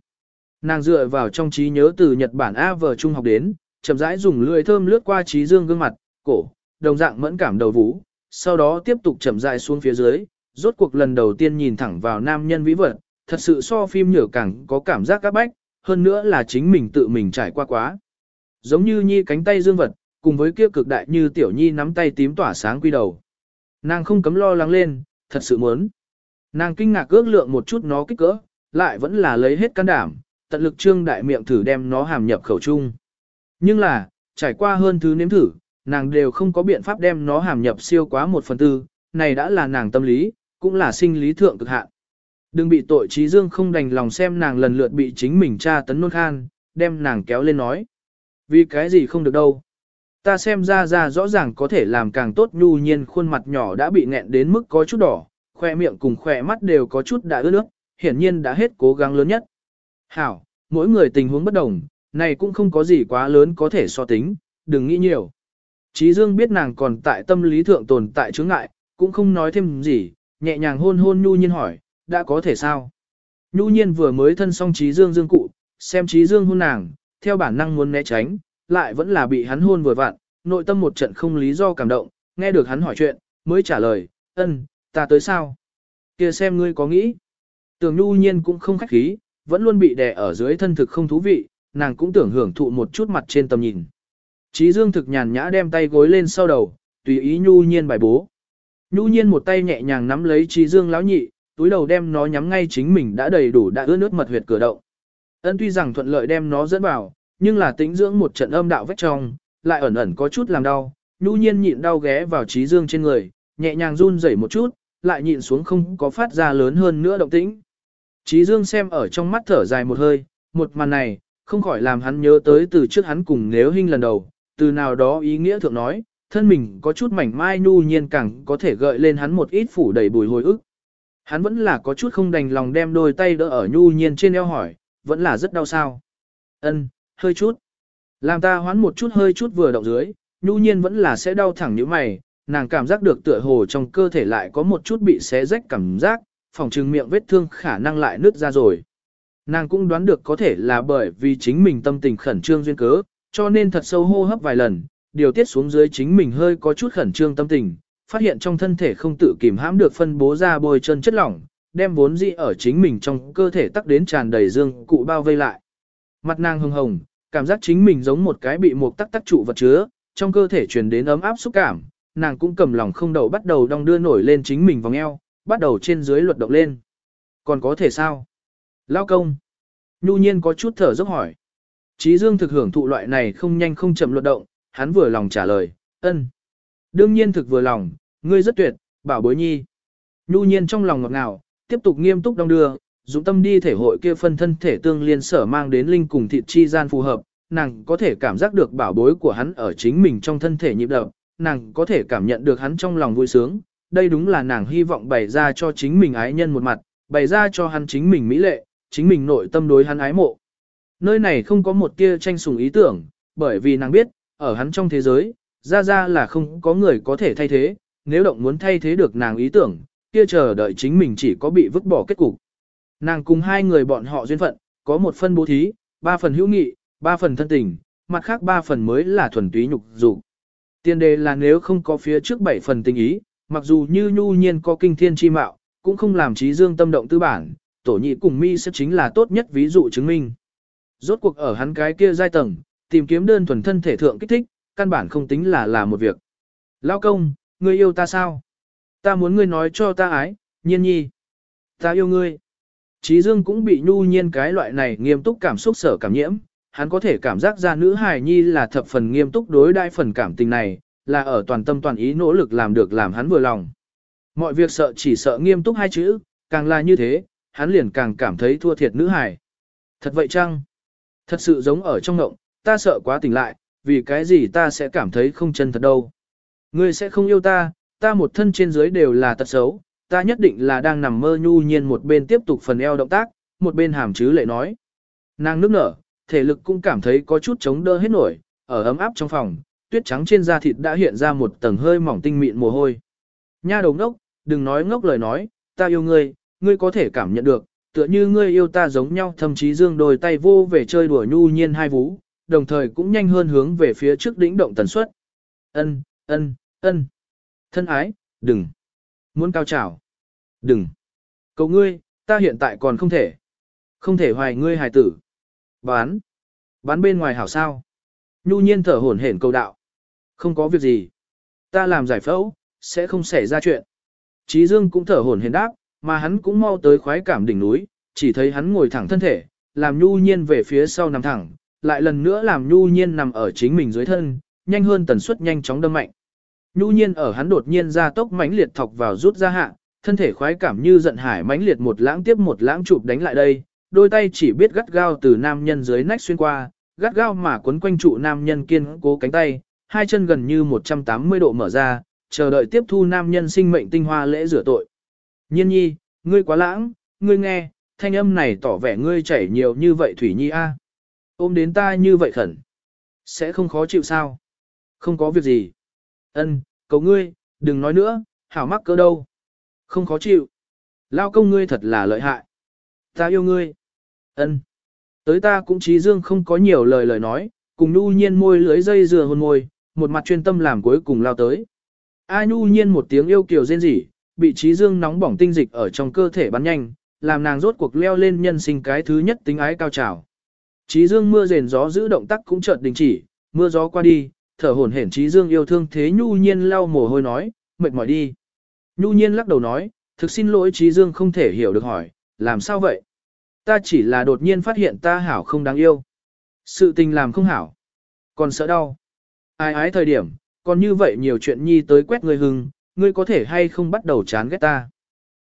Nàng dựa vào trong trí nhớ từ Nhật Bản A vờ trung học đến, chậm rãi dùng lưỡi thơm lướt qua trí dương gương mặt, cổ, đồng dạng mẫn cảm đầu vũ, sau đó tiếp tục chậm rãi xuống phía dưới, rốt cuộc lần đầu tiên nhìn thẳng vào nam nhân vĩ vật, thật sự so phim nhở càng có cảm giác các bách, hơn nữa là chính mình tự mình trải qua quá. Giống như nhi cánh tay dương vật, cùng với kia cực đại như tiểu nhi nắm tay tím tỏa sáng quy đầu. Nàng không cấm lo lắng lên, thật sự muốn. Nàng kinh ngạc ước lượng một chút nó kích cỡ, lại vẫn là lấy hết can đảm, tận lực trương đại miệng thử đem nó hàm nhập khẩu trung. Nhưng là, trải qua hơn thứ nếm thử, nàng đều không có biện pháp đem nó hàm nhập siêu quá một phần tư, này đã là nàng tâm lý, cũng là sinh lý thượng cực hạn. Đừng bị tội trí dương không đành lòng xem nàng lần lượt bị chính mình tra tấn nôn khan, đem nàng kéo lên nói. Vì cái gì không được đâu. Ta xem ra ra rõ ràng có thể làm càng tốt nhu nhiên khuôn mặt nhỏ đã bị nghẹn đến mức có chút đỏ, khoe miệng cùng khoe mắt đều có chút đã ướt nước, hiển nhiên đã hết cố gắng lớn nhất. Hảo, mỗi người tình huống bất đồng, này cũng không có gì quá lớn có thể so tính, đừng nghĩ nhiều. Chí Dương biết nàng còn tại tâm lý thượng tồn tại chướng ngại, cũng không nói thêm gì, nhẹ nhàng hôn hôn Nhu Nhiên hỏi, đã có thể sao? Nhu Nhiên vừa mới thân xong Chí Dương Dương cụ, xem Chí Dương hôn nàng, theo bản năng muốn né tránh, lại vẫn là bị hắn hôn vừa vặn, nội tâm một trận không lý do cảm động, nghe được hắn hỏi chuyện, mới trả lời, ân, ta tới sao? kia xem ngươi có nghĩ. Tưởng nhu nhiên cũng không khách khí, vẫn luôn bị đè ở dưới thân thực không thú vị, nàng cũng tưởng hưởng thụ một chút mặt trên tầm nhìn. Chí dương thực nhàn nhã đem tay gối lên sau đầu, tùy ý nhu nhiên bài bố. Nhu nhiên một tay nhẹ nhàng nắm lấy trí dương lão nhị, túi đầu đem nó nhắm ngay chính mình đã đầy đủ đã ướt nước mật huyệt cửa động. Ân tuy rằng thuận lợi đem nó dẫn vào, nhưng là tính dưỡng một trận âm đạo vách trong, lại ẩn ẩn có chút làm đau. Nhu nhiên nhịn đau ghé vào trí dương trên người, nhẹ nhàng run rẩy một chút, lại nhịn xuống không có phát ra lớn hơn nữa động tĩnh. Trí Dương xem ở trong mắt thở dài một hơi, một màn này, không khỏi làm hắn nhớ tới từ trước hắn cùng nếu hình lần đầu, từ nào đó ý nghĩa thượng nói, thân mình có chút mảnh mai nhu nhiên càng có thể gợi lên hắn một ít phủ đầy bùi hồi ức. Hắn vẫn là có chút không đành lòng đem đôi tay đỡ ở nhu nhiên trên eo hỏi, vẫn là rất đau sao. Ân, hơi chút. Làm ta hoán một chút hơi chút vừa động dưới, nhu nhiên vẫn là sẽ đau thẳng như mày, nàng cảm giác được tựa hồ trong cơ thể lại có một chút bị xé rách cảm giác, phòng trừng miệng vết thương khả năng lại nứt ra rồi. Nàng cũng đoán được có thể là bởi vì chính mình tâm tình khẩn trương duyên cớ, cho nên thật sâu hô hấp vài lần, điều tiết xuống dưới chính mình hơi có chút khẩn trương tâm tình, phát hiện trong thân thể không tự kìm hãm được phân bố ra bôi chân chất lỏng, đem vốn dĩ ở chính mình trong cơ thể tắc đến tràn đầy dương cụ bao vây lại. Mặt nàng hồng hồng, cảm giác chính mình giống một cái bị một tắc tắc trụ vật chứa, trong cơ thể truyền đến ấm áp xúc cảm, nàng cũng cầm lòng không đầu bắt đầu đong đưa nổi lên chính mình vòng eo, bắt đầu trên dưới luật động lên. Còn có thể sao? Lao công. Nhu nhiên có chút thở dốc hỏi. Chí Dương thực hưởng thụ loại này không nhanh không chậm luật động, hắn vừa lòng trả lời, ân. Đương nhiên thực vừa lòng, ngươi rất tuyệt, bảo bối nhi. Nhu nhiên trong lòng ngọt ngào, tiếp tục nghiêm túc đong đưa, dụng tâm đi thể hội kia phân thân thể tương liên sở mang đến linh cùng thịt chi gian phù hợp, nàng có thể cảm giác được bảo bối của hắn ở chính mình trong thân thể nhịp đập, nàng có thể cảm nhận được hắn trong lòng vui sướng, đây đúng là nàng hy vọng bày ra cho chính mình ái nhân một mặt, bày ra cho hắn chính mình mỹ lệ, chính mình nội tâm đối hắn ái mộ. Nơi này không có một tia tranh sùng ý tưởng, bởi vì nàng biết, ở hắn trong thế giới, ra ra là không có người có thể thay thế, nếu động muốn thay thế được nàng ý tưởng, kia chờ đợi chính mình chỉ có bị vứt bỏ kết cục. Nàng cùng hai người bọn họ duyên phận, có một phân bố thí, ba phần hữu nghị, ba phần thân tình, mặt khác ba phần mới là thuần túy nhục dục. Tiên đề là nếu không có phía trước bảy phần tình ý, mặc dù như nhu nhiên có kinh thiên chi mạo, cũng không làm trí dương tâm động tư bản, tổ nhị cùng mi sẽ chính là tốt nhất ví dụ chứng minh. Rốt cuộc ở hắn cái kia giai tầng, tìm kiếm đơn thuần thân thể thượng kích thích, căn bản không tính là là một việc. Lao công, ngươi yêu ta sao? Ta muốn ngươi nói cho ta ái, nhiên nhi. Ta yêu ngươi. Trí dương cũng bị nhu nhiên cái loại này nghiêm túc cảm xúc sở cảm nhiễm, hắn có thể cảm giác ra nữ hài nhi là thập phần nghiêm túc đối đai phần cảm tình này, là ở toàn tâm toàn ý nỗ lực làm được làm hắn vừa lòng. Mọi việc sợ chỉ sợ nghiêm túc hai chữ, càng là như thế, hắn liền càng cảm thấy thua thiệt nữ hài. Thật vậy chăng? Thật sự giống ở trong ngộng, ta sợ quá tỉnh lại, vì cái gì ta sẽ cảm thấy không chân thật đâu. Ngươi sẽ không yêu ta, ta một thân trên dưới đều là tật xấu, ta nhất định là đang nằm mơ nhu nhiên một bên tiếp tục phần eo động tác, một bên hàm chứ lệ nói. Nàng nước nở, thể lực cũng cảm thấy có chút chống đỡ hết nổi, ở ấm áp trong phòng, tuyết trắng trên da thịt đã hiện ra một tầng hơi mỏng tinh mịn mồ hôi. Nha đầu ngốc, đừng nói ngốc lời nói, ta yêu ngươi, ngươi có thể cảm nhận được, tựa như ngươi yêu ta giống nhau thậm chí dương đôi tay vô về chơi đùa nhu nhiên hai vú, đồng thời cũng nhanh hơn hướng về phía trước đỉnh động tần suất. Ân, ân, ân. Thân ái, đừng. Muốn cao trào. Đừng. cậu ngươi, ta hiện tại còn không thể. Không thể hoài ngươi hài tử. Bán. Bán bên ngoài hảo sao. Nhu nhiên thở hổn hển cầu đạo. Không có việc gì. Ta làm giải phẫu, sẽ không xảy ra chuyện. trí Dương cũng thở hổn hển đáp, mà hắn cũng mau tới khoái cảm đỉnh núi, chỉ thấy hắn ngồi thẳng thân thể, làm nhu nhiên về phía sau nằm thẳng, lại lần nữa làm nhu nhiên nằm ở chính mình dưới thân, nhanh hơn tần suất nhanh chóng đâm mạnh. Nhu nhiên ở hắn đột nhiên ra tốc mãnh liệt thọc vào rút ra hạ, thân thể khoái cảm như giận hải mãnh liệt một lãng tiếp một lãng chụp đánh lại đây, đôi tay chỉ biết gắt gao từ nam nhân dưới nách xuyên qua, gắt gao mà quấn quanh trụ nam nhân kiên cố cánh tay, hai chân gần như 180 độ mở ra, chờ đợi tiếp thu nam nhân sinh mệnh tinh hoa lễ rửa tội. Nhiên nhi, ngươi quá lãng, ngươi nghe, thanh âm này tỏ vẻ ngươi chảy nhiều như vậy Thủy Nhi a. Ôm đến ta như vậy khẩn. Sẽ không khó chịu sao? Không có việc gì. Ân, cầu ngươi, đừng nói nữa, hảo mắc cỡ đâu. Không khó chịu. Lao công ngươi thật là lợi hại. Ta yêu ngươi. Ân. Tới ta cũng trí dương không có nhiều lời lời nói, cùng nhu nhiên môi lưới dây dừa hôn môi, một mặt chuyên tâm làm cuối cùng lao tới. A nhu nhiên một tiếng yêu kiều rên rỉ, bị trí dương nóng bỏng tinh dịch ở trong cơ thể bắn nhanh, làm nàng rốt cuộc leo lên nhân sinh cái thứ nhất tính ái cao trào. Trí dương mưa rền gió giữ động tác cũng chợt đình chỉ, mưa gió qua đi, thở hổn hển trí dương yêu thương thế nhu nhiên lau mồ hôi nói, mệt mỏi đi. Nhu nhiên lắc đầu nói, thực xin lỗi trí dương không thể hiểu được hỏi, làm sao vậy? Ta chỉ là đột nhiên phát hiện ta hảo không đáng yêu. Sự tình làm không hảo. Còn sợ đau. Ai ái thời điểm, còn như vậy nhiều chuyện nhi tới quét người hưng, ngươi có thể hay không bắt đầu chán ghét ta.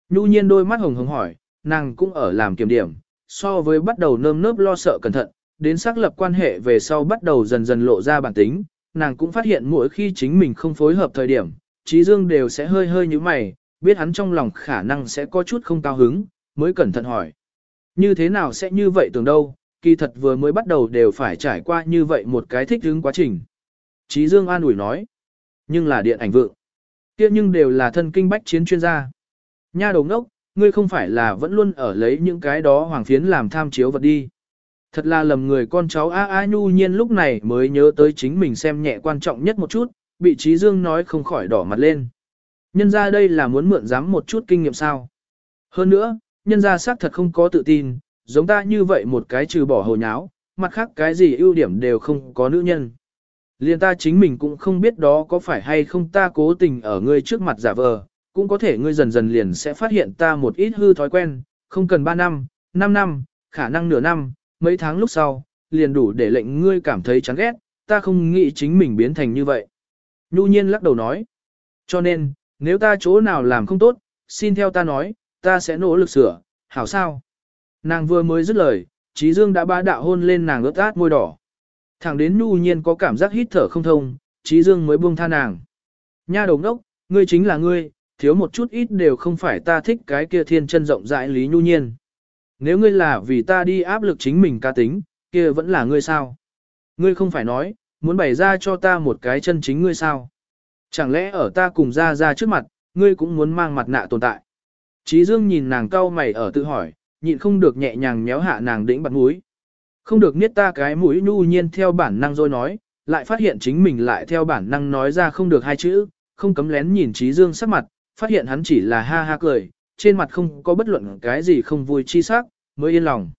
Nhu nhiên đôi mắt hồng hồng hỏi, nàng cũng ở làm kiểm điểm, so với bắt đầu nơm nớp lo sợ cẩn thận, đến xác lập quan hệ về sau bắt đầu dần dần lộ ra bản tính, nàng cũng phát hiện mỗi khi chính mình không phối hợp thời điểm, trí dương đều sẽ hơi hơi như mày, biết hắn trong lòng khả năng sẽ có chút không cao hứng, mới cẩn thận hỏi. Như thế nào sẽ như vậy tưởng đâu, kỳ thật vừa mới bắt đầu đều phải trải qua như vậy một cái thích hứng quá trình. Trí dương an ủi nói, nhưng là điện ảnh vượng kia nhưng đều là thân kinh bách chiến chuyên gia. Nha đầu ngốc, ngươi không phải là vẫn luôn ở lấy những cái đó hoàng phiến làm tham chiếu vật đi. Thật là lầm người con cháu A A Nhu nhiên lúc này mới nhớ tới chính mình xem nhẹ quan trọng nhất một chút, bị trí dương nói không khỏi đỏ mặt lên. Nhân ra đây là muốn mượn dám một chút kinh nghiệm sao. Hơn nữa, nhân ra xác thật không có tự tin, giống ta như vậy một cái trừ bỏ hồ nháo, mặt khác cái gì ưu điểm đều không có nữ nhân. Liên ta chính mình cũng không biết đó có phải hay không ta cố tình ở ngươi trước mặt giả vờ, cũng có thể ngươi dần dần liền sẽ phát hiện ta một ít hư thói quen, không cần 3 năm, 5 năm, khả năng nửa năm, mấy tháng lúc sau, liền đủ để lệnh ngươi cảm thấy chán ghét, ta không nghĩ chính mình biến thành như vậy. Nhu nhiên lắc đầu nói, cho nên, nếu ta chỗ nào làm không tốt, xin theo ta nói, ta sẽ nỗ lực sửa, hảo sao. Nàng vừa mới dứt lời, Trí Dương đã bá đạo hôn lên nàng ướt át môi đỏ. Thẳng đến nhu nhiên có cảm giác hít thở không thông, trí dương mới buông tha nàng. Nha đồng đốc, ngươi chính là ngươi, thiếu một chút ít đều không phải ta thích cái kia thiên chân rộng rãi lý nhu nhiên. Nếu ngươi là vì ta đi áp lực chính mình ca tính, kia vẫn là ngươi sao? Ngươi không phải nói, muốn bày ra cho ta một cái chân chính ngươi sao? Chẳng lẽ ở ta cùng ra ra trước mặt, ngươi cũng muốn mang mặt nạ tồn tại? Chí dương nhìn nàng cau mày ở tự hỏi, nhịn không được nhẹ nhàng méo hạ nàng đĩnh bật mũi. Không được niết ta cái mũi nhu nhiên theo bản năng rồi nói, lại phát hiện chính mình lại theo bản năng nói ra không được hai chữ, không cấm lén nhìn Chí Dương sắc mặt, phát hiện hắn chỉ là ha ha cười, trên mặt không có bất luận cái gì không vui chi sắc, mới yên lòng.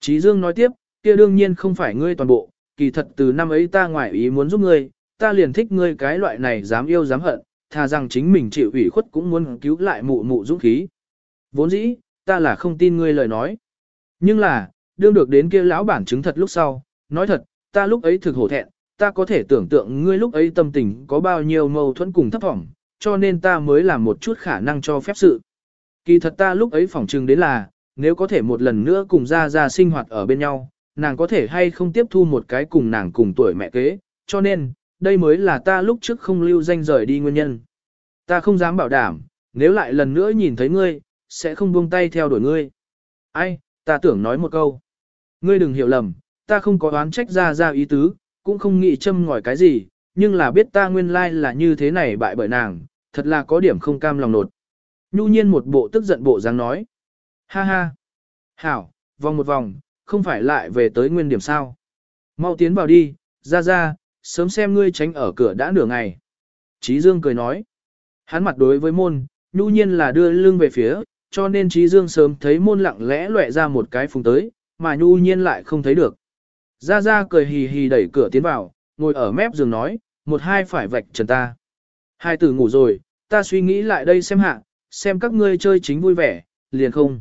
Chí Dương nói tiếp, kia đương nhiên không phải ngươi toàn bộ, kỳ thật từ năm ấy ta ngoại ý muốn giúp ngươi, ta liền thích ngươi cái loại này dám yêu dám hận, thà rằng chính mình chịu ủy khuất cũng muốn cứu lại mụ mụ dũng khí. Vốn dĩ, ta là không tin ngươi lời nói. Nhưng là, đương được đến kia lão bản chứng thật lúc sau, nói thật, ta lúc ấy thực hổ thẹn, ta có thể tưởng tượng ngươi lúc ấy tâm tình có bao nhiêu mâu thuẫn cùng thấp thỏm, cho nên ta mới làm một chút khả năng cho phép sự. Kỳ thật ta lúc ấy phỏng chừng đến là, nếu có thể một lần nữa cùng ra ra sinh hoạt ở bên nhau, nàng có thể hay không tiếp thu một cái cùng nàng cùng tuổi mẹ kế, cho nên, đây mới là ta lúc trước không lưu danh rời đi nguyên nhân. Ta không dám bảo đảm, nếu lại lần nữa nhìn thấy ngươi, sẽ không buông tay theo đuổi ngươi. Ai, ta tưởng nói một câu. Ngươi đừng hiểu lầm, ta không có oán trách ra ra ý tứ, cũng không nghĩ châm ngòi cái gì, nhưng là biết ta nguyên lai là như thế này bại bởi nàng, thật là có điểm không cam lòng nột. Nhu nhiên một bộ tức giận bộ dáng nói. Ha ha. Hảo, vòng một vòng, không phải lại về tới nguyên điểm sao. Mau tiến vào đi, ra ra, sớm xem ngươi tránh ở cửa đã nửa ngày. Trí Dương cười nói. Hắn mặt đối với môn, nhu nhiên là đưa lưng về phía, cho nên Trí Dương sớm thấy môn lặng lẽ lệ ra một cái phùng tới, mà nhu nhiên lại không thấy được. Ra ra cười hì hì đẩy cửa tiến vào, ngồi ở mép giường nói, một hai phải vạch trần ta. Hai tử ngủ rồi, ta suy nghĩ lại đây xem hạ, xem các ngươi chơi chính vui vẻ, liền không.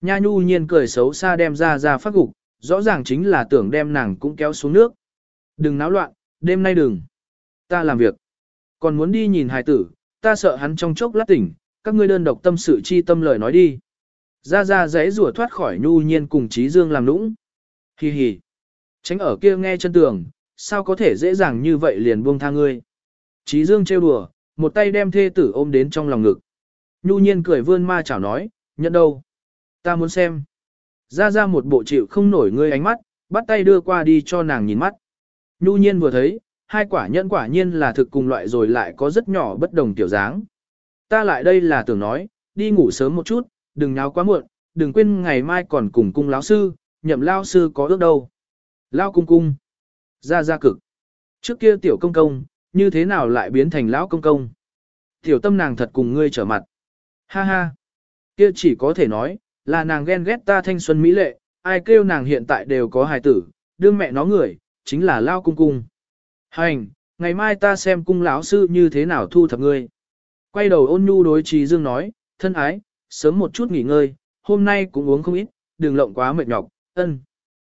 Nha nhu nhiên cười xấu xa đem ra ra phát gục, rõ ràng chính là tưởng đem nàng cũng kéo xuống nước. Đừng náo loạn, đêm nay đừng. Ta làm việc. Còn muốn đi nhìn hài tử, ta sợ hắn trong chốc lát tỉnh, các ngươi đơn độc tâm sự chi tâm lời nói đi. Ra ra giấy rủa thoát khỏi nhu nhiên cùng trí dương làm nũng. Hi hi. Tránh ở kia nghe chân tường, sao có thể dễ dàng như vậy liền buông tha ngươi. Trí dương trêu đùa, một tay đem thê tử ôm đến trong lòng ngực. Nhu nhiên cười vươn ma chảo nói, nhận đâu. Ta muốn xem. Ra ra một bộ chịu không nổi ngươi ánh mắt, bắt tay đưa qua đi cho nàng nhìn mắt. Nhu nhiên vừa thấy, hai quả nhẫn quả nhiên là thực cùng loại rồi lại có rất nhỏ bất đồng tiểu dáng. Ta lại đây là tưởng nói, đi ngủ sớm một chút, đừng nháo quá muộn, đừng quên ngày mai còn cùng cung lão sư, nhậm lao sư có ước đâu. Lao cung cung. Ra ra cực. Trước kia tiểu công công, như thế nào lại biến thành lão công công? Tiểu tâm nàng thật cùng ngươi trở mặt. Ha ha. Kia chỉ có thể nói, là nàng ghen ghét ta thanh xuân mỹ lệ, ai kêu nàng hiện tại đều có hài tử, đương mẹ nó người, chính là lao cung cung. Hành, ngày mai ta xem cung lão sư như thế nào thu thập ngươi. Quay đầu ôn nhu đối trí dương nói, thân ái, sớm một chút nghỉ ngơi, hôm nay cũng uống không ít, đừng lộng quá mệt nhọc, ân.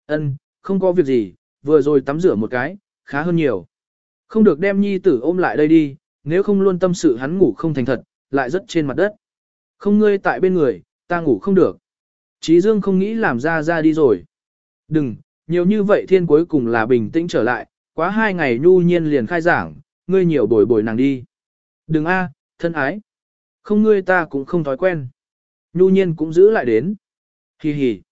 Ân, không có việc gì, vừa rồi tắm rửa một cái, khá hơn nhiều. Không được đem nhi tử ôm lại đây đi, nếu không luôn tâm sự hắn ngủ không thành thật, lại rất trên mặt đất. Không ngươi tại bên người, ta ngủ không được. Chí Dương không nghĩ làm ra ra đi rồi. Đừng, nhiều như vậy thiên cuối cùng là bình tĩnh trở lại, quá hai ngày nhu nhiên liền khai giảng, ngươi nhiều bồi bồi nàng đi. Đừng a, thân ái. Không ngươi ta cũng không thói quen. Nhu nhiên cũng giữ lại đến. Hi hi.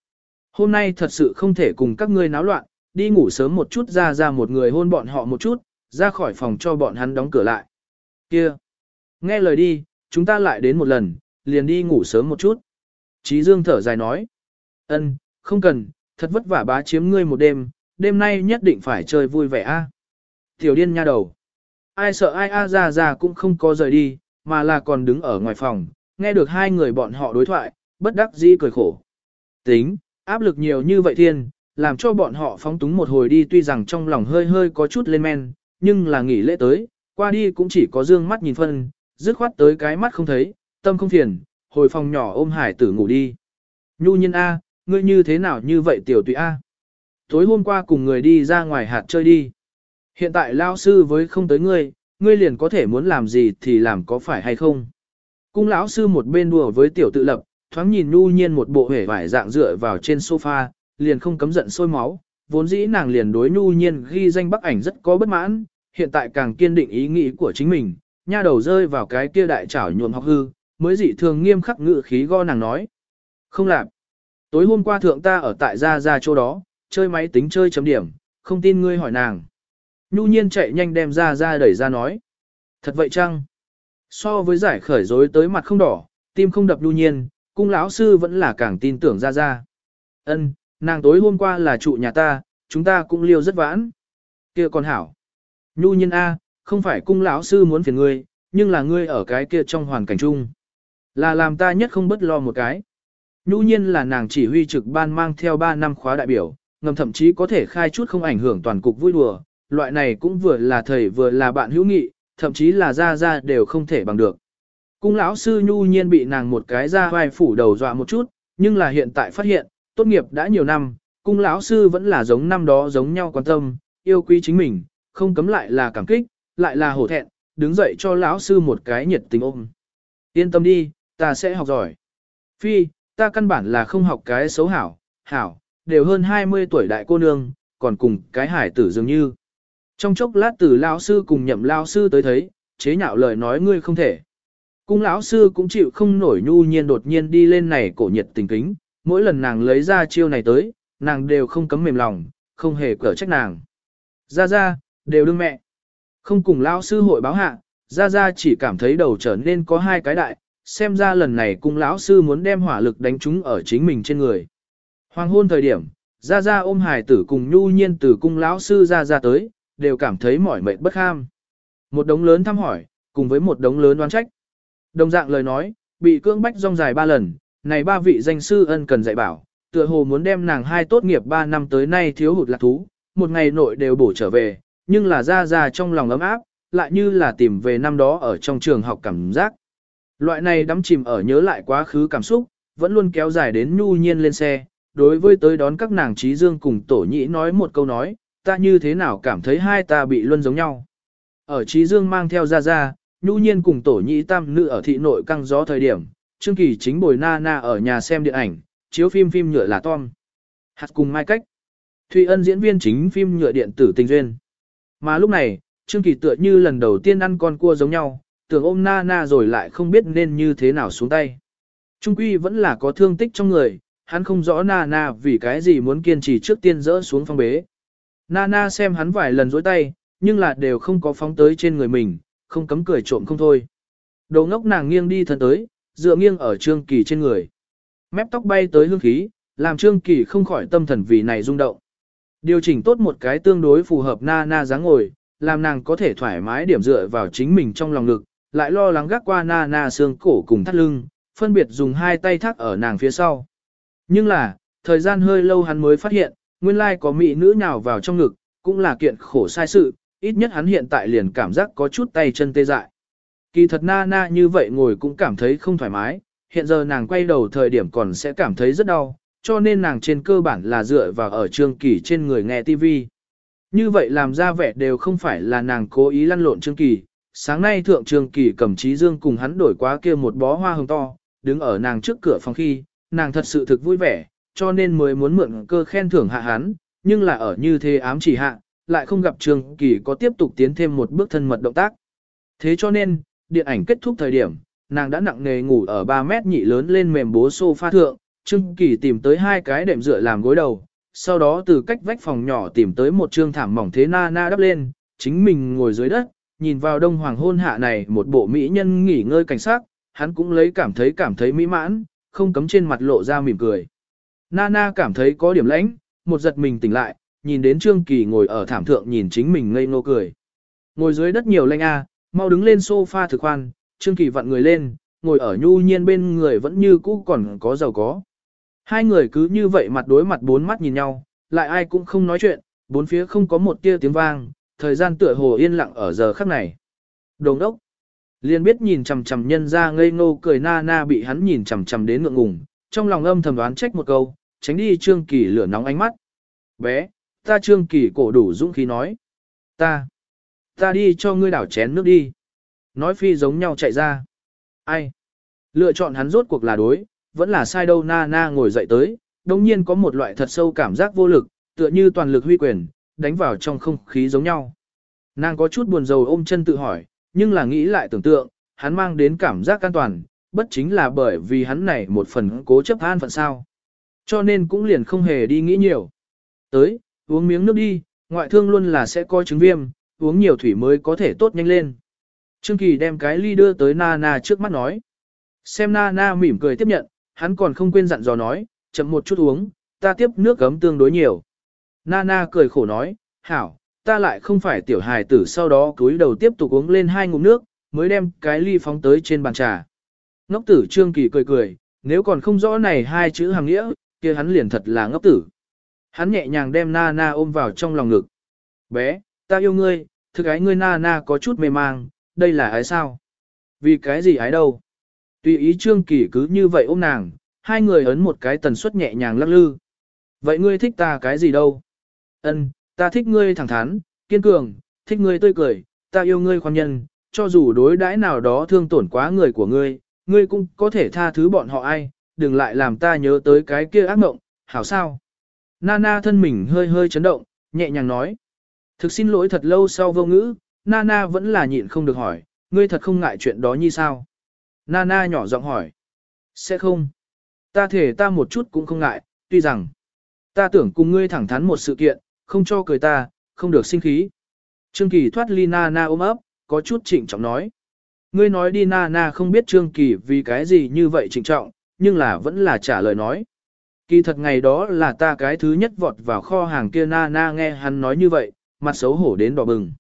Hôm nay thật sự không thể cùng các ngươi náo loạn, đi ngủ sớm một chút ra ra một người hôn bọn họ một chút, ra khỏi phòng cho bọn hắn đóng cửa lại. Kia. Nghe lời đi, chúng ta lại đến một lần, liền đi ngủ sớm một chút. Chí Dương thở dài nói. ân, không cần, thật vất vả bá chiếm ngươi một đêm, đêm nay nhất định phải chơi vui vẻ a. Tiểu điên nha đầu. Ai sợ ai a ra ra cũng không có rời đi, mà là còn đứng ở ngoài phòng, nghe được hai người bọn họ đối thoại, bất đắc dĩ cười khổ. Tính, áp lực nhiều như vậy thiên, làm cho bọn họ phóng túng một hồi đi tuy rằng trong lòng hơi hơi có chút lên men, nhưng là nghỉ lễ tới, qua đi cũng chỉ có dương mắt nhìn phân, dứt khoát tới cái mắt không thấy, tâm không phiền, hồi phòng nhỏ ôm hải tử ngủ đi. Nhu nhân A, ngươi như thế nào như vậy tiểu tùy A? Tối hôm qua cùng người đi ra ngoài hạt chơi đi. Hiện tại lao sư với không tới ngươi, ngươi liền có thể muốn làm gì thì làm có phải hay không? Cung lão sư một bên đùa với tiểu tự lập, thoáng nhìn nhu nhiên một bộ hể vải dạng dựa vào trên sofa, liền không cấm giận sôi máu, vốn dĩ nàng liền đối nhu nhiên ghi danh bắc ảnh rất có bất mãn, hiện tại càng kiên định ý nghĩ của chính mình, nha đầu rơi vào cái kia đại trảo nhuộm học hư, mới dị thường nghiêm khắc ngự khí go nàng nói. Không làm. Tối hôm qua thượng ta ở tại gia gia chỗ đó, chơi máy tính chơi chấm điểm, không tin ngươi hỏi nàng. Nhu nhiên chạy nhanh đem ra ra đẩy ra nói. Thật vậy chăng? So với giải khởi rối tới mặt không đỏ, tim không đập nhu nhiên, cung lão sư vẫn là càng tin tưởng ra ra. Ân, nàng tối hôm qua là trụ nhà ta, chúng ta cũng liêu rất vãn. Kia con hảo. Nhu nhiên A, không phải cung lão sư muốn phiền ngươi, nhưng là ngươi ở cái kia trong hoàn cảnh chung. Là làm ta nhất không bất lo một cái. Nhu nhiên là nàng chỉ huy trực ban mang theo 3 năm khóa đại biểu, ngầm thậm chí có thể khai chút không ảnh hưởng toàn cục vui đùa, loại này cũng vừa là thầy vừa là bạn hữu nghị, thậm chí là ra ra đều không thể bằng được. Cung lão sư nhu nhiên bị nàng một cái ra vai phủ đầu dọa một chút, nhưng là hiện tại phát hiện, tốt nghiệp đã nhiều năm, cung lão sư vẫn là giống năm đó giống nhau quan tâm, yêu quý chính mình, không cấm lại là cảm kích, lại là hổ thẹn, đứng dậy cho lão sư một cái nhiệt tình ôm. Yên tâm đi, ta sẽ học giỏi. Phi, ta căn bản là không học cái xấu hảo, hảo, đều hơn 20 tuổi đại cô nương, còn cùng cái hải tử dường như. Trong chốc lát từ lão sư cùng nhậm lão sư tới thấy, chế nhạo lời nói ngươi không thể. Cung lão sư cũng chịu không nổi nhu nhiên đột nhiên đi lên này cổ nhiệt tình kính, mỗi lần nàng lấy ra chiêu này tới, nàng đều không cấm mềm lòng, không hề cở trách nàng. Ra ra, đều đương mẹ. Không cùng lão sư hội báo hạ, ra ra chỉ cảm thấy đầu trở nên có hai cái đại, xem ra lần này cung lão sư muốn đem hỏa lực đánh chúng ở chính mình trên người. Hoàng hôn thời điểm, ra ra ôm hài tử cùng nhu nhiên từ cung lão sư ra ra tới, đều cảm thấy mỏi mệt bất ham. Một đống lớn thăm hỏi, cùng với một đống lớn đoán trách. Đồng dạng lời nói, bị cưỡng bách rong dài ba lần, này ba vị danh sư ân cần dạy bảo, tựa hồ muốn đem nàng hai tốt nghiệp ba năm tới nay thiếu hụt lạc thú, một ngày nội đều bổ trở về, nhưng là ra ra trong lòng ấm áp, lại như là tìm về năm đó ở trong trường học cảm giác. Loại này đắm chìm ở nhớ lại quá khứ cảm xúc, vẫn luôn kéo dài đến nhu nhiên lên xe, đối với tới đón các nàng trí dương cùng tổ nhĩ nói một câu nói, ta như thế nào cảm thấy hai ta bị luân giống nhau. Ở trí dương mang theo ra ra, nhu nhiên cùng tổ nhĩ tam nữ ở thị nội căng gió thời điểm, Trương Kỳ chính bồi na na ở nhà xem điện ảnh, chiếu phim phim nhựa là Tom. Hạt cùng Mai Cách. Thụy Ân diễn viên chính phim nhựa điện tử tình duyên. Mà lúc này, Trương Kỳ tựa như lần đầu tiên ăn con cua giống nhau, tưởng ôm na na rồi lại không biết nên như thế nào xuống tay. Trung Quy vẫn là có thương tích trong người, hắn không rõ na na vì cái gì muốn kiên trì trước tiên dỡ xuống phong bế. Na na xem hắn vài lần dối tay, nhưng là đều không có phóng tới trên người mình, không cấm cười trộm không thôi. Đồ ngốc nàng nghiêng đi thân tới, dựa nghiêng ở Trương Kỳ trên người. Mép tóc bay tới hương khí, làm Trương Kỳ không khỏi tâm thần vì này rung động. Điều chỉnh tốt một cái tương đối phù hợp na na dáng ngồi, làm nàng có thể thoải mái điểm dựa vào chính mình trong lòng lực lại lo lắng gác qua na na xương cổ cùng thắt lưng, phân biệt dùng hai tay thắt ở nàng phía sau. Nhưng là, thời gian hơi lâu hắn mới phát hiện, nguyên lai có mỹ nữ nhào vào trong ngực, cũng là kiện khổ sai sự, ít nhất hắn hiện tại liền cảm giác có chút tay chân tê dại. Kỳ thật na na như vậy ngồi cũng cảm thấy không thoải mái, hiện giờ nàng quay đầu thời điểm còn sẽ cảm thấy rất đau, cho nên nàng trên cơ bản là dựa vào ở trương kỳ trên người nghe TV. Như vậy làm ra vẻ đều không phải là nàng cố ý lăn lộn trương kỳ, sáng nay thượng trường kỳ cầm trí dương cùng hắn đổi quá kia một bó hoa hồng to, đứng ở nàng trước cửa phòng khi, nàng thật sự thực vui vẻ, cho nên mới muốn mượn cơ khen thưởng hạ hắn, nhưng là ở như thế ám chỉ hạ, lại không gặp trường kỳ có tiếp tục tiến thêm một bước thân mật động tác. Thế cho nên, điện ảnh kết thúc thời điểm, nàng đã nặng nề ngủ ở 3 mét nhị lớn lên mềm bố sofa thượng, Trương Kỳ tìm tới hai cái đệm dựa làm gối đầu, sau đó từ cách vách phòng nhỏ tìm tới một trương thảm mỏng thế na na đắp lên, chính mình ngồi dưới đất, nhìn vào đông hoàng hôn hạ này một bộ mỹ nhân nghỉ ngơi cảnh sát, hắn cũng lấy cảm thấy cảm thấy mỹ mãn, không cấm trên mặt lộ ra mỉm cười. Nana cảm thấy có điểm lãnh, một giật mình tỉnh lại, nhìn đến Trương Kỳ ngồi ở thảm thượng nhìn chính mình ngây ngô cười. Ngồi dưới đất nhiều lanh a, mau đứng lên sofa thực khoan, Trương Kỳ vặn người lên, ngồi ở nhu nhiên bên người vẫn như cũ còn có giàu có. Hai người cứ như vậy mặt đối mặt bốn mắt nhìn nhau, lại ai cũng không nói chuyện, bốn phía không có một tia tiếng vang, thời gian tựa hồ yên lặng ở giờ khắc này. Đồng đốc, liền biết nhìn chằm chằm nhân ra ngây ngô cười na na bị hắn nhìn chằm chằm đến ngượng ngùng, trong lòng âm thầm đoán trách một câu, tránh đi Trương Kỳ lửa nóng ánh mắt. Bé, ta Trương Kỳ cổ đủ dũng khí nói. Ta, ta đi cho ngươi đảo chén nước đi. Nói phi giống nhau chạy ra. Ai? Lựa chọn hắn rốt cuộc là đối, vẫn là sai đâu na na ngồi dậy tới, đồng nhiên có một loại thật sâu cảm giác vô lực, tựa như toàn lực huy quyền, đánh vào trong không khí giống nhau. Nàng có chút buồn rầu ôm chân tự hỏi, nhưng là nghĩ lại tưởng tượng, hắn mang đến cảm giác an toàn, bất chính là bởi vì hắn này một phần cố chấp an phận sao. Cho nên cũng liền không hề đi nghĩ nhiều. Tới, uống miếng nước đi, ngoại thương luôn là sẽ coi chứng viêm, uống nhiều thủy mới có thể tốt nhanh lên. Trương Kỳ đem cái ly đưa tới Nana trước mắt nói. Xem Nana mỉm cười tiếp nhận, hắn còn không quên dặn dò nói, chậm một chút uống, ta tiếp nước gấm tương đối nhiều. Nana cười khổ nói, hảo, ta lại không phải tiểu hài tử sau đó cúi đầu tiếp tục uống lên hai ngụm nước, mới đem cái ly phóng tới trên bàn trà. Ngốc tử Trương Kỳ cười cười, nếu còn không rõ này hai chữ hàng nghĩa, kia hắn liền thật là ngốc tử. Hắn nhẹ nhàng đem Nana ôm vào trong lòng ngực. Bé, ta yêu ngươi, thực ái ngươi Nana có chút mê mang, đây là ái sao? Vì cái gì ái đâu? Tùy ý Trương Kỳ cứ như vậy ôm nàng, hai người ấn một cái tần suất nhẹ nhàng lắc lư. Vậy ngươi thích ta cái gì đâu? Ân, ta thích ngươi thẳng thắn, kiên cường, thích ngươi tươi cười, ta yêu ngươi khoan nhân, cho dù đối đãi nào đó thương tổn quá người của ngươi, ngươi cũng có thể tha thứ bọn họ ai, đừng lại làm ta nhớ tới cái kia ác mộng, hảo sao. Nana thân mình hơi hơi chấn động, nhẹ nhàng nói. Thực xin lỗi thật lâu sau vô ngữ, Nana vẫn là nhịn không được hỏi, ngươi thật không ngại chuyện đó như sao? Nana nhỏ giọng hỏi. Sẽ không. Ta thể ta một chút cũng không ngại, tuy rằng, ta tưởng cùng ngươi thẳng thắn một sự kiện, không cho cười ta, không được sinh khí. Trương Kỳ thoát ly Na ôm ấp, có chút trịnh trọng nói. Ngươi nói đi Na Na không biết Trương Kỳ vì cái gì như vậy trịnh trọng, nhưng là vẫn là trả lời nói. Kỳ thật ngày đó là ta cái thứ nhất vọt vào kho hàng kia Na Na nghe hắn nói như vậy, mặt xấu hổ đến đỏ bừng.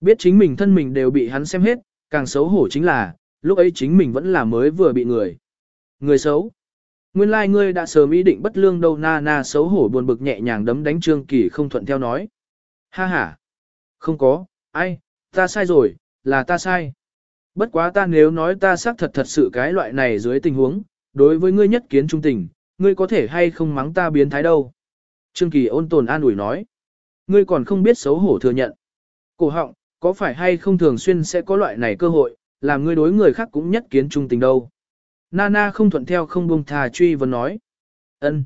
Biết chính mình thân mình đều bị hắn xem hết, càng xấu hổ chính là, lúc ấy chính mình vẫn là mới vừa bị người. Người xấu. Nguyên lai like ngươi đã sớm ý định bất lương đâu na na xấu hổ buồn bực nhẹ nhàng đấm đánh Trương Kỳ không thuận theo nói. Ha ha. Không có, ai, ta sai rồi, là ta sai. Bất quá ta nếu nói ta xác thật thật sự cái loại này dưới tình huống, đối với ngươi nhất kiến trung tình, ngươi có thể hay không mắng ta biến thái đâu. Trương Kỳ ôn tồn an ủi nói. Ngươi còn không biết xấu hổ thừa nhận. Cổ họng, có phải hay không thường xuyên sẽ có loại này cơ hội, làm ngươi đối người khác cũng nhất kiến trung tình đâu. Nana không thuận theo không buông thà truy vấn nói. ân,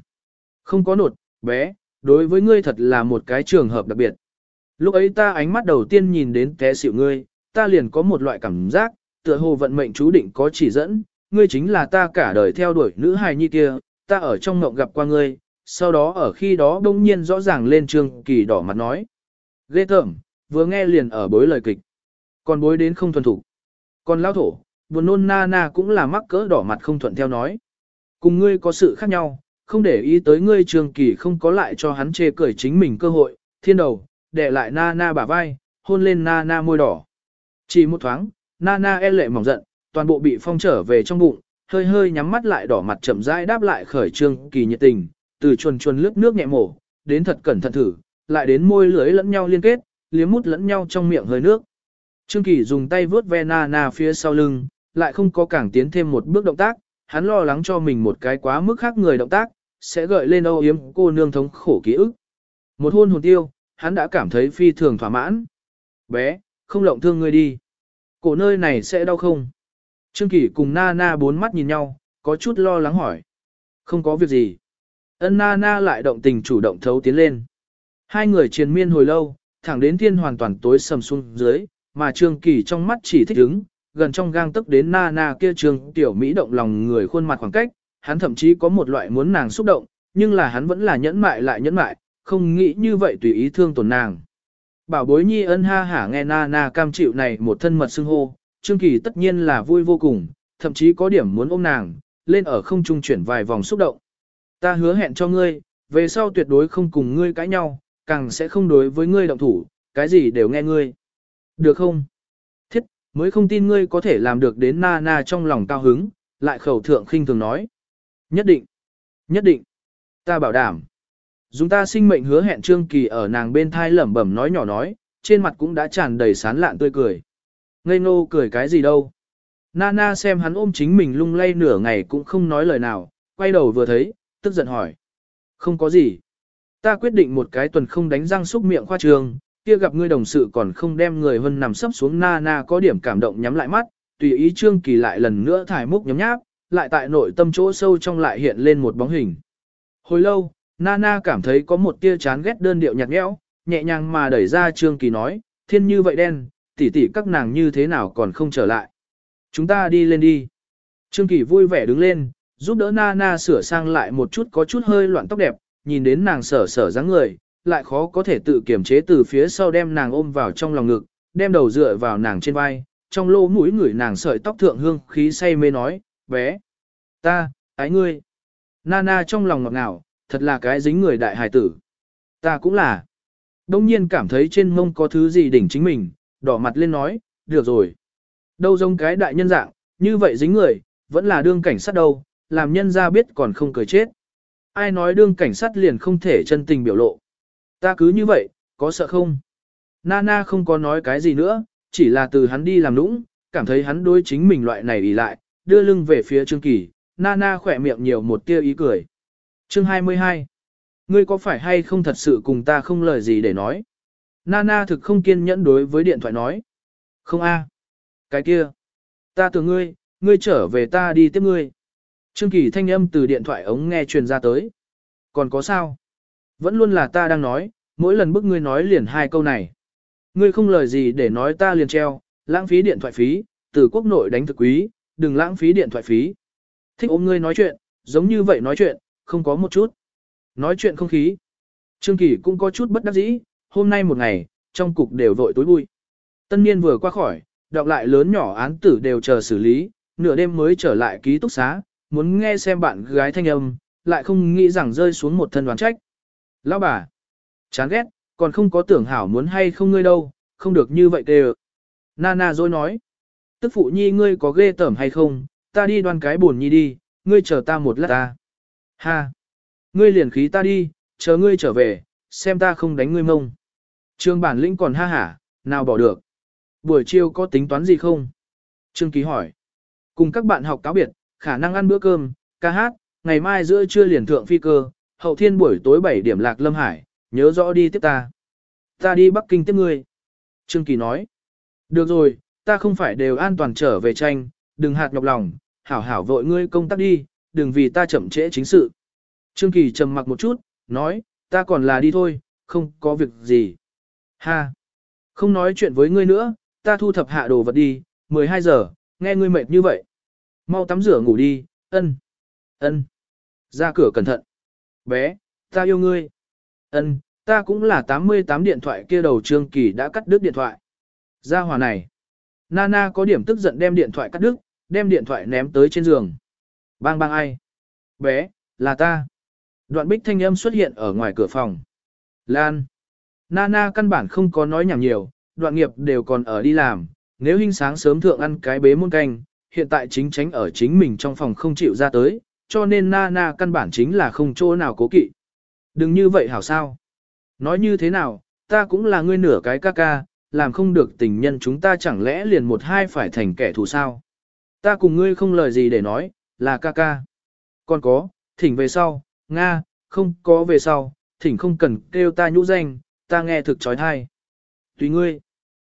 Không có nột, bé, đối với ngươi thật là một cái trường hợp đặc biệt. Lúc ấy ta ánh mắt đầu tiên nhìn đến té xịu ngươi, ta liền có một loại cảm giác, tựa hồ vận mệnh chú định có chỉ dẫn, ngươi chính là ta cả đời theo đuổi nữ hài nhi kia, ta ở trong ngộng gặp qua ngươi, sau đó ở khi đó đông nhiên rõ ràng lên trường, kỳ đỏ mặt nói. Ghê thởm, vừa nghe liền ở bối lời kịch. Còn bối đến không thuần thủ. Còn lao thổ, buồn nôn na na cũng là mắc cỡ đỏ mặt không thuận theo nói. Cùng ngươi có sự khác nhau, không để ý tới ngươi trường kỳ không có lại cho hắn chê cười chính mình cơ hội, thiên đầu, để lại na na bả vai, hôn lên na na môi đỏ. Chỉ một thoáng, na na e lệ mỏng giận, toàn bộ bị phong trở về trong bụng, hơi hơi nhắm mắt lại đỏ mặt chậm rãi đáp lại khởi trương kỳ nhiệt tình, từ chuồn chuồn lướt nước nhẹ mổ, đến thật cẩn thận thử, lại đến môi lưới lẫn nhau liên kết, liếm mút lẫn nhau trong miệng hơi nước. Trương Kỳ dùng tay vướt ve na na phía sau lưng, lại không có càng tiến thêm một bước động tác, hắn lo lắng cho mình một cái quá mức khác người động tác, sẽ gợi lên âu yếm cô nương thống khổ ký ức. Một hôn hồn tiêu, hắn đã cảm thấy phi thường thỏa mãn. Bé, không lộng thương ngươi đi. Cổ nơi này sẽ đau không? Trương Kỳ cùng Na Na bốn mắt nhìn nhau, có chút lo lắng hỏi. Không có việc gì. Ân Na Na lại động tình chủ động thấu tiến lên. Hai người triền miên hồi lâu, thẳng đến thiên hoàn toàn tối sầm xuống dưới, mà Trương Kỳ trong mắt chỉ thích ứng, gần trong gang tức đến na na kia Trương Tiểu Mỹ động lòng người khuôn mặt khoảng cách, hắn thậm chí có một loại muốn nàng xúc động, nhưng là hắn vẫn là nhẫn mại lại nhẫn mại, không nghĩ như vậy tùy ý thương tổn nàng. Bảo bối nhi ân ha hả nghe na na cam chịu này một thân mật xưng hô, Trương Kỳ tất nhiên là vui vô cùng, thậm chí có điểm muốn ôm nàng, lên ở không trung chuyển vài vòng xúc động. Ta hứa hẹn cho ngươi, về sau tuyệt đối không cùng ngươi cãi nhau, càng sẽ không đối với ngươi động thủ, cái gì đều nghe ngươi. Được không? Mới không tin ngươi có thể làm được đến na na trong lòng cao hứng, lại khẩu thượng khinh thường nói. Nhất định, nhất định, ta bảo đảm. Dùng ta sinh mệnh hứa hẹn Trương Kỳ ở nàng bên thai lẩm bẩm nói nhỏ nói, trên mặt cũng đã tràn đầy sán lạn tươi cười. Ngây ngô cười cái gì đâu. Nana xem hắn ôm chính mình lung lay nửa ngày cũng không nói lời nào, quay đầu vừa thấy, tức giận hỏi. Không có gì. Ta quyết định một cái tuần không đánh răng xúc miệng khoa trường, kia gặp ngươi đồng sự còn không đem người hơn nằm sấp xuống na na có điểm cảm động nhắm lại mắt, tùy ý Trương Kỳ lại lần nữa thải múc nhấm nháp, lại tại nội tâm chỗ sâu trong lại hiện lên một bóng hình. Hồi lâu, Nana cảm thấy có một tia chán ghét đơn điệu nhạt nhẽo, nhẹ nhàng mà đẩy ra Trương Kỳ nói, thiên như vậy đen, tỷ tỷ các nàng như thế nào còn không trở lại. Chúng ta đi lên đi. Trương Kỳ vui vẻ đứng lên, giúp đỡ Nana sửa sang lại một chút có chút hơi loạn tóc đẹp, nhìn đến nàng sở sở dáng người, lại khó có thể tự kiểm chế từ phía sau đem nàng ôm vào trong lòng ngực, đem đầu dựa vào nàng trên vai, trong lỗ mũi người nàng sợi tóc thượng hương khí say mê nói, bé, ta, ái ngươi. Nana trong lòng ngọt ngào, thật là cái dính người đại hài tử. Ta cũng là. Đông nhiên cảm thấy trên mông có thứ gì đỉnh chính mình, đỏ mặt lên nói, được rồi. Đâu giống cái đại nhân dạng, như vậy dính người, vẫn là đương cảnh sát đâu, làm nhân ra biết còn không cười chết. Ai nói đương cảnh sát liền không thể chân tình biểu lộ. Ta cứ như vậy, có sợ không? Nana không có nói cái gì nữa, chỉ là từ hắn đi làm nũng, cảm thấy hắn đối chính mình loại này ý lại, đưa lưng về phía Trương Kỳ, Nana khỏe miệng nhiều một tia ý cười. Chương 22 Ngươi có phải hay không thật sự cùng ta không lời gì để nói? Nana thực không kiên nhẫn đối với điện thoại nói. Không a. Cái kia, ta tưởng ngươi, ngươi trở về ta đi tiếp ngươi. Trương Kỳ thanh âm từ điện thoại ống nghe truyền ra tới. Còn có sao? Vẫn luôn là ta đang nói, mỗi lần bức ngươi nói liền hai câu này. Ngươi không lời gì để nói ta liền treo, lãng phí điện thoại phí, từ quốc nội đánh thực quý, đừng lãng phí điện thoại phí. Thích ôm ngươi nói chuyện, giống như vậy nói chuyện, không có một chút. Nói chuyện không khí. Trương Kỳ cũng có chút bất đắc dĩ, hôm nay một ngày, trong cục đều vội tối bụi. Tân niên vừa qua khỏi, đọc lại lớn nhỏ án tử đều chờ xử lý, nửa đêm mới trở lại ký túc xá, muốn nghe xem bạn gái thanh âm, lại không nghĩ rằng rơi xuống một thân đoán trách. Lão bà, chán ghét, còn không có tưởng hảo muốn hay không ngươi đâu, không được như vậy kìa. Nana dối nói, tức phụ nhi ngươi có ghê tởm hay không, ta đi đoan cái buồn nhi đi, ngươi chờ ta một lát ta. Ha, ngươi liền khí ta đi, chờ ngươi trở về, xem ta không đánh ngươi mông. Trương bản lĩnh còn ha hả, nào bỏ được. Buổi chiều có tính toán gì không? Trương Ký hỏi. Cùng các bạn học cáo biệt, khả năng ăn bữa cơm, ca hát, ngày mai giữa trưa liền thượng phi cơ, hậu thiên buổi tối 7 điểm lạc Lâm Hải, nhớ rõ đi tiếp ta. Ta đi Bắc Kinh tiếp ngươi. Trương Kỳ nói. Được rồi, ta không phải đều an toàn trở về tranh, đừng hạt nhọc lòng, hảo hảo vội ngươi công tác đi, đừng vì ta chậm trễ chính sự. Trương Kỳ trầm mặc một chút, nói, ta còn là đi thôi, không có việc gì. Ha! Không nói chuyện với ngươi nữa, ta thu thập hạ đồ vật đi, 12 giờ, nghe ngươi mệt như vậy. Mau tắm rửa ngủ đi, ân. Ân. Ra cửa cẩn thận. Bé, ta yêu ngươi. Ân, ta cũng là 88 điện thoại kia đầu Trương Kỳ đã cắt đứt điện thoại. Ra hòa này. Nana có điểm tức giận đem điện thoại cắt đứt, đem điện thoại ném tới trên giường. Bang bang ai? Bé, là ta. Đoạn bích thanh âm xuất hiện ở ngoài cửa phòng. Lan. Nana căn bản không có nói nhảm nhiều, đoạn nghiệp đều còn ở đi làm. Nếu hình sáng sớm thượng ăn cái bế muôn canh, hiện tại chính tránh ở chính mình trong phòng không chịu ra tới, cho nên Nana căn bản chính là không chỗ nào cố kỵ. Đừng như vậy hảo sao. Nói như thế nào, ta cũng là ngươi nửa cái ca ca, làm không được tình nhân chúng ta chẳng lẽ liền một hai phải thành kẻ thù sao. Ta cùng ngươi không lời gì để nói, là ca ca. Còn có, thỉnh về sau, Nga, không có về sau, thỉnh không cần kêu ta nhũ danh, ta nghe thực trói thai. Tùy ngươi.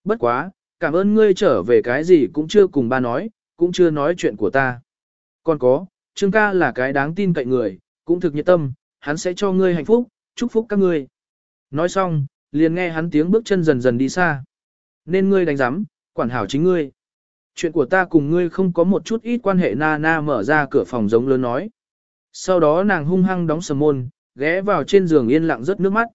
Bất quá, cảm ơn ngươi trở về cái gì cũng chưa cùng ba nói, cũng chưa nói chuyện của ta. Còn có, Trương ca là cái đáng tin cậy người, cũng thực nhiệt tâm, hắn sẽ cho ngươi hạnh phúc, chúc phúc các ngươi. Nói xong, liền nghe hắn tiếng bước chân dần dần đi xa. Nên ngươi đánh giám, quản hảo chính ngươi. Chuyện của ta cùng ngươi không có một chút ít quan hệ na na mở ra cửa phòng giống lớn nói. Sau đó nàng hung hăng đóng sầm môn, ghé vào trên giường yên lặng rớt nước mắt.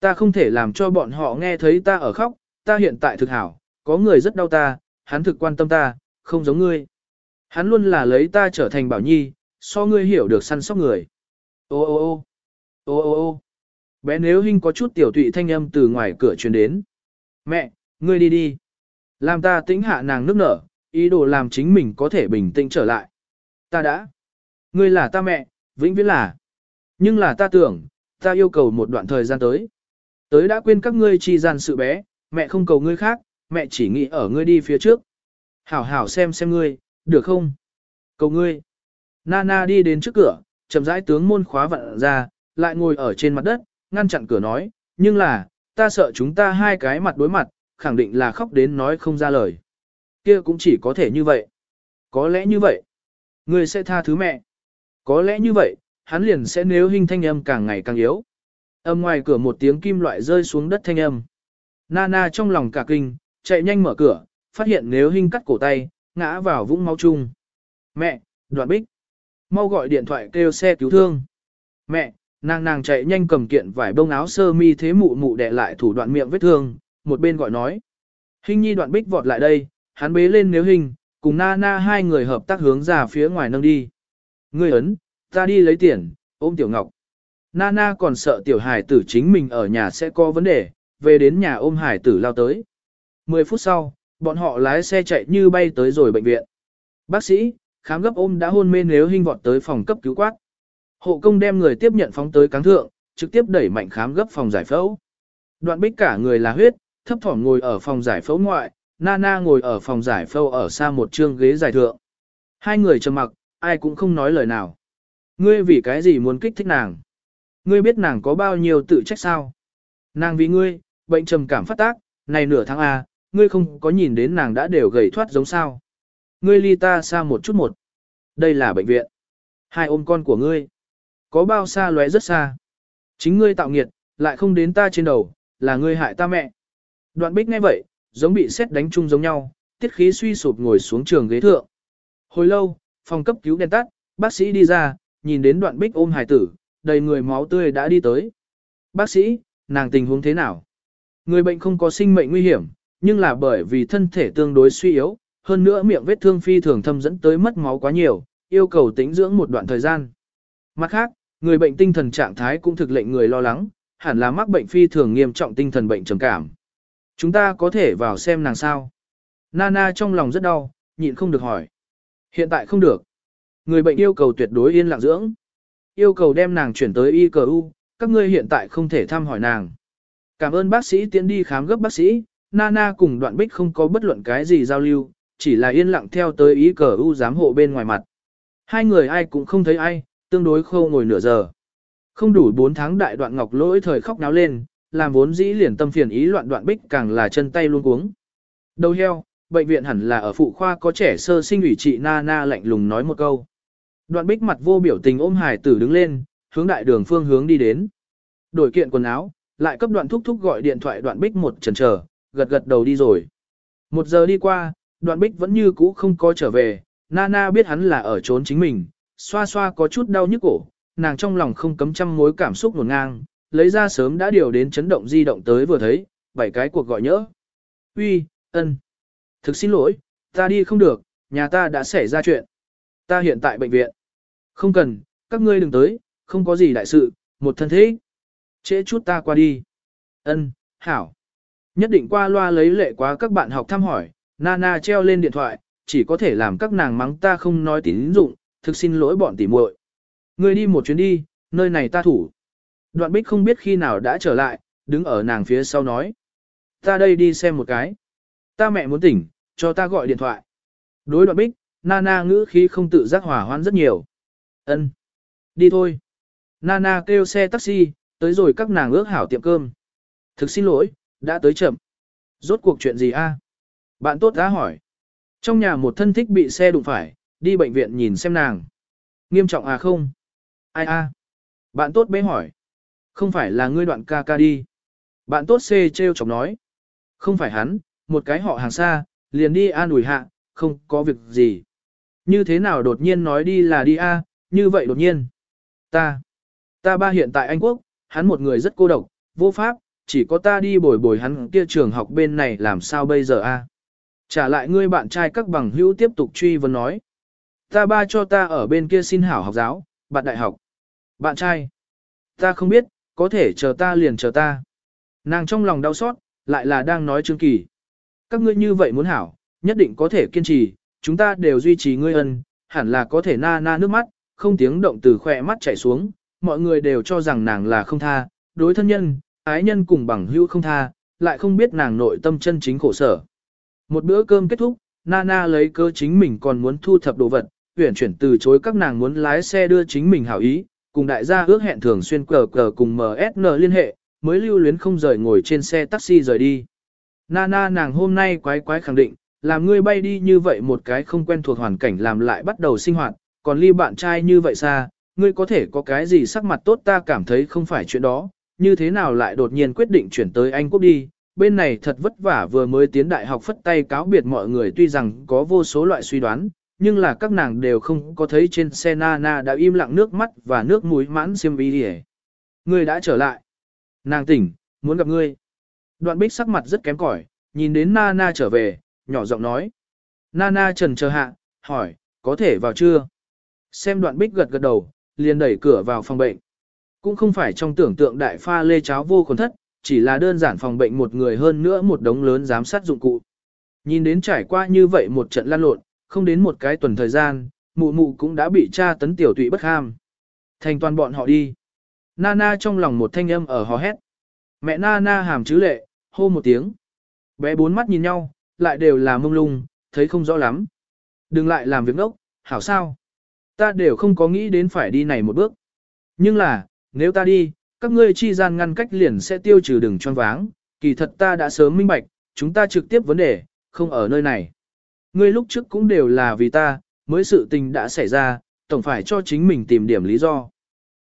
Ta không thể làm cho bọn họ nghe thấy ta ở khóc, ta hiện tại thực hảo, có người rất đau ta, hắn thực quan tâm ta, không giống ngươi. Hắn luôn là lấy ta trở thành bảo nhi, so ngươi hiểu được săn sóc người. Ô ô ô ô ô ô bé nếu hình có chút tiểu tụy thanh âm từ ngoài cửa truyền đến. Mẹ, ngươi đi đi. Làm ta tĩnh hạ nàng nước nở, ý đồ làm chính mình có thể bình tĩnh trở lại. Ta đã. Ngươi là ta mẹ, vĩnh viễn là. Nhưng là ta tưởng, ta yêu cầu một đoạn thời gian tới. Tới đã quên các ngươi chi gian sự bé, mẹ không cầu ngươi khác, mẹ chỉ nghĩ ở ngươi đi phía trước. Hảo hảo xem xem ngươi, được không? Cầu ngươi. Nana đi đến trước cửa, chậm rãi tướng môn khóa vặn ra, lại ngồi ở trên mặt đất, ngăn chặn cửa nói, nhưng là, ta sợ chúng ta hai cái mặt đối mặt, khẳng định là khóc đến nói không ra lời. Kia cũng chỉ có thể như vậy. Có lẽ như vậy, ngươi sẽ tha thứ mẹ. Có lẽ như vậy, hắn liền sẽ nếu hình thanh âm càng ngày càng yếu. Âm ngoài cửa một tiếng kim loại rơi xuống đất thanh âm. Nana trong lòng cả kinh, chạy nhanh mở cửa, phát hiện nếu hình cắt cổ tay, ngã vào vũng máu chung. Mẹ, đoạn bích. Mau gọi điện thoại kêu xe cứu thương. Mẹ, nàng nàng chạy nhanh cầm kiện vải bông áo sơ mi thế mụ mụ đè lại thủ đoạn miệng vết thương, một bên gọi nói. Hình nhi đoạn bích vọt lại đây, hắn bế lên nếu hình, cùng na na hai người hợp tác hướng ra phía ngoài nâng đi. Ngươi ấn, ta đi lấy tiền, ôm tiểu ngọc. Nana còn sợ tiểu hải tử chính mình ở nhà sẽ có vấn đề, về đến nhà ôm hải tử lao tới. 10 phút sau, bọn họ lái xe chạy như bay tới rồi bệnh viện. Bác sĩ, khám gấp ôm đã hôn mê nếu hình vọt tới phòng cấp cứu quát. Hộ công đem người tiếp nhận phóng tới cáng thượng, trực tiếp đẩy mạnh khám gấp phòng giải phẫu. Đoạn bích cả người là huyết, thấp thỏm ngồi ở phòng giải phẫu ngoại, Nana ngồi ở phòng giải phẫu ở xa một trương ghế giải thượng. Hai người trầm mặc, ai cũng không nói lời nào. Ngươi vì cái gì muốn kích thích nàng? Ngươi biết nàng có bao nhiêu tự trách sao? Nàng vì ngươi, bệnh trầm cảm phát tác, này nửa tháng A, ngươi không có nhìn đến nàng đã đều gầy thoát giống sao. Ngươi ly ta xa một chút một. Đây là bệnh viện. Hai ôm con của ngươi. Có bao xa lóe rất xa. Chính ngươi tạo nghiệt, lại không đến ta trên đầu, là ngươi hại ta mẹ. Đoạn bích nghe vậy, giống bị xét đánh chung giống nhau, tiết khí suy sụp ngồi xuống trường ghế thượng. Hồi lâu, phòng cấp cứu đèn tắt, bác sĩ đi ra, nhìn đến đoạn bích ôm hài tử, đầy người máu tươi đã đi tới. Bác sĩ, nàng tình huống thế nào? Người bệnh không có sinh mệnh nguy hiểm, nhưng là bởi vì thân thể tương đối suy yếu, hơn nữa miệng vết thương phi thường thâm dẫn tới mất máu quá nhiều, yêu cầu tĩnh dưỡng một đoạn thời gian. Mặt khác, người bệnh tinh thần trạng thái cũng thực lệnh người lo lắng, hẳn là mắc bệnh phi thường nghiêm trọng tinh thần bệnh trầm cảm. Chúng ta có thể vào xem nàng sao. Nana trong lòng rất đau, nhịn không được hỏi. Hiện tại không được. Người bệnh yêu cầu tuyệt đối yên lặng dưỡng. Yêu cầu đem nàng chuyển tới ICU, các ngươi hiện tại không thể thăm hỏi nàng. Cảm ơn bác sĩ tiến đi khám gấp bác sĩ, Nana cùng đoạn bích không có bất luận cái gì giao lưu, chỉ là yên lặng theo tới ý ICU giám hộ bên ngoài mặt. Hai người ai cũng không thấy ai, tương đối khâu ngồi nửa giờ. Không đủ 4 tháng đại đoạn ngọc lỗi thời khóc náo lên, làm vốn dĩ liền tâm phiền ý loạn đoạn bích càng là chân tay luôn cuống. Đầu heo, bệnh viện hẳn là ở phụ khoa có trẻ sơ sinh ủy trị Nana lạnh lùng nói một câu. Đoạn bích mặt vô biểu tình ôm hải tử đứng lên, hướng đại đường phương hướng đi đến. Đổi kiện quần áo, lại cấp đoạn thúc thúc gọi điện thoại đoạn bích một chần chờ, gật gật đầu đi rồi. Một giờ đi qua, đoạn bích vẫn như cũ không có trở về, Nana biết hắn là ở trốn chính mình, xoa xoa có chút đau nhức cổ, nàng trong lòng không cấm trăm mối cảm xúc nguồn ngang, lấy ra sớm đã điều đến chấn động di động tới vừa thấy, bảy cái cuộc gọi nhỡ. Uy, ân. Thực xin lỗi, ta đi không được, nhà ta đã xảy ra chuyện. Ta hiện tại bệnh viện. Không cần, các ngươi đừng tới, không có gì đại sự, một thân thế. Trễ chút ta qua đi. Ân, hảo. Nhất định qua loa lấy lệ quá các bạn học thăm hỏi, Nana treo lên điện thoại, chỉ có thể làm các nàng mắng ta không nói tín dụng, thực xin lỗi bọn tỉ muội. Ngươi đi một chuyến đi, nơi này ta thủ. Đoạn bích không biết khi nào đã trở lại, đứng ở nàng phía sau nói. Ta đây đi xem một cái. Ta mẹ muốn tỉnh, cho ta gọi điện thoại. Đối đoạn bích, Nana ngữ khí không tự giác hòa hoãn rất nhiều. Ân, Đi thôi. Nana kêu xe taxi, tới rồi các nàng ước hảo tiệm cơm. Thực xin lỗi, đã tới chậm. Rốt cuộc chuyện gì a? Bạn tốt đã hỏi. Trong nhà một thân thích bị xe đụng phải, đi bệnh viện nhìn xem nàng. Nghiêm trọng à không? Ai a? Bạn tốt bế hỏi. Không phải là ngươi đoạn ca ca đi. Bạn tốt C treo chọc nói. Không phải hắn, một cái họ hàng xa, liền đi an ủi hạ, không có việc gì. Như thế nào đột nhiên nói đi là đi a, như vậy đột nhiên. Ta, ta ba hiện tại Anh Quốc, hắn một người rất cô độc, vô pháp, chỉ có ta đi bồi bồi hắn kia trường học bên này làm sao bây giờ a? Trả lại ngươi bạn trai các bằng hữu tiếp tục truy vấn nói. Ta ba cho ta ở bên kia xin hảo học giáo, bạn đại học. Bạn trai. Ta không biết, có thể chờ ta liền chờ ta. Nàng trong lòng đau xót, lại là đang nói Trương Kỳ. Các ngươi như vậy muốn hảo, nhất định có thể kiên trì, chúng ta đều duy trì ngươi ân, hẳn là có thể na na nước mắt, không tiếng động từ khỏe mắt chảy xuống, mọi người đều cho rằng nàng là không tha, đối thân nhân, ái nhân cùng bằng hữu không tha, lại không biết nàng nội tâm chân chính khổ sở. Một bữa cơm kết thúc, Nana lấy cơ chính mình còn muốn thu thập đồ vật, tuyển chuyển từ chối các nàng muốn lái xe đưa chính mình hảo ý, cùng đại gia ước hẹn thường xuyên cờ cờ cùng MSN liên hệ, mới lưu luyến không rời ngồi trên xe taxi rời đi. Nana nàng hôm nay quái quái khẳng định, làm ngươi bay đi như vậy một cái không quen thuộc hoàn cảnh làm lại bắt đầu sinh hoạt, còn ly bạn trai như vậy xa, ngươi có thể có cái gì sắc mặt tốt ta cảm thấy không phải chuyện đó, như thế nào lại đột nhiên quyết định chuyển tới Anh Quốc đi, bên này thật vất vả vừa mới tiến đại học phất tay cáo biệt mọi người tuy rằng có vô số loại suy đoán, nhưng là các nàng đều không có thấy trên xe Nana đã im lặng nước mắt và nước mũi mãn xiêm vi đi Ngươi đã trở lại. Nàng tỉnh, muốn gặp ngươi. Đoạn bích sắc mặt rất kém cỏi, nhìn đến Nana trở về, nhỏ giọng nói. Nana trần chờ hạ, hỏi, có thể vào chưa? Xem đoạn bích gật gật đầu, liền đẩy cửa vào phòng bệnh. Cũng không phải trong tưởng tượng đại pha lê cháo vô khuẩn thất, chỉ là đơn giản phòng bệnh một người hơn nữa một đống lớn giám sát dụng cụ. Nhìn đến trải qua như vậy một trận lan lộn, không đến một cái tuần thời gian, mụ mụ cũng đã bị cha tấn tiểu tụy bất ham. Thành toàn bọn họ đi. Nana trong lòng một thanh âm ở hò hét. Mẹ Nana hàm chứ lệ, hô một tiếng. Bé bốn mắt nhìn nhau, lại đều là mông lung, thấy không rõ lắm. Đừng lại làm việc ngốc, hảo sao. Ta đều không có nghĩ đến phải đi này một bước. Nhưng là, nếu ta đi, các ngươi chi gian ngăn cách liền sẽ tiêu trừ đừng choáng váng. Kỳ thật ta đã sớm minh bạch, chúng ta trực tiếp vấn đề, không ở nơi này. Ngươi lúc trước cũng đều là vì ta, mới sự tình đã xảy ra, tổng phải cho chính mình tìm điểm lý do.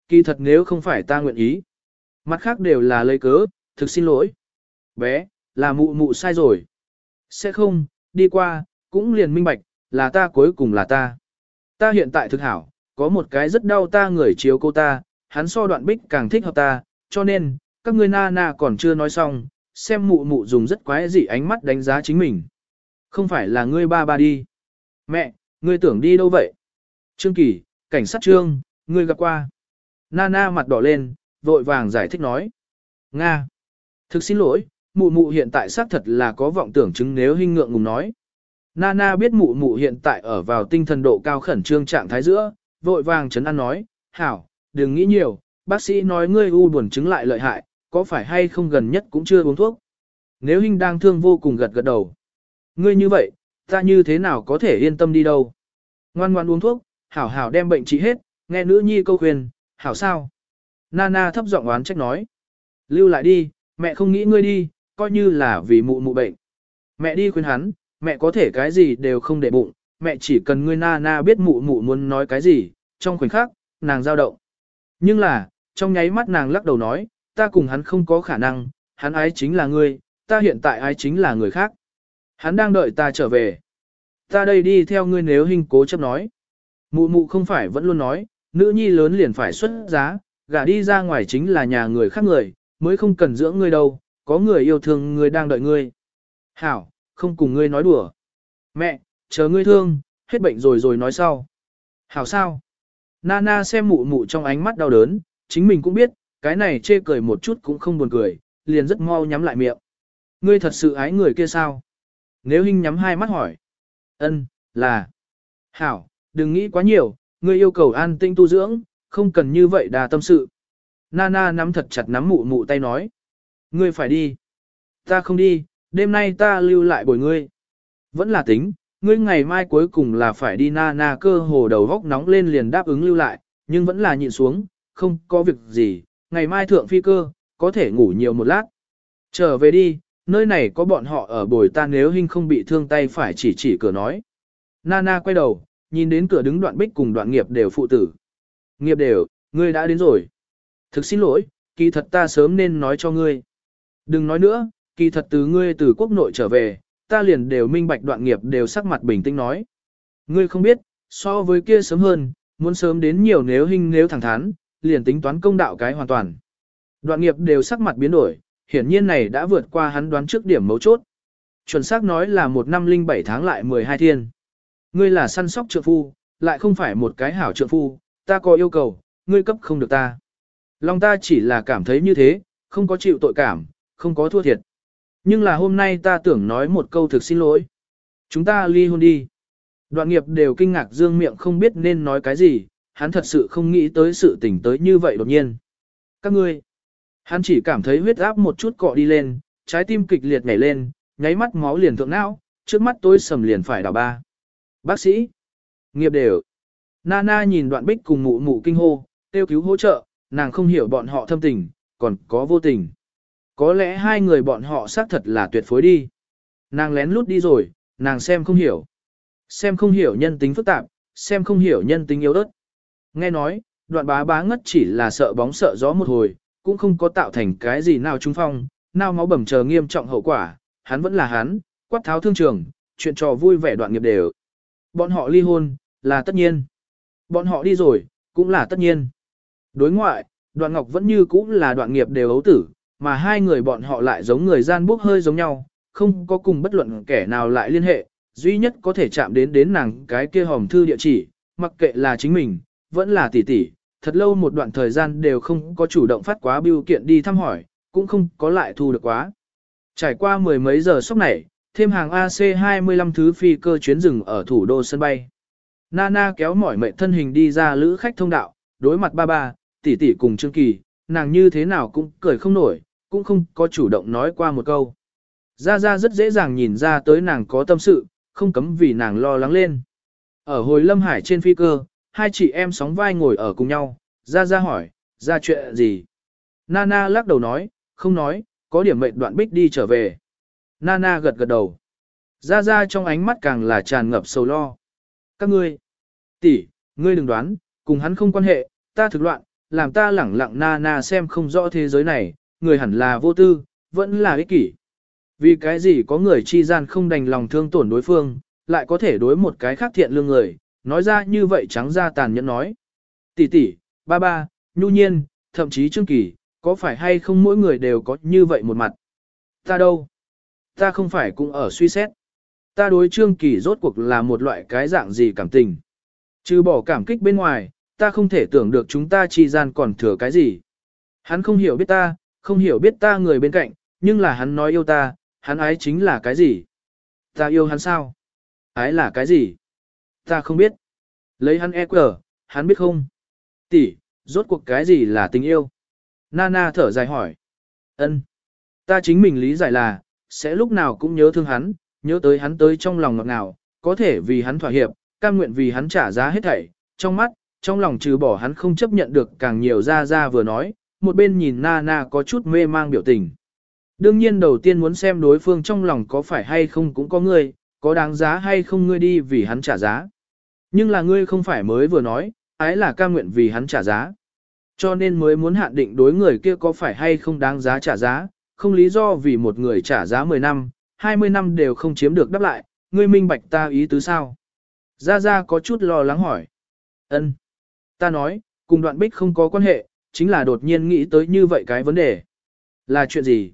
Kỳ thật nếu không phải ta nguyện ý, mặt khác đều là lấy cớ, thực xin lỗi. Bé, là mụ mụ sai rồi. Sẽ không, đi qua, cũng liền minh bạch, là ta cuối cùng là ta. Ta hiện tại thực hảo, có một cái rất đau ta người chiếu cô ta, hắn so đoạn bích càng thích hợp ta, cho nên, các ngươi na na còn chưa nói xong, xem mụ mụ dùng rất quái dị ánh mắt đánh giá chính mình. Không phải là ngươi ba ba đi. Mẹ, ngươi tưởng đi đâu vậy? Trương Kỳ, cảnh sát trương, ngươi gặp qua. Nana mặt đỏ lên, vội vàng giải thích nói. Nga. Thực xin lỗi, mụ mụ hiện tại xác thật là có vọng tưởng chứng nếu hình ngượng ngùng nói. Nana biết mụ mụ hiện tại ở vào tinh thần độ cao khẩn trương trạng thái giữa, vội vàng chấn an nói, hảo, đừng nghĩ nhiều, bác sĩ nói ngươi u buồn chứng lại lợi hại, có phải hay không gần nhất cũng chưa uống thuốc. Nếu hình đang thương vô cùng gật gật đầu. Ngươi như vậy, ta như thế nào có thể yên tâm đi đâu. Ngoan ngoan uống thuốc, hảo hảo đem bệnh trị hết, nghe nữ nhi câu khuyên, hảo sao. Nana thấp giọng oán trách nói. Lưu lại đi, mẹ không nghĩ ngươi đi, coi như là vì mụ mụ bệnh. Mẹ đi khuyên hắn, mẹ có thể cái gì đều không để bụng, mẹ chỉ cần ngươi Nana biết mụ mụ muốn nói cái gì, trong khoảnh khắc, nàng dao động. Nhưng là, trong nháy mắt nàng lắc đầu nói, ta cùng hắn không có khả năng, hắn ái chính là ngươi, ta hiện tại ái chính là người khác. Hắn đang đợi ta trở về. Ta đây đi theo ngươi nếu hình cố chấp nói. Mụ mụ không phải vẫn luôn nói, nữ nhi lớn liền phải xuất giá, gả đi ra ngoài chính là nhà người khác người, mới không cần dưỡng ngươi đâu, có người yêu thương ngươi đang đợi ngươi. Hảo, không cùng ngươi nói đùa. Mẹ, chờ ngươi thương, hết bệnh rồi rồi nói sau. Hảo sao? Nana xem mụ mụ trong ánh mắt đau đớn, chính mình cũng biết, cái này chê cười một chút cũng không buồn cười, liền rất mau nhắm lại miệng. Ngươi thật sự ái người kia sao? Nếu Hinh nhắm hai mắt hỏi. Ân, là. Hảo, đừng nghĩ quá nhiều, ngươi yêu cầu an tinh tu dưỡng, không cần như vậy đà tâm sự. Nana nắm thật chặt nắm mụ mụ tay nói. Ngươi phải đi. Ta không đi, đêm nay ta lưu lại bồi ngươi. Vẫn là tính, ngươi ngày mai cuối cùng là phải đi Na Na cơ hồ đầu góc nóng lên liền đáp ứng lưu lại, nhưng vẫn là nhịn xuống, không có việc gì, ngày mai thượng phi cơ, có thể ngủ nhiều một lát. Trở về đi, nơi này có bọn họ ở bồi ta nếu hình không bị thương tay phải chỉ chỉ cửa nói. Nana quay đầu, nhìn đến cửa đứng đoạn bích cùng đoạn nghiệp đều phụ tử. Nghiệp đều, ngươi đã đến rồi. Thực xin lỗi, kỳ thật ta sớm nên nói cho ngươi. Đừng nói nữa, kỳ thật từ ngươi từ quốc nội trở về, ta liền đều minh bạch đoạn nghiệp đều sắc mặt bình tĩnh nói. Ngươi không biết, so với kia sớm hơn, muốn sớm đến nhiều nếu hình nếu thẳng thắn, liền tính toán công đạo cái hoàn toàn. Đoạn nghiệp đều sắc mặt biến đổi, hiển nhiên này đã vượt qua hắn đoán trước điểm mấu chốt. Chuẩn xác nói là một năm linh bảy tháng lại 12 thiên. Ngươi là săn sóc trượng phu, lại không phải một cái hảo trượng phu, ta có yêu cầu, ngươi cấp không được ta. Long ta chỉ là cảm thấy như thế, không có chịu tội cảm, không có thua thiệt. Nhưng là hôm nay ta tưởng nói một câu thực xin lỗi. Chúng ta ly hôn đi. Đoạn nghiệp đều kinh ngạc dương miệng không biết nên nói cái gì, hắn thật sự không nghĩ tới sự tình tới như vậy đột nhiên. Các ngươi, Hắn chỉ cảm thấy huyết áp một chút cọ đi lên, trái tim kịch liệt nhảy lên, nháy mắt máu liền thượng não, trước mắt tôi sầm liền phải đảo ba. Bác sĩ, nghiệp đều. Nana nhìn đoạn bích cùng mụ mụ kinh hô, tiêu cứu hỗ trợ, nàng không hiểu bọn họ thâm tình, còn có vô tình. Có lẽ hai người bọn họ xác thật là tuyệt phối đi. Nàng lén lút đi rồi, nàng xem không hiểu. Xem không hiểu nhân tính phức tạp, xem không hiểu nhân tính yếu ớt. Nghe nói, đoạn bá bá ngất chỉ là sợ bóng sợ gió một hồi, cũng không có tạo thành cái gì nào trung phong, nào máu bầm chờ nghiêm trọng hậu quả, hắn vẫn là hắn, quát tháo thương trường, chuyện trò vui vẻ đoạn nghiệp đều. Bọn họ ly hôn, là tất nhiên. Bọn họ đi rồi, cũng là tất nhiên. Đối ngoại, đoạn ngọc vẫn như cũ là đoạn nghiệp đều ấu tử, mà hai người bọn họ lại giống người gian bốc hơi giống nhau, không có cùng bất luận kẻ nào lại liên hệ, duy nhất có thể chạm đến đến nàng cái kia hòm thư địa chỉ, mặc kệ là chính mình, vẫn là tỷ tỷ, thật lâu một đoạn thời gian đều không có chủ động phát quá biêu kiện đi thăm hỏi, cũng không có lại thu được quá. Trải qua mười mấy giờ sốc này, thêm hàng AC-25 thứ phi cơ chuyến rừng ở thủ đô sân bay. Nana kéo mỏi mệt thân hình đi ra lữ khách thông đạo, đối mặt ba ba, tỷ tỷ cùng Trương Kỳ, nàng như thế nào cũng cười không nổi, cũng không có chủ động nói qua một câu. Ra Ra rất dễ dàng nhìn ra tới nàng có tâm sự, không cấm vì nàng lo lắng lên. Ở hồi Lâm Hải trên phi cơ, hai chị em sóng vai ngồi ở cùng nhau, ra ra hỏi, ra chuyện gì? Nana lắc đầu nói, không nói, có điểm mệnh đoạn bích đi trở về. Nana gật gật đầu. Ra ra trong ánh mắt càng là tràn ngập sầu lo. Các ngươi, tỷ, ngươi đừng đoán, cùng hắn không quan hệ, ta thực loạn, làm ta lẳng lặng Nana xem không rõ thế giới này, người hẳn là vô tư, vẫn là ích kỷ. Vì cái gì có người chi gian không đành lòng thương tổn đối phương, lại có thể đối một cái khác thiện lương người, nói ra như vậy trắng ra tàn nhẫn nói. Tỷ tỷ, ba ba, nhu nhiên, thậm chí trương kỳ, có phải hay không mỗi người đều có như vậy một mặt? Ta đâu? Ta không phải cũng ở suy xét. Ta đối trương kỳ rốt cuộc là một loại cái dạng gì cảm tình. Trừ bỏ cảm kích bên ngoài, ta không thể tưởng được chúng ta chi gian còn thừa cái gì. Hắn không hiểu biết ta, không hiểu biết ta người bên cạnh, nhưng là hắn nói yêu ta, hắn ái chính là cái gì? Ta yêu hắn sao? Ái là cái gì? Ta không biết. Lấy hắn e quờ, hắn biết không? Tỷ, rốt cuộc cái gì là tình yêu? Nana thở dài hỏi. Ân, Ta chính mình lý giải là, sẽ lúc nào cũng nhớ thương hắn, nhớ tới hắn tới trong lòng ngọt ngào, có thể vì hắn thỏa hiệp, cam nguyện vì hắn trả giá hết thảy, trong mắt, trong lòng trừ bỏ hắn không chấp nhận được càng nhiều ra ra vừa nói, một bên nhìn Nana có chút mê mang biểu tình. Đương nhiên đầu tiên muốn xem đối phương trong lòng có phải hay không cũng có ngươi, có đáng giá hay không ngươi đi vì hắn trả giá. Nhưng là ngươi không phải mới vừa nói, ái là ca nguyện vì hắn trả giá. Cho nên mới muốn hạn định đối người kia có phải hay không đáng giá trả giá, không lý do vì một người trả giá 10 năm, 20 năm đều không chiếm được đáp lại, ngươi minh bạch ta ý tứ sao. Gia Gia có chút lo lắng hỏi. ân Ta nói, cùng đoạn bích không có quan hệ, chính là đột nhiên nghĩ tới như vậy cái vấn đề. Là chuyện gì?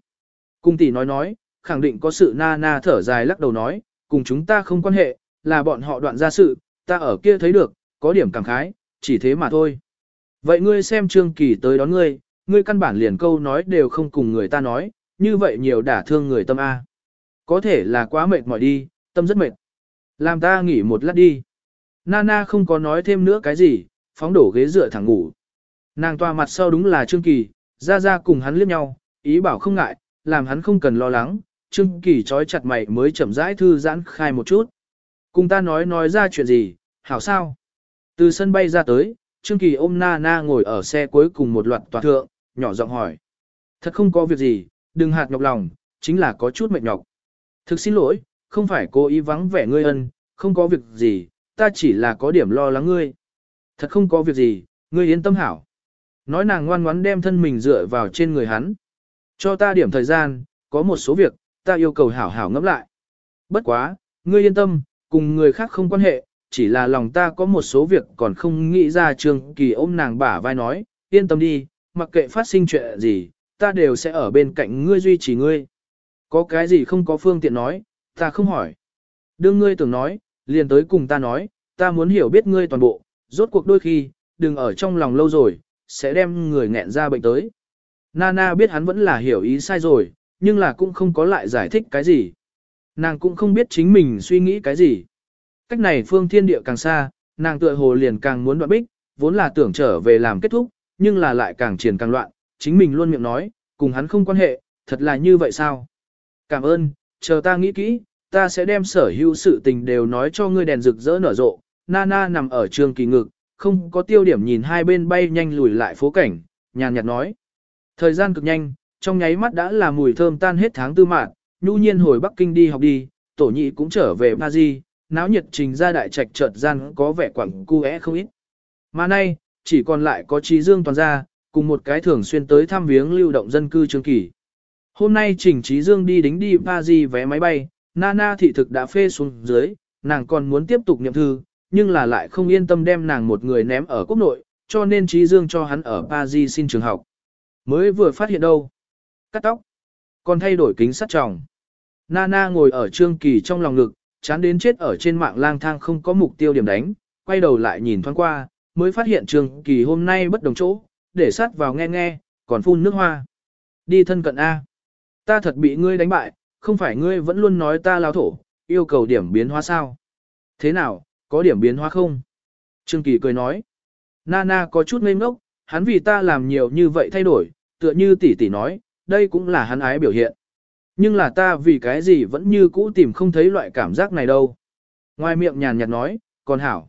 Cung tỷ nói nói, khẳng định có sự na na thở dài lắc đầu nói, cùng chúng ta không quan hệ, là bọn họ đoạn ra sự, ta ở kia thấy được, có điểm cảm khái, chỉ thế mà thôi. Vậy ngươi xem Trương Kỳ tới đón ngươi, ngươi căn bản liền câu nói đều không cùng người ta nói, như vậy nhiều đả thương người tâm A. Có thể là quá mệt mỏi đi, tâm rất mệt. Làm ta nghỉ một lát đi. Nana không có nói thêm nữa cái gì, phóng đổ ghế dựa thẳng ngủ. Nàng toa mặt sau đúng là Trương Kỳ, ra ra cùng hắn liếc nhau, ý bảo không ngại, làm hắn không cần lo lắng, Trương Kỳ trói chặt mày mới chậm rãi thư giãn khai một chút. Cùng ta nói nói ra chuyện gì, hảo sao? Từ sân bay ra tới, Trương Kỳ ôm Na Na ngồi ở xe cuối cùng một loạt tòa thượng, nhỏ giọng hỏi. Thật không có việc gì, đừng hạt nhọc lòng, chính là có chút mệt nhọc. Thực xin lỗi, không phải cố ý vắng vẻ ngươi ân, không có việc gì, ta chỉ là có điểm lo lắng ngươi. Thật không có việc gì, ngươi yên tâm hảo. Nói nàng ngoan ngoãn đem thân mình dựa vào trên người hắn. Cho ta điểm thời gian, có một số việc, ta yêu cầu hảo hảo ngẫm lại. Bất quá, ngươi yên tâm, cùng người khác không quan hệ, chỉ là lòng ta có một số việc còn không nghĩ ra trường Kỳ ôm nàng bả vai nói, yên tâm đi, mặc kệ phát sinh chuyện gì, ta đều sẽ ở bên cạnh ngươi duy trì ngươi. Có cái gì không có phương tiện nói, ta không hỏi. Đương ngươi tưởng nói, liền tới cùng ta nói, ta muốn hiểu biết ngươi toàn bộ, rốt cuộc đôi khi, đừng ở trong lòng lâu rồi, sẽ đem người nghẹn ra bệnh tới. Nana biết hắn vẫn là hiểu ý sai rồi, nhưng là cũng không có lại giải thích cái gì. Nàng cũng không biết chính mình suy nghĩ cái gì. Cách này phương thiên địa càng xa, nàng tựa hồ liền càng muốn đoạn bích, vốn là tưởng trở về làm kết thúc, nhưng là lại càng triển càng loạn, chính mình luôn miệng nói, cùng hắn không quan hệ, thật là như vậy sao? Cảm ơn, chờ ta nghĩ kỹ, ta sẽ đem sở hữu sự tình đều nói cho ngươi đèn rực rỡ nở rộ. Nana nằm ở trường kỳ ngực, không có tiêu điểm nhìn hai bên bay nhanh lùi lại phố cảnh, nhàn nhạt nói. Thời gian cực nhanh, trong nháy mắt đã là mùi thơm tan hết tháng tư mạng, nhu nhiên hồi Bắc Kinh đi học đi, tổ nhị cũng trở về Paris, náo nhiệt trình ra đại trạch chợt gian có vẻ quẳng cu é không ít. Mà nay, chỉ còn lại có trí dương toàn gia, cùng một cái thường xuyên tới thăm viếng lưu động dân cư trường kỳ. Hôm nay Trình Trí Dương đi đính đi Paris vé máy bay, Nana thị thực đã phê xuống dưới, nàng còn muốn tiếp tục niệm thư, nhưng là lại không yên tâm đem nàng một người ném ở quốc nội, cho nên Trí Dương cho hắn ở Paris xin trường học. Mới vừa phát hiện đâu. Cắt tóc. Còn thay đổi kính sắt tròng. Nana ngồi ở Trương Kỳ trong lòng ngực, chán đến chết ở trên mạng lang thang không có mục tiêu điểm đánh, quay đầu lại nhìn thoáng qua, mới phát hiện Trương Kỳ hôm nay bất đồng chỗ, để sát vào nghe nghe, còn phun nước hoa. Đi thân cận A. Ta thật bị ngươi đánh bại, không phải ngươi vẫn luôn nói ta lao thổ, yêu cầu điểm biến hóa sao. Thế nào, có điểm biến hóa không? Trương Kỳ cười nói. Nana có chút ngây ngốc, hắn vì ta làm nhiều như vậy thay đổi, tựa như tỷ tỷ nói, đây cũng là hắn ái biểu hiện. Nhưng là ta vì cái gì vẫn như cũ tìm không thấy loại cảm giác này đâu. Ngoài miệng nhàn nhạt nói, còn hảo.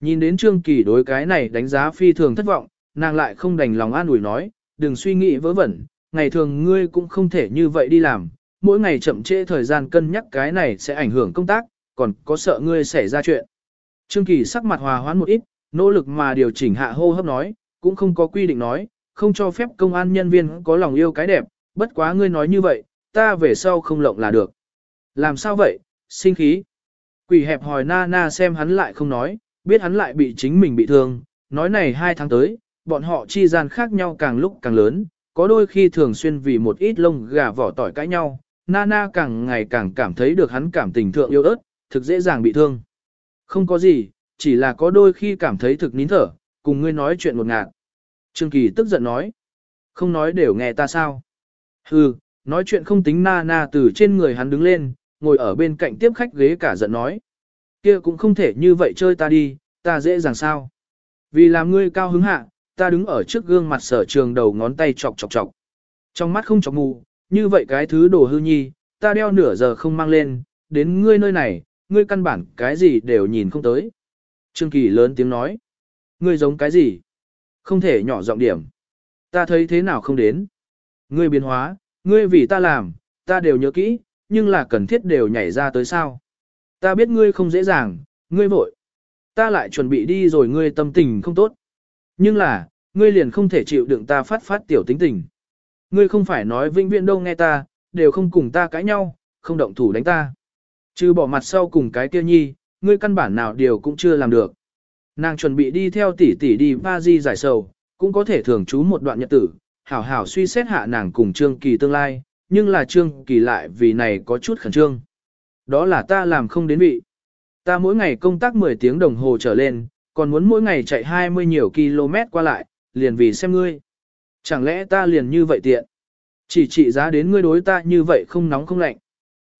Nhìn đến Trương Kỳ đối cái này đánh giá phi thường thất vọng, nàng lại không đành lòng an ủi nói, đừng suy nghĩ vớ vẩn, ngày thường ngươi cũng không thể như vậy đi làm, mỗi ngày chậm trễ thời gian cân nhắc cái này sẽ ảnh hưởng công tác, còn có sợ ngươi xảy ra chuyện. Trương Kỳ sắc mặt hòa hoãn một ít, nỗ lực mà điều chỉnh hạ hô hấp nói, cũng không có quy định nói, không cho phép công an nhân viên có lòng yêu cái đẹp, bất quá ngươi nói như vậy, ta về sau không lộng là được. Làm sao vậy, sinh khí. Quỷ hẹp hỏi na na xem hắn lại không nói, biết hắn lại bị chính mình bị thương, nói này hai tháng tới, bọn họ chi gian khác nhau càng lúc càng lớn, có đôi khi thường xuyên vì một ít lông gà vỏ tỏi cãi nhau, Nana càng ngày càng cảm thấy được hắn cảm tình thượng yêu ớt, thực dễ dàng bị thương. Không có gì, chỉ là có đôi khi cảm thấy thực nín thở, cùng ngươi nói chuyện một ngạt. Trương Kỳ tức giận nói, không nói đều nghe ta sao. Hừ, nói chuyện không tính Na Na từ trên người hắn đứng lên, ngồi ở bên cạnh tiếp khách ghế cả giận nói. kia cũng không thể như vậy chơi ta đi, ta dễ dàng sao. Vì làm ngươi cao hứng hạ, ta đứng ở trước gương mặt sở trường đầu ngón tay chọc chọc chọc. Trong mắt không chọc mù, như vậy cái thứ đồ hư nhi, ta đeo nửa giờ không mang lên, đến ngươi nơi này, ngươi căn bản cái gì đều nhìn không tới. Trương Kỳ lớn tiếng nói, ngươi giống cái gì? Không thể nhỏ giọng điểm. Ta thấy thế nào không đến. Ngươi biến hóa, ngươi vì ta làm, ta đều nhớ kỹ, nhưng là cần thiết đều nhảy ra tới sao. Ta biết ngươi không dễ dàng, ngươi vội. Ta lại chuẩn bị đi rồi ngươi tâm tình không tốt. Nhưng là, ngươi liền không thể chịu đựng ta phát phát tiểu tính tình. Ngươi không phải nói vinh viễn đâu nghe ta, đều không cùng ta cãi nhau, không động thủ đánh ta. Trừ bỏ mặt sau cùng cái kia nhi, ngươi căn bản nào điều cũng chưa làm được. Nàng chuẩn bị đi theo tỷ tỷ đi ba di giải sầu, cũng có thể thường trú một đoạn nhật tử, hảo hảo suy xét hạ nàng cùng Trương Kỳ tương lai, nhưng là Trương Kỳ lại vì này có chút khẩn trương. Đó là ta làm không đến vị. Ta mỗi ngày công tác 10 tiếng đồng hồ trở lên, còn muốn mỗi ngày chạy 20 nhiều km qua lại, liền vì xem ngươi. Chẳng lẽ ta liền như vậy tiện? Chỉ trị giá đến ngươi đối ta như vậy không nóng không lạnh.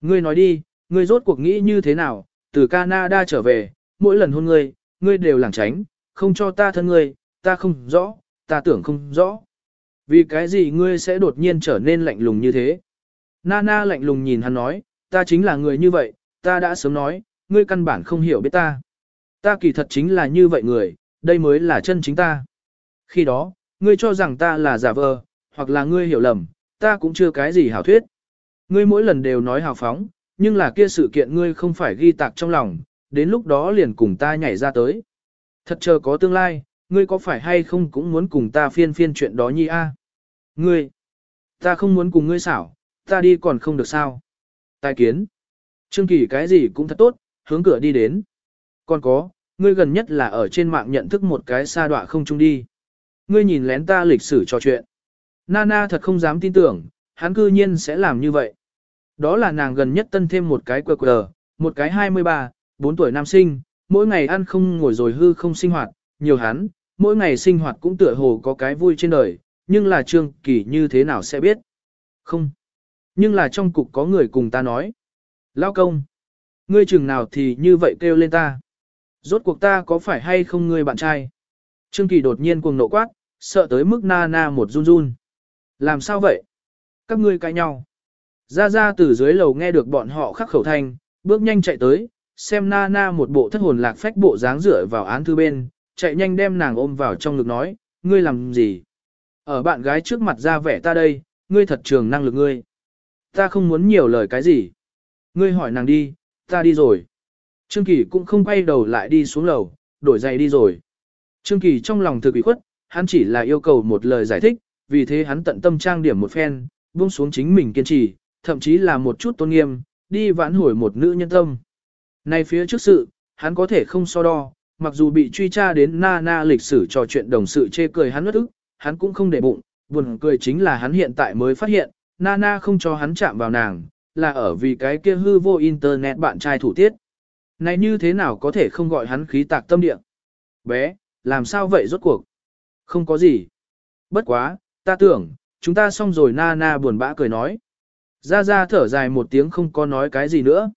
Ngươi nói đi, ngươi rốt cuộc nghĩ như thế nào, từ Canada trở về, mỗi lần hôn ngươi, ngươi đều lảng tránh, không cho ta thân ngươi, ta không rõ, ta tưởng không rõ. Vì cái gì ngươi sẽ đột nhiên trở nên lạnh lùng như thế? Nana lạnh lùng nhìn hắn nói, ta chính là người như vậy, ta đã sớm nói, ngươi căn bản không hiểu biết ta. Ta kỳ thật chính là như vậy người, đây mới là chân chính ta. Khi đó, ngươi cho rằng ta là giả vờ, hoặc là ngươi hiểu lầm, ta cũng chưa cái gì hảo thuyết. Ngươi mỗi lần đều nói hào phóng, nhưng là kia sự kiện ngươi không phải ghi tạc trong lòng, đến lúc đó liền cùng ta nhảy ra tới. Thật chờ có tương lai, ngươi có phải hay không cũng muốn cùng ta phiên phiên chuyện đó nhi a? Ngươi, ta không muốn cùng ngươi xảo, ta đi còn không được sao. Tài kiến, Trương Kỳ cái gì cũng thật tốt, hướng cửa đi đến. Còn có, ngươi gần nhất là ở trên mạng nhận thức một cái xa đọa không chung đi. Ngươi nhìn lén ta lịch sử trò chuyện. Nana thật không dám tin tưởng, hắn cư nhiên sẽ làm như vậy. Đó là nàng gần nhất tân thêm một cái quờ quờ, một cái 23, 4 tuổi nam sinh, mỗi ngày ăn không ngồi rồi hư không sinh hoạt, nhiều hắn, mỗi ngày sinh hoạt cũng tựa hồ có cái vui trên đời, nhưng là Trương Kỳ như thế nào sẽ biết? Không. Nhưng là trong cục có người cùng ta nói. Lao công. Ngươi chừng nào thì như vậy kêu lên ta. Rốt cuộc ta có phải hay không ngươi bạn trai? Trương Kỳ đột nhiên cuồng nộ quát, sợ tới mức na na một run run. Làm sao vậy? Các ngươi cãi nhau. Ra ra từ dưới lầu nghe được bọn họ khắc khẩu thanh, bước nhanh chạy tới, xem na na một bộ thất hồn lạc phách bộ dáng rửa vào án thư bên, chạy nhanh đem nàng ôm vào trong ngực nói, ngươi làm gì? Ở bạn gái trước mặt ra vẻ ta đây, ngươi thật trường năng lực ngươi. Ta không muốn nhiều lời cái gì. Ngươi hỏi nàng đi, ta đi rồi. Trương Kỳ cũng không quay đầu lại đi xuống lầu, đổi giày đi rồi. Trương Kỳ trong lòng thực bị khuất, hắn chỉ là yêu cầu một lời giải thích, vì thế hắn tận tâm trang điểm một phen, buông xuống chính mình kiên trì, thậm chí là một chút tôn nghiêm, đi vãn hồi một nữ nhân tâm. Nay phía trước sự, hắn có thể không so đo, mặc dù bị truy tra đến na na lịch sử trò chuyện đồng sự chê cười hắn mất ức, hắn cũng không để bụng, buồn cười chính là hắn hiện tại mới phát hiện, Nana không cho hắn chạm vào nàng, là ở vì cái kia hư vô internet bạn trai thủ tiết. Này như thế nào có thể không gọi hắn khí tạc tâm địa? Bé, làm sao vậy rốt cuộc? Không có gì. Bất quá, ta tưởng, chúng ta xong rồi Nana buồn bã cười nói. Ra ra thở dài một tiếng không có nói cái gì nữa.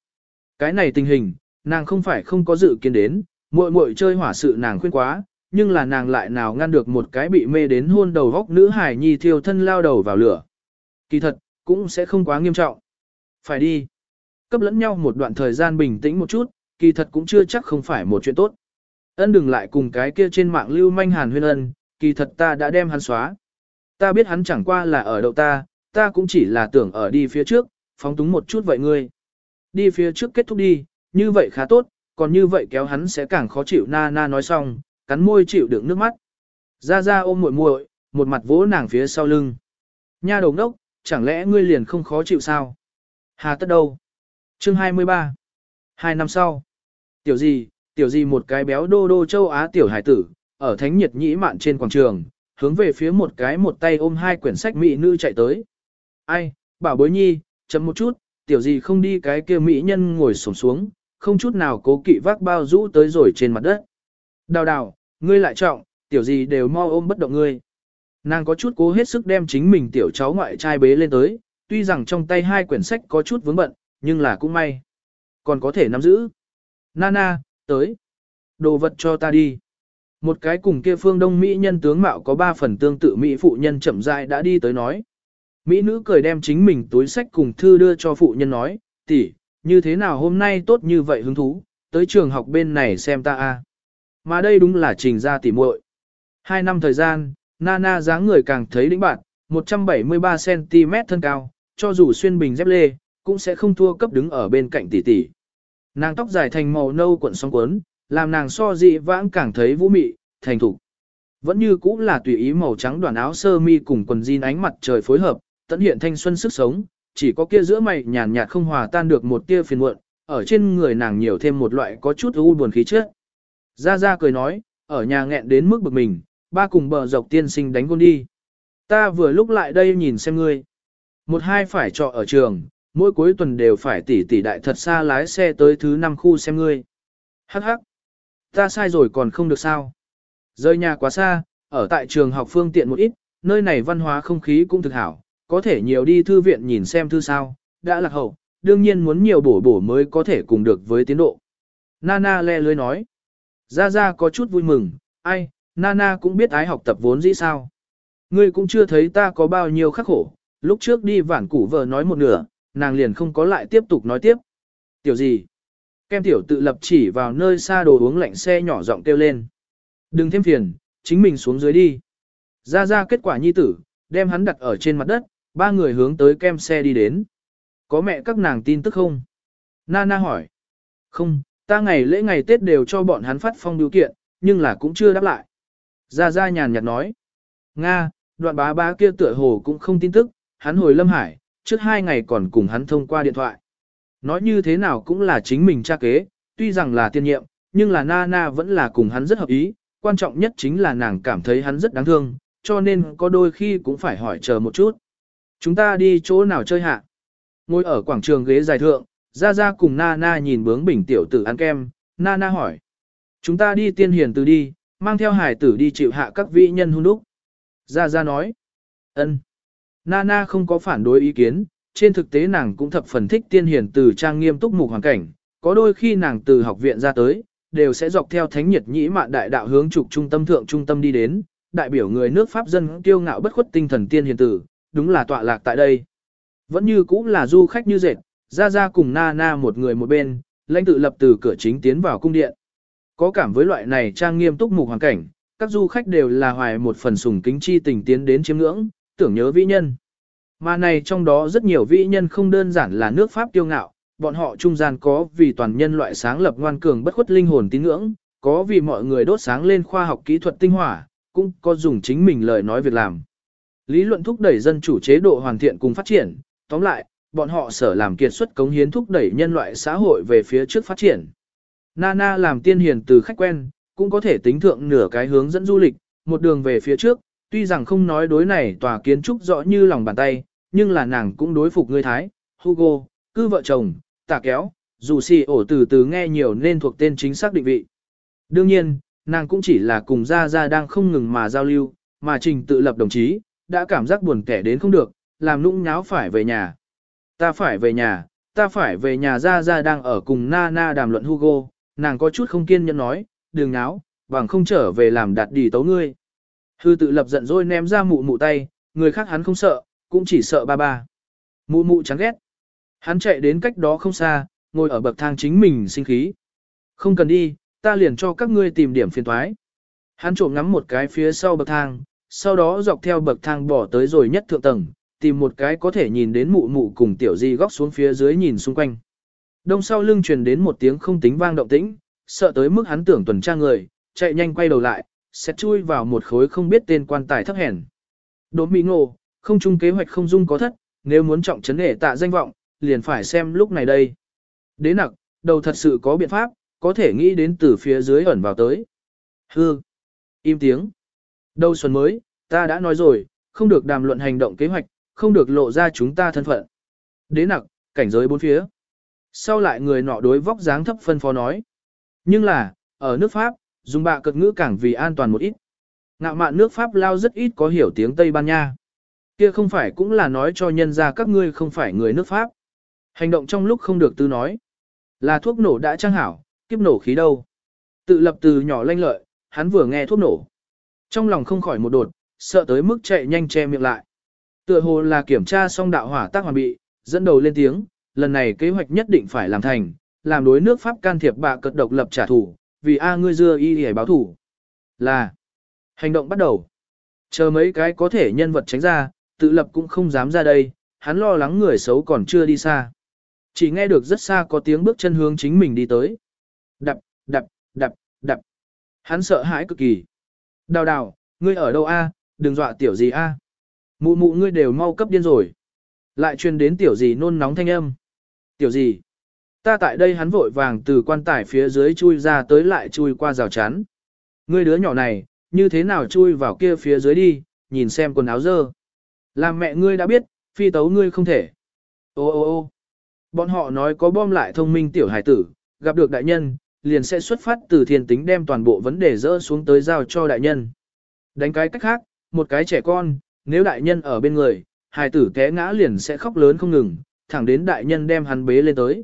Cái này tình hình, nàng không phải không có dự kiến đến, muội muội chơi hỏa sự nàng khuyên quá, nhưng là nàng lại nào ngăn được một cái bị mê đến hôn đầu góc nữ hải nhi thiêu thân lao đầu vào lửa. Kỳ thật, cũng sẽ không quá nghiêm trọng. Phải đi. Cấp lẫn nhau một đoạn thời gian bình tĩnh một chút, kỳ thật cũng chưa chắc không phải một chuyện tốt. Ân đừng lại cùng cái kia trên mạng lưu manh hàn huyên ân, kỳ thật ta đã đem hắn xóa. Ta biết hắn chẳng qua là ở đậu ta, ta cũng chỉ là tưởng ở đi phía trước, phóng túng một chút vậy ngươi. Đi phía trước kết thúc đi, như vậy khá tốt, còn như vậy kéo hắn sẽ càng khó chịu na na nói xong, cắn môi chịu đựng nước mắt. Ra ra ôm muội muội, một mặt vỗ nàng phía sau lưng. Nha đồng đốc, chẳng lẽ ngươi liền không khó chịu sao? Hà tất đâu? Chương 23 Hai năm sau. Tiểu gì, tiểu gì một cái béo đô đô châu Á tiểu hải tử, ở thánh nhiệt nhĩ mạn trên quảng trường, hướng về phía một cái một tay ôm hai quyển sách mỹ nữ chạy tới. Ai, bảo bối nhi, chậm một chút, tiểu gì không đi cái kia mỹ nhân ngồi sổm xuống, không chút nào cố kỵ vác bao rũ tới rồi trên mặt đất. Đào đào, ngươi lại trọng, tiểu gì đều mo ôm bất động ngươi. Nàng có chút cố hết sức đem chính mình tiểu cháu ngoại trai bế lên tới, tuy rằng trong tay hai quyển sách có chút vướng bận, nhưng là cũng may. Còn có thể nắm giữ. Nana, tới. Đồ vật cho ta đi. Một cái cùng kia phương đông Mỹ nhân tướng mạo có ba phần tương tự Mỹ phụ nhân chậm rãi đã đi tới nói. Mỹ nữ cười đem chính mình túi sách cùng thư đưa cho phụ nhân nói, tỷ, như thế nào hôm nay tốt như vậy hứng thú, tới trường học bên này xem ta a. Mà đây đúng là trình ra tỉ muội. Hai năm thời gian, Nana dáng người càng thấy đĩnh bạn, 173cm thân cao, cho dù xuyên bình dép lê, cũng sẽ không thua cấp đứng ở bên cạnh tỷ tỷ. Nàng tóc dài thành màu nâu cuộn sóng cuốn, làm nàng so dị vãng càng thấy vũ mị, thành thục. Vẫn như cũ là tùy ý màu trắng đoàn áo sơ mi cùng quần jean ánh mặt trời phối hợp, tận hiện thanh xuân sức sống, chỉ có kia giữa mày nhàn nhạt không hòa tan được một tia phiền muộn, ở trên người nàng nhiều thêm một loại có chút u buồn khí chất. Gia Gia cười nói, ở nhà nghẹn đến mức bực mình, ba cùng bờ dọc tiên sinh đánh con đi. Ta vừa lúc lại đây nhìn xem ngươi. Một hai phải trọ ở trường, mỗi cuối tuần đều phải tỉ tỉ đại thật xa lái xe tới thứ năm khu xem ngươi. Hắc hắc. Ta sai rồi còn không được sao. rơi nhà quá xa, ở tại trường học phương tiện một ít, nơi này văn hóa không khí cũng thực hảo, có thể nhiều đi thư viện nhìn xem thư sao, đã lạc hậu, đương nhiên muốn nhiều bổ bổ mới có thể cùng được với tiến độ. Nana le lưới nói. Ra Ra có chút vui mừng, ai, Nana cũng biết ái học tập vốn dĩ sao. Ngươi cũng chưa thấy ta có bao nhiêu khắc khổ, lúc trước đi vản củ vợ nói một nửa, nàng liền không có lại tiếp tục nói tiếp. Tiểu gì? Kem tiểu tự lập chỉ vào nơi xa đồ uống lạnh xe nhỏ giọng kêu lên. Đừng thêm phiền, chính mình xuống dưới đi. Ra ra kết quả nhi tử, đem hắn đặt ở trên mặt đất, ba người hướng tới kem xe đi đến. Có mẹ các nàng tin tức không? Nana hỏi. Không, ta ngày lễ ngày Tết đều cho bọn hắn phát phong điều kiện, nhưng là cũng chưa đáp lại. Ra ra nhàn nhạt nói. Nga, đoạn bá bá kia tựa hồ cũng không tin tức, hắn hồi Lâm Hải, trước hai ngày còn cùng hắn thông qua điện thoại. Nói như thế nào cũng là chính mình cha kế, tuy rằng là tiên nhiệm, nhưng là Nana vẫn là cùng hắn rất hợp ý, quan trọng nhất chính là nàng cảm thấy hắn rất đáng thương, cho nên có đôi khi cũng phải hỏi chờ một chút. Chúng ta đi chỗ nào chơi hạ? Ngồi ở quảng trường ghế dài thượng, Ra Ra cùng Nana nhìn bướng bình tiểu tử ăn kem, Nana hỏi. Chúng ta đi tiên hiền từ đi, mang theo hải tử đi chịu hạ các vị nhân hung đúc. Ra Ra nói. ân. Nana không có phản đối ý kiến, trên thực tế nàng cũng thập phần thích tiên hiền từ trang nghiêm túc mục hoàn cảnh, có đôi khi nàng từ học viện ra tới, đều sẽ dọc theo thánh nhiệt nhĩ mạn đại đạo hướng trục trung tâm thượng trung tâm đi đến, đại biểu người nước Pháp dân kiêu ngạo bất khuất tinh thần tiên hiền tử, đúng là tọa lạc tại đây. Vẫn như cũng là du khách như dệt, ra ra cùng na na một người một bên, lãnh tự lập từ cửa chính tiến vào cung điện. Có cảm với loại này trang nghiêm túc mục hoàn cảnh, các du khách đều là hoài một phần sùng kính chi tình tiến đến chiếm ngưỡng, tưởng nhớ vĩ nhân. Mà này trong đó rất nhiều vĩ nhân không đơn giản là nước Pháp tiêu ngạo, bọn họ trung gian có vì toàn nhân loại sáng lập ngoan cường bất khuất linh hồn tín ngưỡng, có vì mọi người đốt sáng lên khoa học kỹ thuật tinh hỏa, cũng có dùng chính mình lời nói việc làm. Lý luận thúc đẩy dân chủ chế độ hoàn thiện cùng phát triển, tóm lại, bọn họ sở làm kiệt xuất cống hiến thúc đẩy nhân loại xã hội về phía trước phát triển. Nana làm tiên hiền từ khách quen, cũng có thể tính thượng nửa cái hướng dẫn du lịch, một đường về phía trước, tuy rằng không nói đối này tòa kiến trúc rõ như lòng bàn tay, nhưng là nàng cũng đối phục người Thái, Hugo, cư vợ chồng, tà kéo, dù xì ổ từ từ nghe nhiều nên thuộc tên chính xác định vị. Đương nhiên, nàng cũng chỉ là cùng Gia Gia đang không ngừng mà giao lưu, mà trình tự lập đồng chí, đã cảm giác buồn kẻ đến không được, làm nũng nháo phải về nhà. Ta phải về nhà, ta phải về nhà Ra Ra đang ở cùng Nana đàm luận Hugo, nàng có chút không kiên nhẫn nói, đừng nháo, bằng không trở về làm đạt đi tấu ngươi. Hư tự lập giận rồi ném ra mụ mụ tay, người khác hắn không sợ, cũng chỉ sợ ba ba. Mụ mụ chán ghét. Hắn chạy đến cách đó không xa, ngồi ở bậc thang chính mình sinh khí. Không cần đi, ta liền cho các ngươi tìm điểm phiền thoái. Hắn trộm ngắm một cái phía sau bậc thang, sau đó dọc theo bậc thang bỏ tới rồi nhất thượng tầng, tìm một cái có thể nhìn đến mụ mụ cùng tiểu di góc xuống phía dưới nhìn xung quanh. Đông sau lưng truyền đến một tiếng không tính vang động tĩnh, sợ tới mức hắn tưởng tuần tra người, chạy nhanh quay đầu lại, sẽ chui vào một khối không biết tên quan tài thấp hèn. Đỗ Mỹ Ngộ, không chung kế hoạch không dung có thất, nếu muốn trọng trấn để tạ danh vọng, liền phải xem lúc này đây. Đế nặc, đầu thật sự có biện pháp, có thể nghĩ đến từ phía dưới ẩn vào tới. Hư. Im tiếng. Đâu xuân mới, ta đã nói rồi, không được đàm luận hành động kế hoạch, không được lộ ra chúng ta thân phận. Đế nặc, cảnh giới bốn phía. Sau lại người nọ đối vóc dáng thấp phân phó nói. Nhưng là, ở nước Pháp, dùng bạ cực ngữ càng vì an toàn một ít. Ngạo mạn nước Pháp lao rất ít có hiểu tiếng Tây Ban Nha. Kia không phải cũng là nói cho nhân ra các ngươi không phải người nước Pháp. Hành động trong lúc không được tư nói. Là thuốc nổ đã trang hảo, kiếp nổ khí đâu. Tự lập từ nhỏ lanh lợi, hắn vừa nghe thuốc nổ. Trong lòng không khỏi một đột, sợ tới mức chạy nhanh che miệng lại. Tựa hồ là kiểm tra xong đạo hỏa tác hoàn bị, dẫn đầu lên tiếng, lần này kế hoạch nhất định phải làm thành, làm đối nước Pháp can thiệp bạ cật độc lập trả thù, vì A ngươi dưa y hề báo thủ. Là, hành động bắt đầu. Chờ mấy cái có thể nhân vật tránh ra, tự lập cũng không dám ra đây, hắn lo lắng người xấu còn chưa đi xa. Chỉ nghe được rất xa có tiếng bước chân hướng chính mình đi tới. Đập, đập, đập, đập. Hắn sợ hãi cực kỳ. Đào đào, ngươi ở đâu a? đừng dọa tiểu gì a. Mụ mụ ngươi đều mau cấp điên rồi. Lại truyền đến tiểu gì nôn nóng thanh âm. Tiểu gì? Ta tại đây hắn vội vàng từ quan tài phía dưới chui ra tới lại chui qua rào chắn. Ngươi đứa nhỏ này, như thế nào chui vào kia phía dưới đi, nhìn xem quần áo dơ. Làm mẹ ngươi đã biết, phi tấu ngươi không thể. Ô ô ô bọn họ nói có bom lại thông minh tiểu hải tử, gặp được đại nhân, liền sẽ xuất phát từ thiên tính đem toàn bộ vấn đề dỡ xuống tới giao cho đại nhân. Đánh cái cách khác, một cái trẻ con, nếu đại nhân ở bên người, hài tử té ngã liền sẽ khóc lớn không ngừng, thẳng đến đại nhân đem hắn bế lên tới.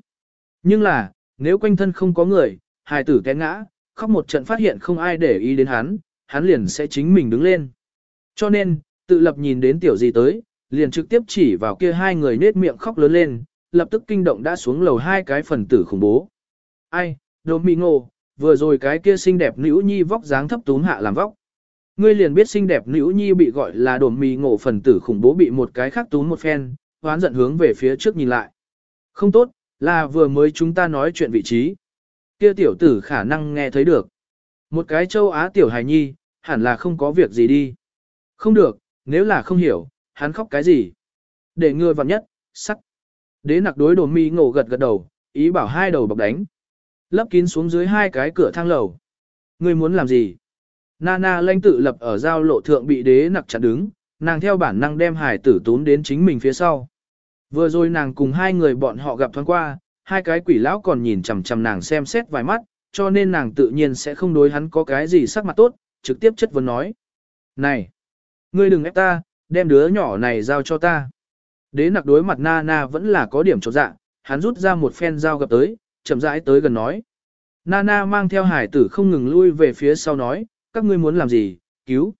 Nhưng là, nếu quanh thân không có người, hài tử té ngã, khóc một trận phát hiện không ai để ý đến hắn, hắn liền sẽ chính mình đứng lên. Cho nên, tự lập nhìn đến tiểu gì tới, liền trực tiếp chỉ vào kia hai người nết miệng khóc lớn lên, lập tức kinh động đã xuống lầu hai cái phần tử khủng bố. Ai, đồ mì ngộ, vừa rồi cái kia xinh đẹp nữ nhi vóc dáng thấp tún hạ làm vóc. Ngươi liền biết xinh đẹp nữ nhi bị gọi là đồ mì ngộ phần tử khủng bố bị một cái khác tún một phen, hoán giận hướng về phía trước nhìn lại. Không tốt, là vừa mới chúng ta nói chuyện vị trí. Kia tiểu tử khả năng nghe thấy được. Một cái châu Á tiểu hài nhi, hẳn là không có việc gì đi. Không được, nếu là không hiểu, hắn khóc cái gì. Để ngươi vặn nhất, sắc. Đế nặc đối đồ mi ngộ gật gật đầu, ý bảo hai đầu bọc đánh. Lấp kín xuống dưới hai cái cửa thang lầu. Ngươi muốn làm gì? Nana lanh tự lập ở giao lộ thượng bị đế nặc chặn đứng, nàng theo bản năng đem hải tử tún đến chính mình phía sau. Vừa rồi nàng cùng hai người bọn họ gặp thoáng qua, hai cái quỷ lão còn nhìn chằm chằm nàng xem xét vài mắt, cho nên nàng tự nhiên sẽ không đối hắn có cái gì sắc mặt tốt, trực tiếp chất vấn nói. Này, ngươi đừng ép ta, đem đứa nhỏ này giao cho ta. Đế nặc đối mặt Nana vẫn là có điểm trọt dạ, hắn rút ra một phen dao gặp tới, chậm rãi tới gần nói. Nana mang theo hải tử không ngừng lui về phía sau nói, các ngươi muốn làm gì, cứu.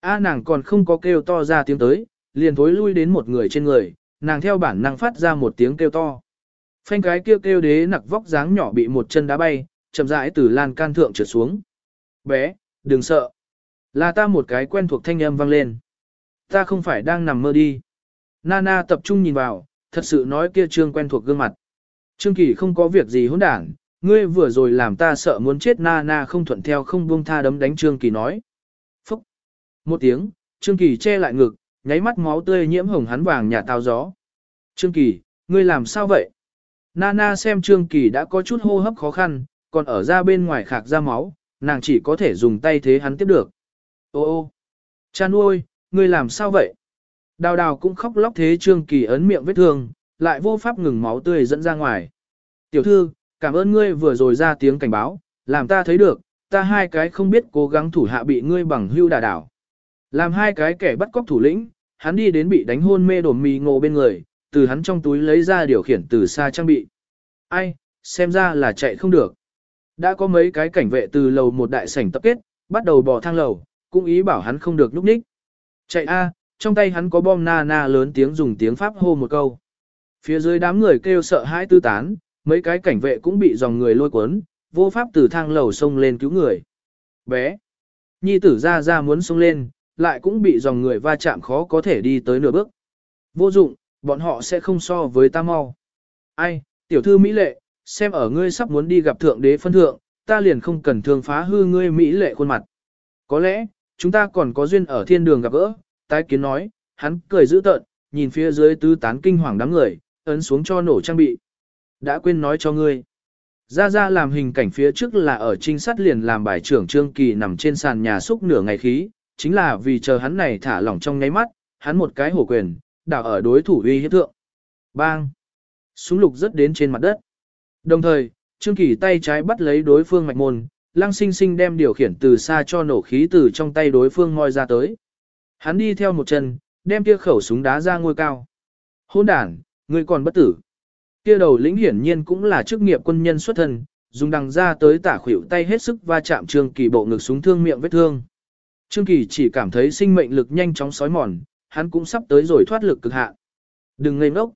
A nàng còn không có kêu to ra tiếng tới, liền thối lui đến một người trên người, nàng theo bản năng phát ra một tiếng kêu to. Phanh cái kêu kêu đế nặc vóc dáng nhỏ bị một chân đá bay, chậm rãi từ lan can thượng trượt xuống. Bé, đừng sợ. Là ta một cái quen thuộc thanh âm vang lên. Ta không phải đang nằm mơ đi. Nana tập trung nhìn vào, thật sự nói kia trương quen thuộc gương mặt. Trương Kỳ không có việc gì hỗn đảng, ngươi vừa rồi làm ta sợ muốn chết Nana không thuận theo không buông tha đấm đánh Trương Kỳ nói. Phúc! Một tiếng, Trương Kỳ che lại ngực, nháy mắt máu tươi nhiễm hồng hắn vàng nhà tao gió. Trương Kỳ, ngươi làm sao vậy? Nana xem Trương Kỳ đã có chút hô hấp khó khăn, còn ở ra bên ngoài khạc ra máu, nàng chỉ có thể dùng tay thế hắn tiếp được. Ô ô, cha nuôi, ngươi làm sao vậy? Đào đào cũng khóc lóc thế Trương Kỳ ấn miệng vết thương, lại vô pháp ngừng máu tươi dẫn ra ngoài. Tiểu thư, cảm ơn ngươi vừa rồi ra tiếng cảnh báo, làm ta thấy được, ta hai cái không biết cố gắng thủ hạ bị ngươi bằng hưu đà đảo. Làm hai cái kẻ bắt cóc thủ lĩnh, hắn đi đến bị đánh hôn mê đồn mì ngộ bên người, từ hắn trong túi lấy ra điều khiển từ xa trang bị. Ai, xem ra là chạy không được. Đã có mấy cái cảnh vệ từ lầu một đại sảnh tập kết, bắt đầu bỏ thang lầu, cũng ý bảo hắn không được núp ních. Chạy a, trong tay hắn có bom na na lớn tiếng dùng tiếng Pháp hô một câu. Phía dưới đám người kêu sợ hãi tư tán, mấy cái cảnh vệ cũng bị dòng người lôi cuốn, vô pháp từ thang lầu xông lên cứu người. Bé! Nhi tử ra ra muốn xông lên, lại cũng bị dòng người va chạm khó có thể đi tới nửa bước. Vô dụng, bọn họ sẽ không so với ta mau. Ai, tiểu thư Mỹ lệ, xem ở ngươi sắp muốn đi gặp thượng đế phân thượng, ta liền không cần thương phá hư ngươi Mỹ lệ khuôn mặt. Có lẽ, chúng ta còn có duyên ở thiên đường gặp gỡ, tái kiến nói, hắn cười dữ tợn, nhìn phía dưới tứ tán kinh hoàng đám người, ấn xuống cho nổ trang bị. Đã quên nói cho ngươi. Ra ra làm hình cảnh phía trước là ở trinh sát liền làm bài trưởng Trương Kỳ nằm trên sàn nhà xúc nửa ngày khí, chính là vì chờ hắn này thả lỏng trong nháy mắt, hắn một cái hổ quyền, đảo ở đối thủ uy hiếp thượng. Bang! Súng lục rớt đến trên mặt đất. Đồng thời, Trương Kỳ tay trái bắt lấy đối phương mạch môn, lăng sinh sinh đem điều khiển từ xa cho nổ khí từ trong tay đối phương ngoi ra tới. Hắn đi theo một chân, đem kia khẩu súng đá ra ngôi cao. Hôn đàn, ngươi còn bất tử. Kia đầu lĩnh hiển nhiên cũng là chức nghiệp quân nhân xuất thân, dùng đằng ra tới tả khuỷu tay hết sức va chạm Trương Kỳ bộ ngực súng thương miệng vết thương. Trương Kỳ chỉ cảm thấy sinh mệnh lực nhanh chóng sói mòn, hắn cũng sắp tới rồi thoát lực cực hạn. Đừng ngây ngốc.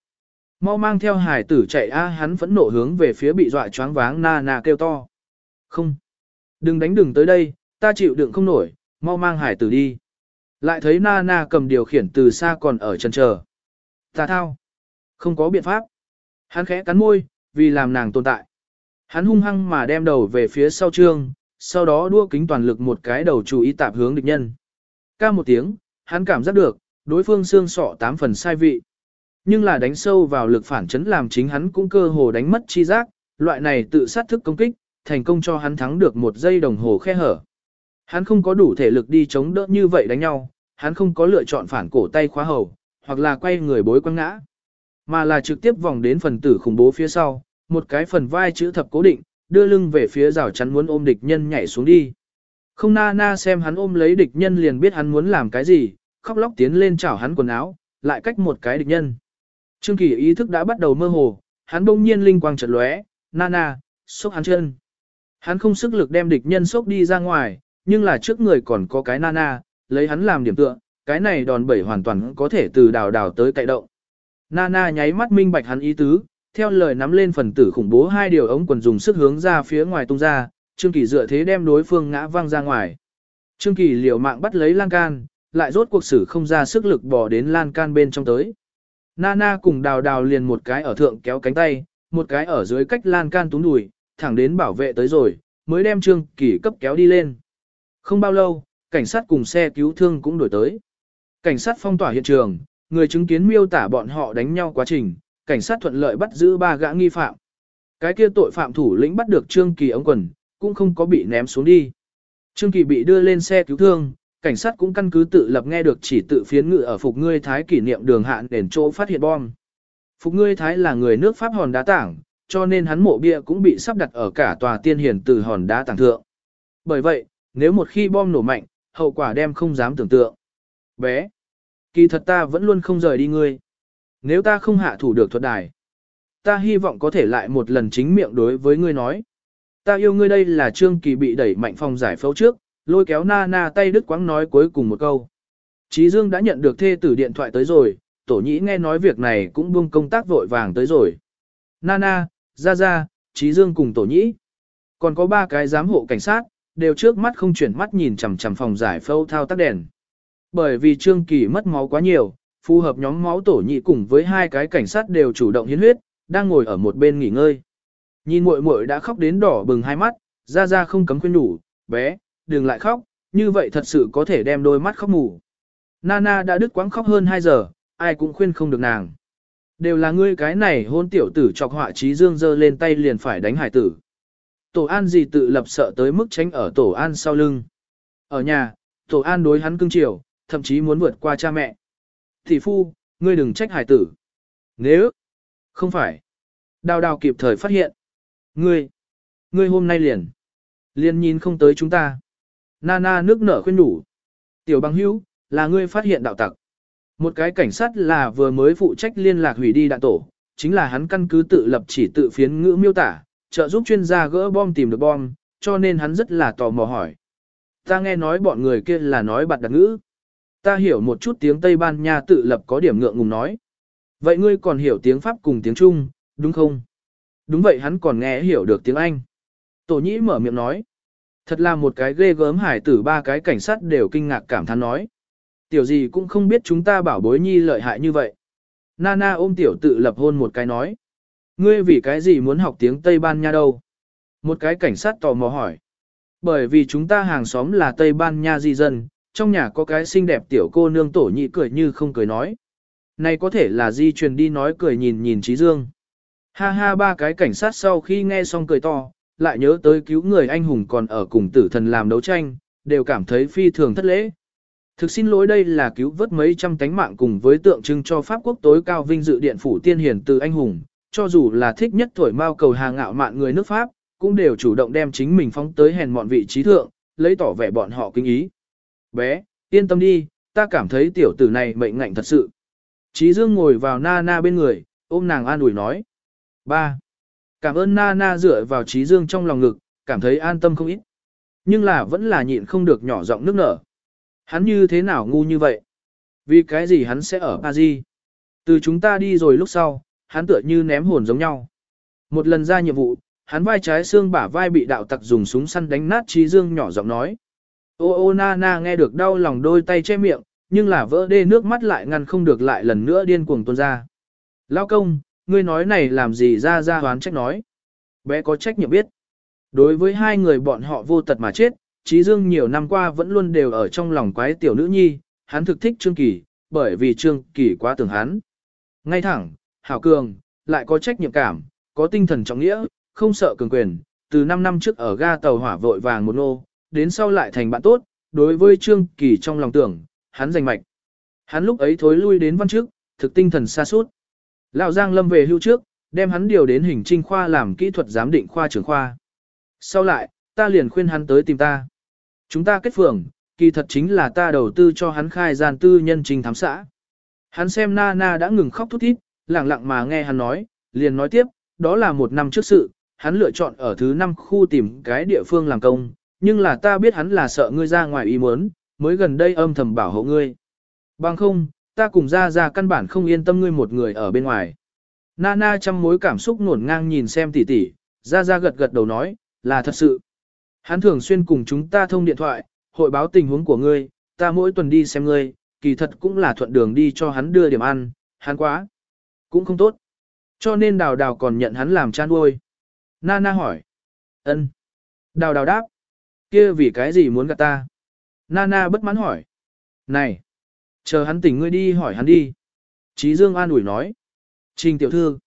Mau mang theo hải tử chạy a hắn vẫn nộ hướng về phía bị dọa choáng váng na na kêu to. Không. Đừng đánh đừng tới đây, ta chịu đựng không nổi, mau mang hải tử đi. Lại thấy na na cầm điều khiển từ xa còn ở chân chờ. Ta thao. Không có biện pháp. Hắn khẽ cắn môi, vì làm nàng tồn tại. Hắn hung hăng mà đem đầu về phía sau trương, sau đó đua kính toàn lực một cái đầu chủ ý tạp hướng địch nhân. Ca một tiếng, hắn cảm giác được, đối phương xương sọ tám phần sai vị. Nhưng là đánh sâu vào lực phản chấn làm chính hắn cũng cơ hồ đánh mất chi giác, loại này tự sát thức công kích, thành công cho hắn thắng được một giây đồng hồ khe hở. Hắn không có đủ thể lực đi chống đỡ như vậy đánh nhau, hắn không có lựa chọn phản cổ tay khóa hầu, hoặc là quay người bối quăng ngã, mà là trực tiếp vòng đến phần tử khủng bố phía sau, một cái phần vai chữ thập cố định, đưa lưng về phía rào chắn muốn ôm địch nhân nhảy xuống đi. Không na na xem hắn ôm lấy địch nhân liền biết hắn muốn làm cái gì, khóc lóc tiến lên chảo hắn quần áo, lại cách một cái địch nhân. Trương Kỳ ý thức đã bắt đầu mơ hồ, hắn bỗng nhiên linh quang chợt lóe, Na Na, xúc hắn chân. Hắn không sức lực đem địch nhân xúc đi ra ngoài, nhưng là trước người còn có cái Na Na, lấy hắn làm điểm tựa, cái này đòn bẩy hoàn toàn có thể từ đào đào tới cậy động. Nana nháy mắt minh bạch hắn ý tứ, theo lời nắm lên phần tử khủng bố hai điều ống quần dùng sức hướng ra phía ngoài tung ra, Trương Kỳ dựa thế đem đối phương ngã văng ra ngoài. Trương Kỳ liều mạng bắt lấy lan can, lại rốt cuộc sử không ra sức lực bỏ đến lan can bên trong tới. Nana cùng đào đào liền một cái ở thượng kéo cánh tay, một cái ở dưới cách lan can túng đùi, thẳng đến bảo vệ tới rồi, mới đem Trương Kỳ cấp kéo đi lên. Không bao lâu, cảnh sát cùng xe cứu thương cũng đổi tới. Cảnh sát phong tỏa hiện trường, người chứng kiến miêu tả bọn họ đánh nhau quá trình, cảnh sát thuận lợi bắt giữ ba gã nghi phạm. Cái kia tội phạm thủ lĩnh bắt được Trương Kỳ ống quần, cũng không có bị ném xuống đi. Trương Kỳ bị đưa lên xe cứu thương, cảnh sát cũng căn cứ tự lập nghe được chỉ tự phiến ngự ở Phục Ngươi Thái kỷ niệm đường hạn đền chỗ phát hiện bom. Phục Ngươi Thái là người nước Pháp hòn đá tảng, cho nên hắn mộ bia cũng bị sắp đặt ở cả tòa tiên hiển từ hòn đá tảng thượng. Bởi vậy, nếu một khi bom nổ mạnh, hậu quả đem không dám tưởng tượng. Bé, kỳ thật ta vẫn luôn không rời đi ngươi. Nếu ta không hạ thủ được thuật đài, ta hy vọng có thể lại một lần chính miệng đối với ngươi nói. Ta yêu ngươi đây là Trương Kỳ bị đẩy mạnh phòng giải phẫu trước, lôi kéo na na tay đứt quãng nói cuối cùng một câu. Chí Dương đã nhận được thê tử điện thoại tới rồi, tổ nhĩ nghe nói việc này cũng buông công tác vội vàng tới rồi. Nana, Gia Gia, Chí Dương cùng tổ nhĩ. Còn có ba cái giám hộ cảnh sát, đều trước mắt không chuyển mắt nhìn chằm chằm phòng giải phẫu thao tác đèn. Bởi vì Trương Kỳ mất máu quá nhiều, phù hợp nhóm máu tổ nhị cùng với hai cái cảnh sát đều chủ động hiến huyết, đang ngồi ở một bên nghỉ ngơi. Nhìn muội muội đã khóc đến đỏ bừng hai mắt, Gia Gia không cấm khuyên đủ, bé, đừng lại khóc, như vậy thật sự có thể đem đôi mắt khóc mù. Nana đã đứt quãng khóc hơn 2 giờ, ai cũng khuyên không được nàng. Đều là ngươi cái này hôn tiểu tử chọc họa trí dương dơ lên tay liền phải đánh hải tử. Tổ an gì tự lập sợ tới mức tránh ở tổ an sau lưng. Ở nhà, tổ an đối hắn cưng chiều, thậm chí muốn vượt qua cha mẹ. Thị phu, ngươi đừng trách hải tử. Nếu, không phải, đào đào kịp thời phát hiện. Ngươi, ngươi hôm nay liền, liền nhìn không tới chúng ta. Nana nước nở khuyên đủ. Tiểu bằng hữu, là ngươi phát hiện đạo tặc. Một cái cảnh sát là vừa mới phụ trách liên lạc hủy đi đạn tổ, chính là hắn căn cứ tự lập chỉ tự phiến ngữ miêu tả, trợ giúp chuyên gia gỡ bom tìm được bom, cho nên hắn rất là tò mò hỏi. Ta nghe nói bọn người kia là nói bạt đặc ngữ. Ta hiểu một chút tiếng Tây Ban Nha tự lập có điểm ngượng ngùng nói. Vậy ngươi còn hiểu tiếng Pháp cùng tiếng Trung, đúng không? Đúng vậy hắn còn nghe hiểu được tiếng Anh. Tổ nhĩ mở miệng nói. Thật là một cái ghê gớm hải tử ba cái cảnh sát đều kinh ngạc cảm thán nói. Tiểu gì cũng không biết chúng ta bảo bối nhi lợi hại như vậy. Nana ôm tiểu tự lập hôn một cái nói. Ngươi vì cái gì muốn học tiếng Tây Ban Nha đâu? Một cái cảnh sát tò mò hỏi. Bởi vì chúng ta hàng xóm là Tây Ban Nha di dân, trong nhà có cái xinh đẹp tiểu cô nương tổ nhị cười như không cười nói. Này có thể là di truyền đi nói cười nhìn nhìn Trí Dương. Ha ha ba cái cảnh sát sau khi nghe xong cười to, lại nhớ tới cứu người anh hùng còn ở cùng tử thần làm đấu tranh, đều cảm thấy phi thường thất lễ. Thực xin lỗi đây là cứu vớt mấy trăm tánh mạng cùng với tượng trưng cho Pháp quốc tối cao vinh dự điện phủ tiên hiển từ anh hùng, cho dù là thích nhất tuổi mao cầu hàng ngạo mạn người nước Pháp, cũng đều chủ động đem chính mình phóng tới hèn mọn vị trí thượng, lấy tỏ vẻ bọn họ kinh ý. Bé, yên tâm đi, ta cảm thấy tiểu tử này mệnh ngạnh thật sự. Trí Dương ngồi vào Nana bên người, ôm nàng an ủi nói. Ba. Cảm ơn Nana dựa vào Trí Dương trong lòng ngực, cảm thấy an tâm không ít. Nhưng là vẫn là nhịn không được nhỏ giọng nước nở. Hắn như thế nào ngu như vậy? Vì cái gì hắn sẽ ở Paris? Từ chúng ta đi rồi lúc sau, hắn tựa như ném hồn giống nhau. Một lần ra nhiệm vụ, hắn vai trái xương bả vai bị đạo tặc dùng súng săn đánh nát trí dương nhỏ giọng nói. Ô ô na na nghe được đau lòng đôi tay che miệng, nhưng là vỡ đê nước mắt lại ngăn không được lại lần nữa điên cuồng tuôn ra. Lao công, ngươi nói này làm gì ra ra hoán trách nói. Bé có trách nhiệm biết. Đối với hai người bọn họ vô tật mà chết, Trí Dương nhiều năm qua vẫn luôn đều ở trong lòng quái tiểu nữ nhi, hắn thực thích Trương Kỳ, bởi vì Trương Kỳ quá tưởng hắn. Ngay thẳng, hảo cường, lại có trách nhiệm cảm, có tinh thần trọng nghĩa, không sợ cường quyền, từ 5 năm trước ở ga tàu hỏa vội vàng một nô, đến sau lại thành bạn tốt, đối với Trương Kỳ trong lòng tưởng, hắn giành mạch. Hắn lúc ấy thối lui đến văn trước, thực tinh thần xa suốt. Lão Giang Lâm về hưu trước, đem hắn điều đến hình trinh khoa làm kỹ thuật giám định khoa trưởng khoa. Sau lại, ta liền khuyên hắn tới tìm ta. Chúng ta kết phường, kỳ thật chính là ta đầu tư cho hắn khai gian tư nhân trình thám xã. Hắn xem Na Na đã ngừng khóc thút thít, lặng lặng mà nghe hắn nói, liền nói tiếp, đó là một năm trước sự, hắn lựa chọn ở thứ năm khu tìm cái địa phương làm công, nhưng là ta biết hắn là sợ ngươi ra ngoài ý muốn, mới gần đây âm thầm bảo hộ ngươi. Bằng không, ta cùng ra ra căn bản không yên tâm ngươi một người ở bên ngoài. Nana trăm mối cảm xúc nổn ngang nhìn xem tỷ tỷ, ra ra gật gật đầu nói, là thật sự. Hắn thường xuyên cùng chúng ta thông điện thoại, hội báo tình huống của ngươi, ta mỗi tuần đi xem ngươi, kỳ thật cũng là thuận đường đi cho hắn đưa điểm ăn, hắn quá. Cũng không tốt. Cho nên đào đào còn nhận hắn làm cha nuôi. Nana hỏi. ân. Đào đào đáp kia vì cái gì muốn gặp ta? Nana bất mãn hỏi. Này. Chờ hắn tỉnh ngươi đi hỏi hắn đi. Chí Dương an ủi nói. Trình tiểu thư.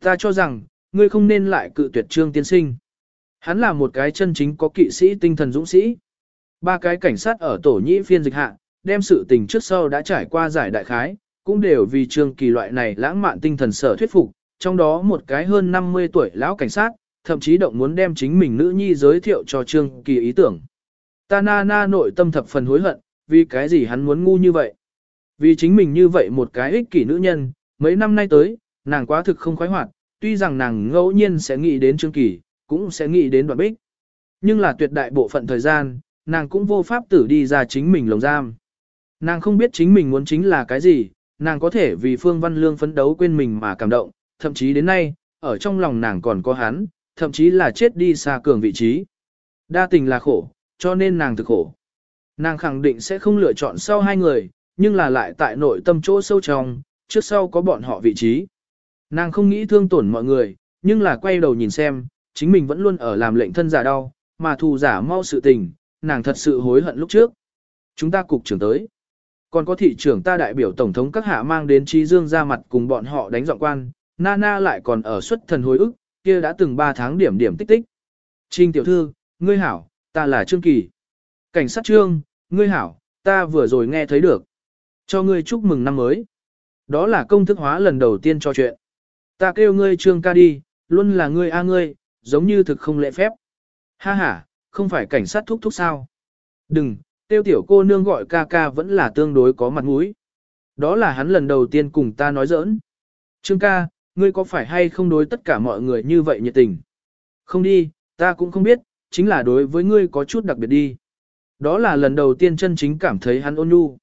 Ta cho rằng, ngươi không nên lại cự tuyệt trương tiên sinh. Hắn là một cái chân chính có kỵ sĩ tinh thần dũng sĩ. Ba cái cảnh sát ở tổ nhĩ phiên dịch hạ, đem sự tình trước sau đã trải qua giải đại khái, cũng đều vì trương kỳ loại này lãng mạn tinh thần sở thuyết phục, trong đó một cái hơn 50 tuổi lão cảnh sát, thậm chí động muốn đem chính mình nữ nhi giới thiệu cho trương kỳ ý tưởng. Ta na na nội tâm thập phần hối hận, vì cái gì hắn muốn ngu như vậy. Vì chính mình như vậy một cái ích kỷ nữ nhân, mấy năm nay tới, nàng quá thực không khoái hoạt, tuy rằng nàng ngẫu nhiên sẽ nghĩ đến trương kỳ, cũng sẽ nghĩ đến đoạn bích. Nhưng là tuyệt đại bộ phận thời gian, nàng cũng vô pháp tử đi ra chính mình lồng giam. Nàng không biết chính mình muốn chính là cái gì, nàng có thể vì Phương Văn Lương phấn đấu quên mình mà cảm động, thậm chí đến nay, ở trong lòng nàng còn có hắn, thậm chí là chết đi xa cường vị trí. Đa tình là khổ, cho nên nàng thực khổ. Nàng khẳng định sẽ không lựa chọn sau hai người, nhưng là lại tại nội tâm chỗ sâu trong, trước sau có bọn họ vị trí. Nàng không nghĩ thương tổn mọi người, nhưng là quay đầu nhìn xem, chính mình vẫn luôn ở làm lệnh thân giả đau, mà thù giả mau sự tình, nàng thật sự hối hận lúc trước. Chúng ta cục trưởng tới. Còn có thị trưởng ta đại biểu tổng thống các hạ mang đến trí dương ra mặt cùng bọn họ đánh dọn quan, Nana lại còn ở xuất thần hối ức, kia đã từng 3 tháng điểm điểm tích tích. Trình tiểu thư, ngươi hảo, ta là Trương Kỳ. Cảnh sát Trương, ngươi hảo, ta vừa rồi nghe thấy được. Cho ngươi chúc mừng năm mới. Đó là công thức hóa lần đầu tiên cho chuyện. Ta kêu ngươi Trương ca đi, luôn là ngươi a ngươi, giống như thực không lễ phép. Ha ha, không phải cảnh sát thúc thúc sao. Đừng, tiêu tiểu cô nương gọi ca ca vẫn là tương đối có mặt mũi. Đó là hắn lần đầu tiên cùng ta nói giỡn. Trương ca, ngươi có phải hay không đối tất cả mọi người như vậy nhiệt tình? Không đi, ta cũng không biết, chính là đối với ngươi có chút đặc biệt đi. Đó là lần đầu tiên chân chính cảm thấy hắn ôn nhu.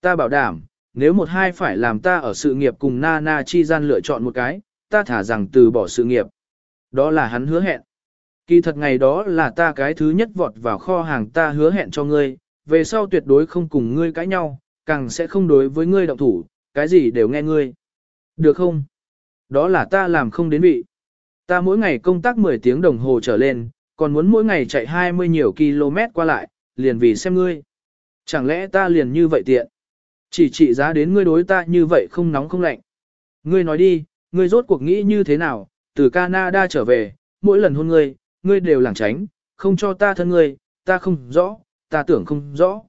Ta bảo đảm, nếu một hai phải làm ta ở sự nghiệp cùng na na chi gian lựa chọn một cái, ta thả rằng từ bỏ sự nghiệp. Đó là hắn hứa hẹn. Kỳ thật ngày đó là ta cái thứ nhất vọt vào kho hàng ta hứa hẹn cho ngươi, về sau tuyệt đối không cùng ngươi cãi nhau, càng sẽ không đối với ngươi động thủ, cái gì đều nghe ngươi. Được không? Đó là ta làm không đến vị. Ta mỗi ngày công tác 10 tiếng đồng hồ trở lên, còn muốn mỗi ngày chạy 20 nhiều km qua lại, liền vì xem ngươi. Chẳng lẽ ta liền như vậy tiện? Chỉ trị giá đến ngươi đối ta như vậy không nóng không lạnh. Ngươi nói đi, ngươi rốt cuộc nghĩ như thế nào, từ Canada trở về, mỗi lần hôn ngươi, ngươi đều lảng tránh, không cho ta thân ngươi, ta không rõ, ta tưởng không rõ.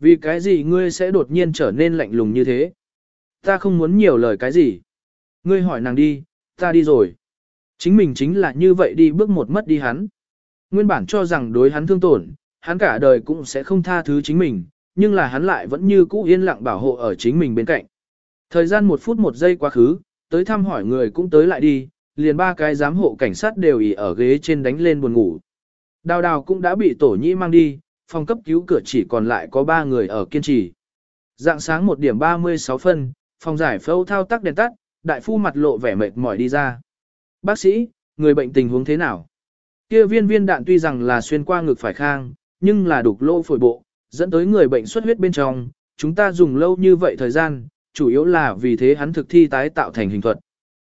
Vì cái gì ngươi sẽ đột nhiên trở nên lạnh lùng như thế? Ta không muốn nhiều lời cái gì. Ngươi hỏi nàng đi, ta đi rồi. Chính mình chính là như vậy đi bước một mất đi hắn. Nguyên bản cho rằng đối hắn thương tổn, hắn cả đời cũng sẽ không tha thứ chính mình, nhưng là hắn lại vẫn như cũ yên lặng bảo hộ ở chính mình bên cạnh. Thời gian một phút một giây quá khứ, tới thăm hỏi người cũng tới lại đi, liền ba cái giám hộ cảnh sát đều ỉ ở ghế trên đánh lên buồn ngủ. Đào đào cũng đã bị tổ nhĩ mang đi, phòng cấp cứu cửa chỉ còn lại có ba người ở kiên trì. Dạng sáng một điểm 36 phân, phòng giải phẫu thao tác đèn tắt, đại phu mặt lộ vẻ mệt mỏi đi ra. Bác sĩ, người bệnh tình huống thế nào? Kia viên viên đạn tuy rằng là xuyên qua ngực phải khang, nhưng là đục lỗ phổi bộ, dẫn tới người bệnh xuất huyết bên trong, chúng ta dùng lâu như vậy thời gian, chủ yếu là vì thế hắn thực thi tái tạo thành hình thuật.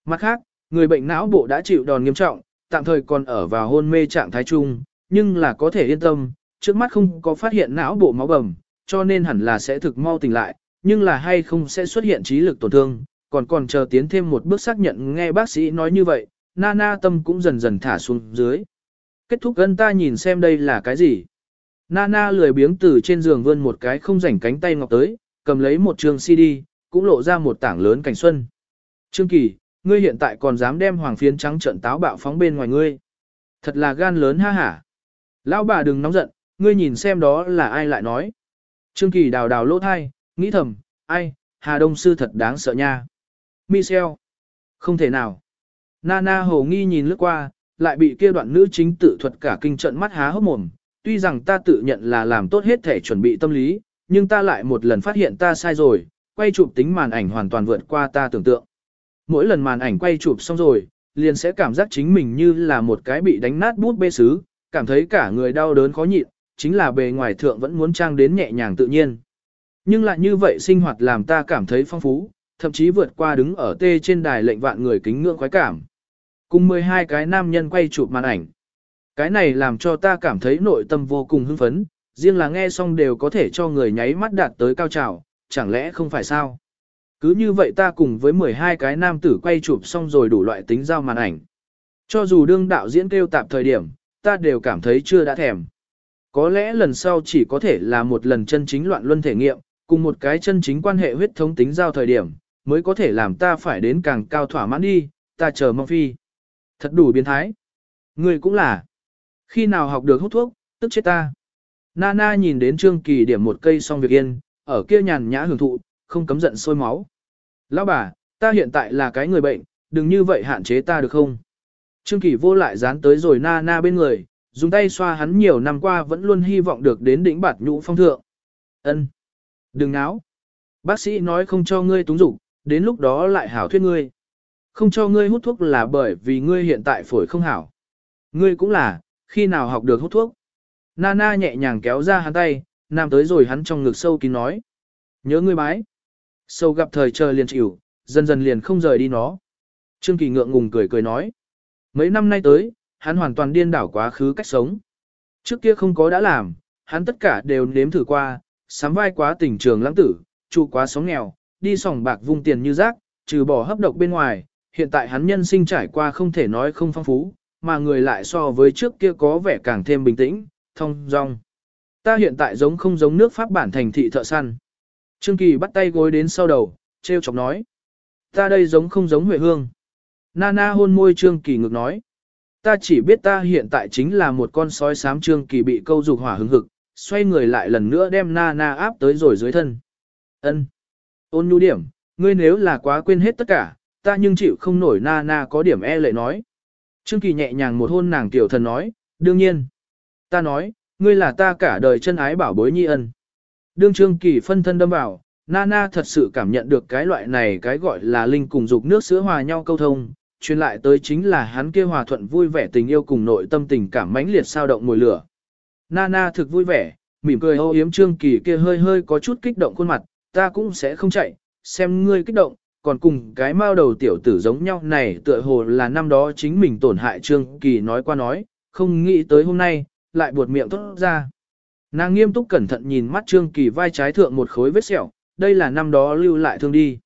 Mặt khác, người bệnh não bộ đã chịu đòn nghiêm trọng, tạm thời còn ở vào hôn mê trạng thái chung, nhưng là có thể yên tâm, trước mắt không có phát hiện não bộ máu bầm, cho nên hẳn là sẽ thực mau tỉnh lại, nhưng là hay không sẽ xuất hiện trí lực tổn thương, còn còn chờ tiến thêm một bước xác nhận nghe bác sĩ nói như vậy, Nana tâm cũng dần dần thả xuống dưới. Kết thúc gân ta nhìn xem đây là cái gì. Nana lười biếng từ trên giường vươn một cái không rảnh cánh tay ngọc tới, cầm lấy một trường CD, cũng lộ ra một tảng lớn cảnh xuân. Trương Kỳ, ngươi hiện tại còn dám đem hoàng phiến trắng trận táo bạo phóng bên ngoài ngươi. Thật là gan lớn ha hả. Lão bà đừng nóng giận, ngươi nhìn xem đó là ai lại nói. Trương Kỳ đào đào lỗ thai, nghĩ thầm, ai, Hà Đông Sư thật đáng sợ nha. Michel. Không thể nào. Nana hồ nghi nhìn lướt qua, lại bị kia đoạn nữ chính tự thuật cả kinh trận mắt há hốc mồm. Tuy rằng ta tự nhận là làm tốt hết thể chuẩn bị tâm lý, nhưng ta lại một lần phát hiện ta sai rồi, quay chụp tính màn ảnh hoàn toàn vượt qua ta tưởng tượng. Mỗi lần màn ảnh quay chụp xong rồi, liền sẽ cảm giác chính mình như là một cái bị đánh nát bút bê sứ, cảm thấy cả người đau đớn khó nhịn, chính là bề ngoài thượng vẫn muốn trang đến nhẹ nhàng tự nhiên. Nhưng lại như vậy sinh hoạt làm ta cảm thấy phong phú, thậm chí vượt qua đứng ở tê trên đài lệnh vạn người kính ngưỡng khoái cảm. Cùng 12 cái nam nhân quay chụp màn ảnh. Cái này làm cho ta cảm thấy nội tâm vô cùng hưng phấn, riêng là nghe xong đều có thể cho người nháy mắt đạt tới cao trào, chẳng lẽ không phải sao? Cứ như vậy ta cùng với 12 cái nam tử quay chụp xong rồi đủ loại tính giao màn ảnh. Cho dù đương đạo diễn kêu tạp thời điểm, ta đều cảm thấy chưa đã thèm. Có lẽ lần sau chỉ có thể là một lần chân chính loạn luân thể nghiệm, cùng một cái chân chính quan hệ huyết thống tính giao thời điểm, mới có thể làm ta phải đến càng cao thỏa mãn đi, ta chờ mong phi. Thật đủ biến thái. Người cũng là. Khi nào học được hút thuốc, tức chết ta. Nana nhìn đến Trương Kỳ điểm một cây xong việc yên, ở kia nhàn nhã hưởng thụ, không cấm giận sôi máu. Lão bà, ta hiện tại là cái người bệnh, đừng như vậy hạn chế ta được không? Trương Kỳ vô lại dán tới rồi Nana bên người, dùng tay xoa hắn nhiều năm qua vẫn luôn hy vọng được đến đỉnh bạt nhũ phong thượng. Ân, Đừng náo. Bác sĩ nói không cho ngươi túng dục, đến lúc đó lại hảo thuyết ngươi. Không cho ngươi hút thuốc là bởi vì ngươi hiện tại phổi không hảo. Ngươi cũng là, khi nào học được hút thuốc. Nana nhẹ nhàng kéo ra hắn tay, nam tới rồi hắn trong ngực sâu kín nói. Nhớ ngươi bái. Sâu gặp thời trời liền chịu, dần dần liền không rời đi nó. Trương Kỳ ngượng ngùng cười cười nói. Mấy năm nay tới, hắn hoàn toàn điên đảo quá khứ cách sống. Trước kia không có đã làm, hắn tất cả đều nếm thử qua, sám vai quá tình trường lãng tử, trụ quá sống nghèo, đi sòng bạc vung tiền như rác, trừ bỏ hấp độc bên ngoài, hiện tại hắn nhân sinh trải qua không thể nói không phong phú, mà người lại so với trước kia có vẻ càng thêm bình tĩnh, thông dong. Ta hiện tại giống không giống nước Pháp bản thành thị thợ săn. Trương Kỳ bắt tay gối đến sau đầu, treo chọc nói. Ta đây giống không giống Huệ Hương. Nana hôn môi Trương Kỳ ngược nói. Ta chỉ biết ta hiện tại chính là một con sói xám Trương Kỳ bị câu dục hỏa hứng hực, xoay người lại lần nữa đem Nana áp tới rồi dưới thân. Ân, Ôn nhu điểm, ngươi nếu là quá quên hết tất cả, ta nhưng chịu không nổi Nana có điểm e lệ nói. Trương Kỳ nhẹ nhàng một hôn nàng tiểu thần nói, đương nhiên. Ta nói, ngươi là ta cả đời chân ái bảo bối nhi ân. Đương Trương Kỳ phân thân đâm vào, Nana thật sự cảm nhận được cái loại này cái gọi là linh cùng dục nước sữa hòa nhau câu thông, truyền lại tới chính là hắn kia hòa thuận vui vẻ tình yêu cùng nội tâm tình cảm mãnh liệt sao động mùi lửa. Nana thực vui vẻ, mỉm cười âu yếm Trương Kỳ kia hơi hơi có chút kích động khuôn mặt, ta cũng sẽ không chạy, xem ngươi kích động, còn cùng cái mao đầu tiểu tử giống nhau này tựa hồ là năm đó chính mình tổn hại Trương Kỳ nói qua nói, không nghĩ tới hôm nay, lại buột miệng tốt ra. Nàng nghiêm túc cẩn thận nhìn mắt Trương Kỳ vai trái thượng một khối vết sẹo, đây là năm đó lưu lại thương đi.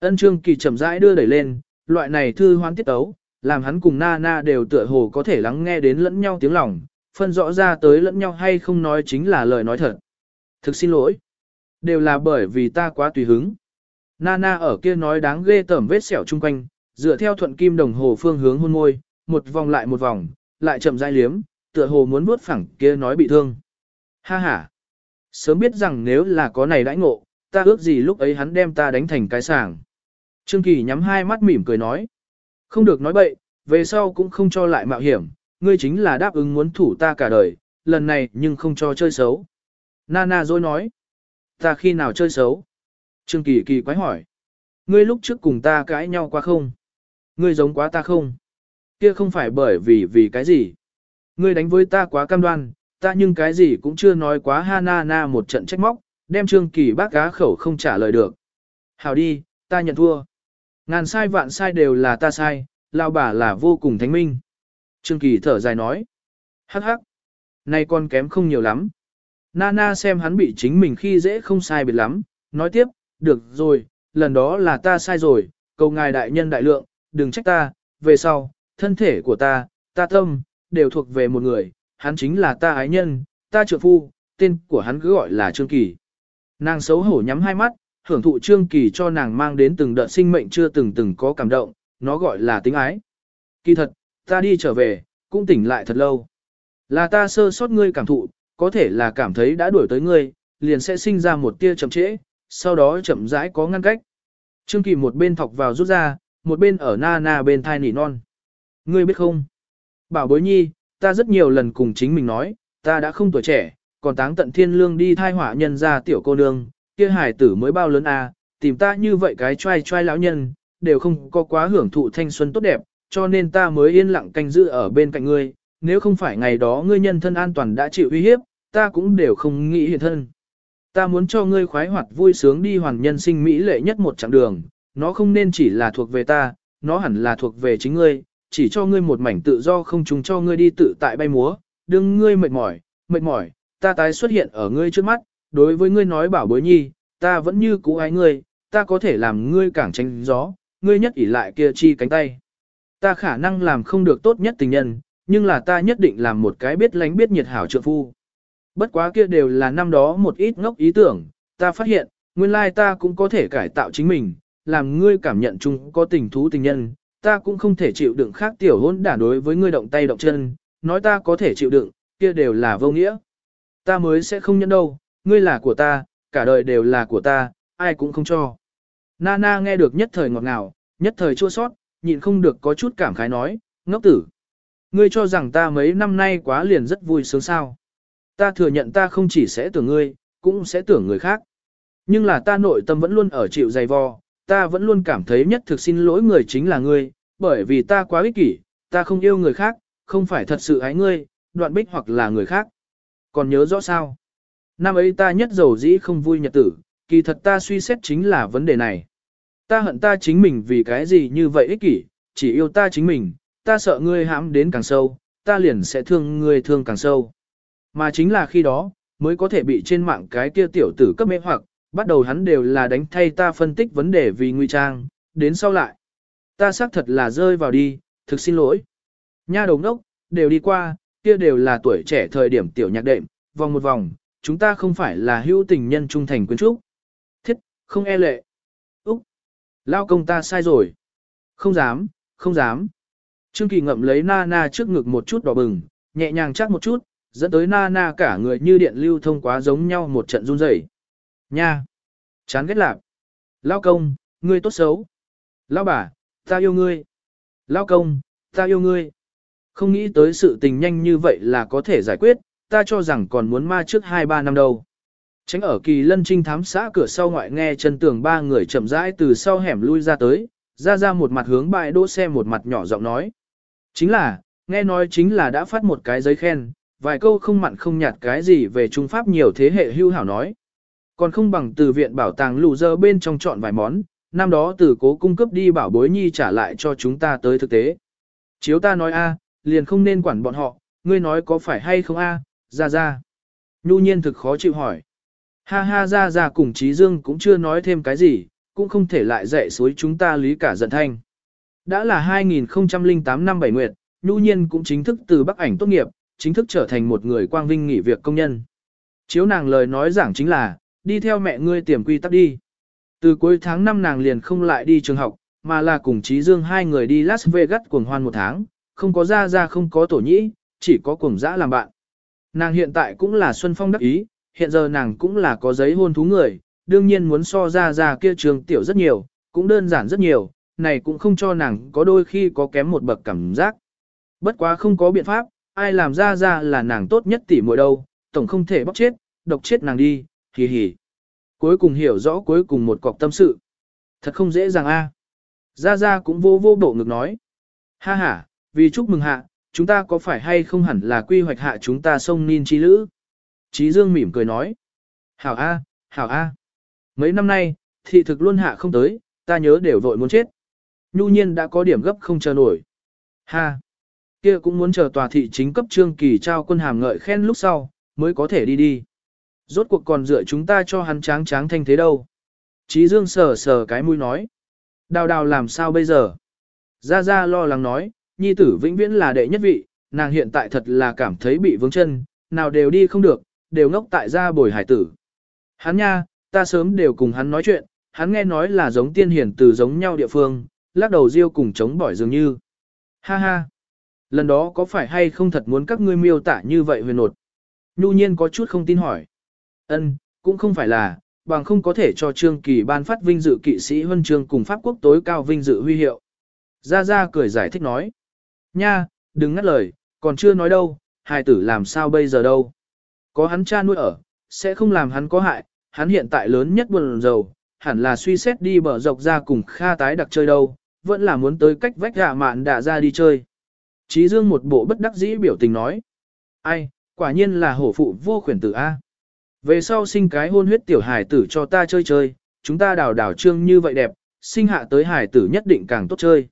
Ân Trương Kỳ chậm rãi đưa đẩy lên, loại này thư hoán tiết tấu, làm hắn cùng Na Na đều tựa hồ có thể lắng nghe đến lẫn nhau tiếng lòng, phân rõ ra tới lẫn nhau hay không nói chính là lời nói thật. Thực xin lỗi. Đều là bởi vì ta quá tùy hứng. Nana ở kia nói đáng ghê tởm vết sẹo chung quanh, dựa theo thuận kim đồng hồ phương hướng hôn môi, một vòng lại một vòng, lại chậm rãi liếm, tựa hồ muốn vuốt phẳng kia nói bị thương. Ha ha. Sớm biết rằng nếu là có này đãi ngộ, ta ước gì lúc ấy hắn đem ta đánh thành cái sàng. Trương Kỳ nhắm hai mắt mỉm cười nói. Không được nói bậy, về sau cũng không cho lại mạo hiểm, ngươi chính là đáp ứng muốn thủ ta cả đời, lần này nhưng không cho chơi xấu. Nana dối nói. Ta khi nào chơi xấu? Trương Kỳ kỳ quái hỏi. Ngươi lúc trước cùng ta cãi nhau quá không? Ngươi giống quá ta không? Kia không phải bởi vì vì cái gì? Ngươi đánh với ta quá cam đoan, ta nhưng cái gì cũng chưa nói quá ha na na một trận trách móc, đem Trương Kỳ bác cá khẩu không trả lời được. Hào đi, ta nhận thua. Ngàn sai vạn sai đều là ta sai, lao bà là vô cùng thánh minh. Trương Kỳ thở dài nói. Hắc hắc. Này con kém không nhiều lắm. Nana xem hắn bị chính mình khi dễ không sai biệt lắm, nói tiếp, được rồi, lần đó là ta sai rồi, cầu ngài đại nhân đại lượng, đừng trách ta, về sau, thân thể của ta, ta tâm, đều thuộc về một người, hắn chính là ta ái nhân, ta trượng phu, tên của hắn cứ gọi là Trương Kỳ. Nàng xấu hổ nhắm hai mắt, hưởng thụ Trương Kỳ cho nàng mang đến từng đợt sinh mệnh chưa từng từng có cảm động, nó gọi là tính ái. Kỳ thật, ta đi trở về, cũng tỉnh lại thật lâu. Là ta sơ sót ngươi cảm thụ, có thể là cảm thấy đã đuổi tới ngươi, liền sẽ sinh ra một tia chậm trễ, sau đó chậm rãi có ngăn cách. Trương Kỳ một bên thọc vào rút ra, một bên ở na na bên thai nỉ non. Ngươi biết không? Bảo bối nhi, ta rất nhiều lần cùng chính mình nói, ta đã không tuổi trẻ, còn táng tận thiên lương đi thai hỏa nhân ra tiểu cô nương, kia hải tử mới bao lớn à, tìm ta như vậy cái trai trai lão nhân, đều không có quá hưởng thụ thanh xuân tốt đẹp, cho nên ta mới yên lặng canh giữ ở bên cạnh ngươi, nếu không phải ngày đó ngươi nhân thân an toàn đã chịu uy hiếp, ta cũng đều không nghĩ hiện thân. Ta muốn cho ngươi khoái hoạt vui sướng đi hoàn nhân sinh mỹ lệ nhất một chặng đường, nó không nên chỉ là thuộc về ta, nó hẳn là thuộc về chính ngươi, chỉ cho ngươi một mảnh tự do không chúng cho ngươi đi tự tại bay múa, đừng ngươi mệt mỏi, mệt mỏi, ta tái xuất hiện ở ngươi trước mắt, đối với ngươi nói bảo bối nhi, ta vẫn như cũ ái ngươi, ta có thể làm ngươi cảng tránh gió, ngươi nhất ỷ lại kia chi cánh tay. Ta khả năng làm không được tốt nhất tình nhân, nhưng là ta nhất định làm một cái biết lánh biết nhiệt hảo trượng phu. Bất quá kia đều là năm đó một ít ngốc ý tưởng, ta phát hiện, nguyên lai ta cũng có thể cải tạo chính mình, làm ngươi cảm nhận chung có tình thú tình nhân, ta cũng không thể chịu đựng khác tiểu hôn đả đối với ngươi động tay động chân, nói ta có thể chịu đựng, kia đều là vô nghĩa. Ta mới sẽ không nhận đâu, ngươi là của ta, cả đời đều là của ta, ai cũng không cho. Nana nghe được nhất thời ngọt ngào, nhất thời chua sót, nhịn không được có chút cảm khái nói, ngốc tử. Ngươi cho rằng ta mấy năm nay quá liền rất vui sướng sao. Ta thừa nhận ta không chỉ sẽ tưởng ngươi, cũng sẽ tưởng người khác. Nhưng là ta nội tâm vẫn luôn ở chịu dày vò, ta vẫn luôn cảm thấy nhất thực xin lỗi người chính là ngươi, bởi vì ta quá ích kỷ, ta không yêu người khác, không phải thật sự ái ngươi, đoạn bích hoặc là người khác. Còn nhớ rõ sao? Năm ấy ta nhất giàu dĩ không vui nhật tử, kỳ thật ta suy xét chính là vấn đề này. Ta hận ta chính mình vì cái gì như vậy ích kỷ, chỉ yêu ta chính mình, ta sợ ngươi hãm đến càng sâu, ta liền sẽ thương ngươi thương càng sâu. Mà chính là khi đó, mới có thể bị trên mạng cái kia tiểu tử cấp mê hoặc, bắt đầu hắn đều là đánh thay ta phân tích vấn đề vì nguy trang, đến sau lại. Ta xác thật là rơi vào đi, thực xin lỗi. Nha đồng đốc, đều đi qua, kia đều là tuổi trẻ thời điểm tiểu nhạc đệm, vòng một vòng, chúng ta không phải là hữu tình nhân trung thành quyến trúc. Thiết, không e lệ. Úc, lao công ta sai rồi. Không dám, không dám. Trương Kỳ ngậm lấy Nana na trước ngực một chút đỏ bừng, nhẹ nhàng chắc một chút, dẫn tới Nana na cả người như điện lưu thông quá giống nhau một trận run rẩy. Nha! Chán ghét lạc. Lao công, ngươi tốt xấu. Lao bà, ta yêu ngươi. Lao công, ta yêu ngươi. Không nghĩ tới sự tình nhanh như vậy là có thể giải quyết, ta cho rằng còn muốn ma trước 2-3 năm đâu. Tránh ở kỳ lân trinh thám xã cửa sau ngoại nghe chân tường ba người chậm rãi từ sau hẻm lui ra tới, ra ra một mặt hướng bãi đỗ xe một mặt nhỏ giọng nói. Chính là, nghe nói chính là đã phát một cái giấy khen, vài câu không mặn không nhạt cái gì về Trung Pháp nhiều thế hệ hưu hảo nói. Còn không bằng từ viện bảo tàng lù dơ bên trong chọn vài món, năm đó từ cố cung cấp đi bảo bối nhi trả lại cho chúng ta tới thực tế. Chiếu ta nói a, liền không nên quản bọn họ, ngươi nói có phải hay không a, ra ra. Nhu nhiên thực khó chịu hỏi. Ha ha ra ra cùng Trí Dương cũng chưa nói thêm cái gì, cũng không thể lại dạy suối chúng ta lý cả giận thanh. Đã là 2008 năm bảy nguyệt, Nhu nhiên cũng chính thức từ Bắc ảnh tốt nghiệp, chính thức trở thành một người quang vinh nghỉ việc công nhân. Chiếu nàng lời nói giảng chính là, đi theo mẹ ngươi tiềm quy tắc đi. Từ cuối tháng 5 nàng liền không lại đi trường học, mà là cùng Trí Dương hai người đi Las Vegas cuồng hoan một tháng, không có ra ra không có tổ nhĩ, chỉ có cuồng dã làm bạn. Nàng hiện tại cũng là Xuân Phong đắc ý, hiện giờ nàng cũng là có giấy hôn thú người, đương nhiên muốn so ra ra kia trường tiểu rất nhiều, cũng đơn giản rất nhiều, này cũng không cho nàng có đôi khi có kém một bậc cảm giác. Bất quá không có biện pháp, ai làm ra ra là nàng tốt nhất tỉ muội đâu, tổng không thể bóc chết, độc chết nàng đi, hì hì. Cuối cùng hiểu rõ cuối cùng một cọc tâm sự. Thật không dễ dàng a. Ra ra cũng vô vô bộ ngực nói. Ha ha, vì chúc mừng hạ, chúng ta có phải hay không hẳn là quy hoạch hạ chúng ta sông ninh Chi Lữ? Chí Dương mỉm cười nói. Hảo A, hảo A. Mấy năm nay, thị thực luôn hạ không tới, ta nhớ đều vội muốn chết. Nhu nhiên đã có điểm gấp không chờ nổi. Ha! Kia cũng muốn chờ tòa thị chính cấp trương kỳ trao quân hàm ngợi khen lúc sau, mới có thể đi đi. Rốt cuộc còn dựa chúng ta cho hắn tráng tráng thanh thế đâu. Chí Dương sờ sờ cái mũi nói. Đào đào làm sao bây giờ? Gia Gia lo lắng nói, nhi tử vĩnh viễn là đệ nhất vị, nàng hiện tại thật là cảm thấy bị vướng chân, nào đều đi không được, đều ngốc tại gia bồi hải tử. Hắn nha, ta sớm đều cùng hắn nói chuyện, hắn nghe nói là giống tiên hiển từ giống nhau địa phương, lắc đầu riêu cùng chống bỏi dường như. Ha ha, lần đó có phải hay không thật muốn các ngươi miêu tả như vậy huyền nột? Nhu nhiên có chút không tin hỏi. Ân, cũng không phải là, bằng không có thể cho Trương Kỳ ban phát vinh dự kỵ sĩ huân chương cùng Pháp quốc tối cao vinh dự huy hiệu. Gia Gia cười giải thích nói. Nha, đừng ngắt lời, còn chưa nói đâu, hài tử làm sao bây giờ đâu. Có hắn cha nuôi ở, sẽ không làm hắn có hại, hắn hiện tại lớn nhất buồn rầu, hẳn là suy xét đi bờ dọc ra cùng Kha tái đặc chơi đâu, vẫn là muốn tới cách vách gạ mạn đã ra đi chơi. Chí Dương một bộ bất đắc dĩ biểu tình nói. Ai, quả nhiên là hổ phụ vô khuyển tử A. Về sau sinh cái hôn huyết tiểu hài tử cho ta chơi chơi, chúng ta đào đào trương như vậy đẹp, sinh hạ tới hài tử nhất định càng tốt chơi.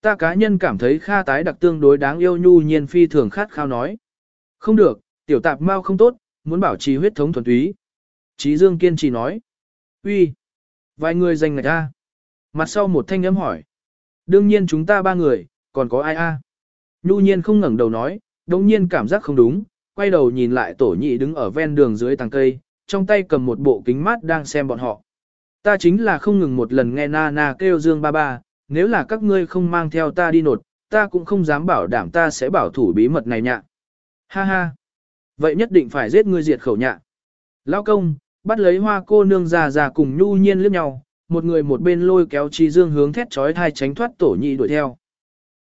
Ta cá nhân cảm thấy Kha tái đặc tương đối đáng yêu nhu nhiên phi thường khát khao nói. Không được, tiểu tạp mau không tốt, muốn bảo trì huyết thống thuần túy. Chí Dương kiên trì nói. uy, vài người dành ngạch a. Mặt sau một thanh âm hỏi. Đương nhiên chúng ta ba người, còn có ai a? Nhu nhiên không ngẩng đầu nói, đồng nhiên cảm giác không đúng, quay đầu nhìn lại tổ nhị đứng ở ven đường dưới tàng cây, trong tay cầm một bộ kính mát đang xem bọn họ. Ta chính là không ngừng một lần nghe na na kêu Dương ba ba, nếu là các ngươi không mang theo ta đi nột, ta cũng không dám bảo đảm ta sẽ bảo thủ bí mật này nhạ. Ha ha. Vậy nhất định phải giết ngươi diệt khẩu nhạ. Lão công, bắt lấy hoa cô nương già già cùng nhu nhiên liếc nhau, một người một bên lôi kéo chi dương hướng thét trói thai tránh thoát tổ nhị đuổi theo.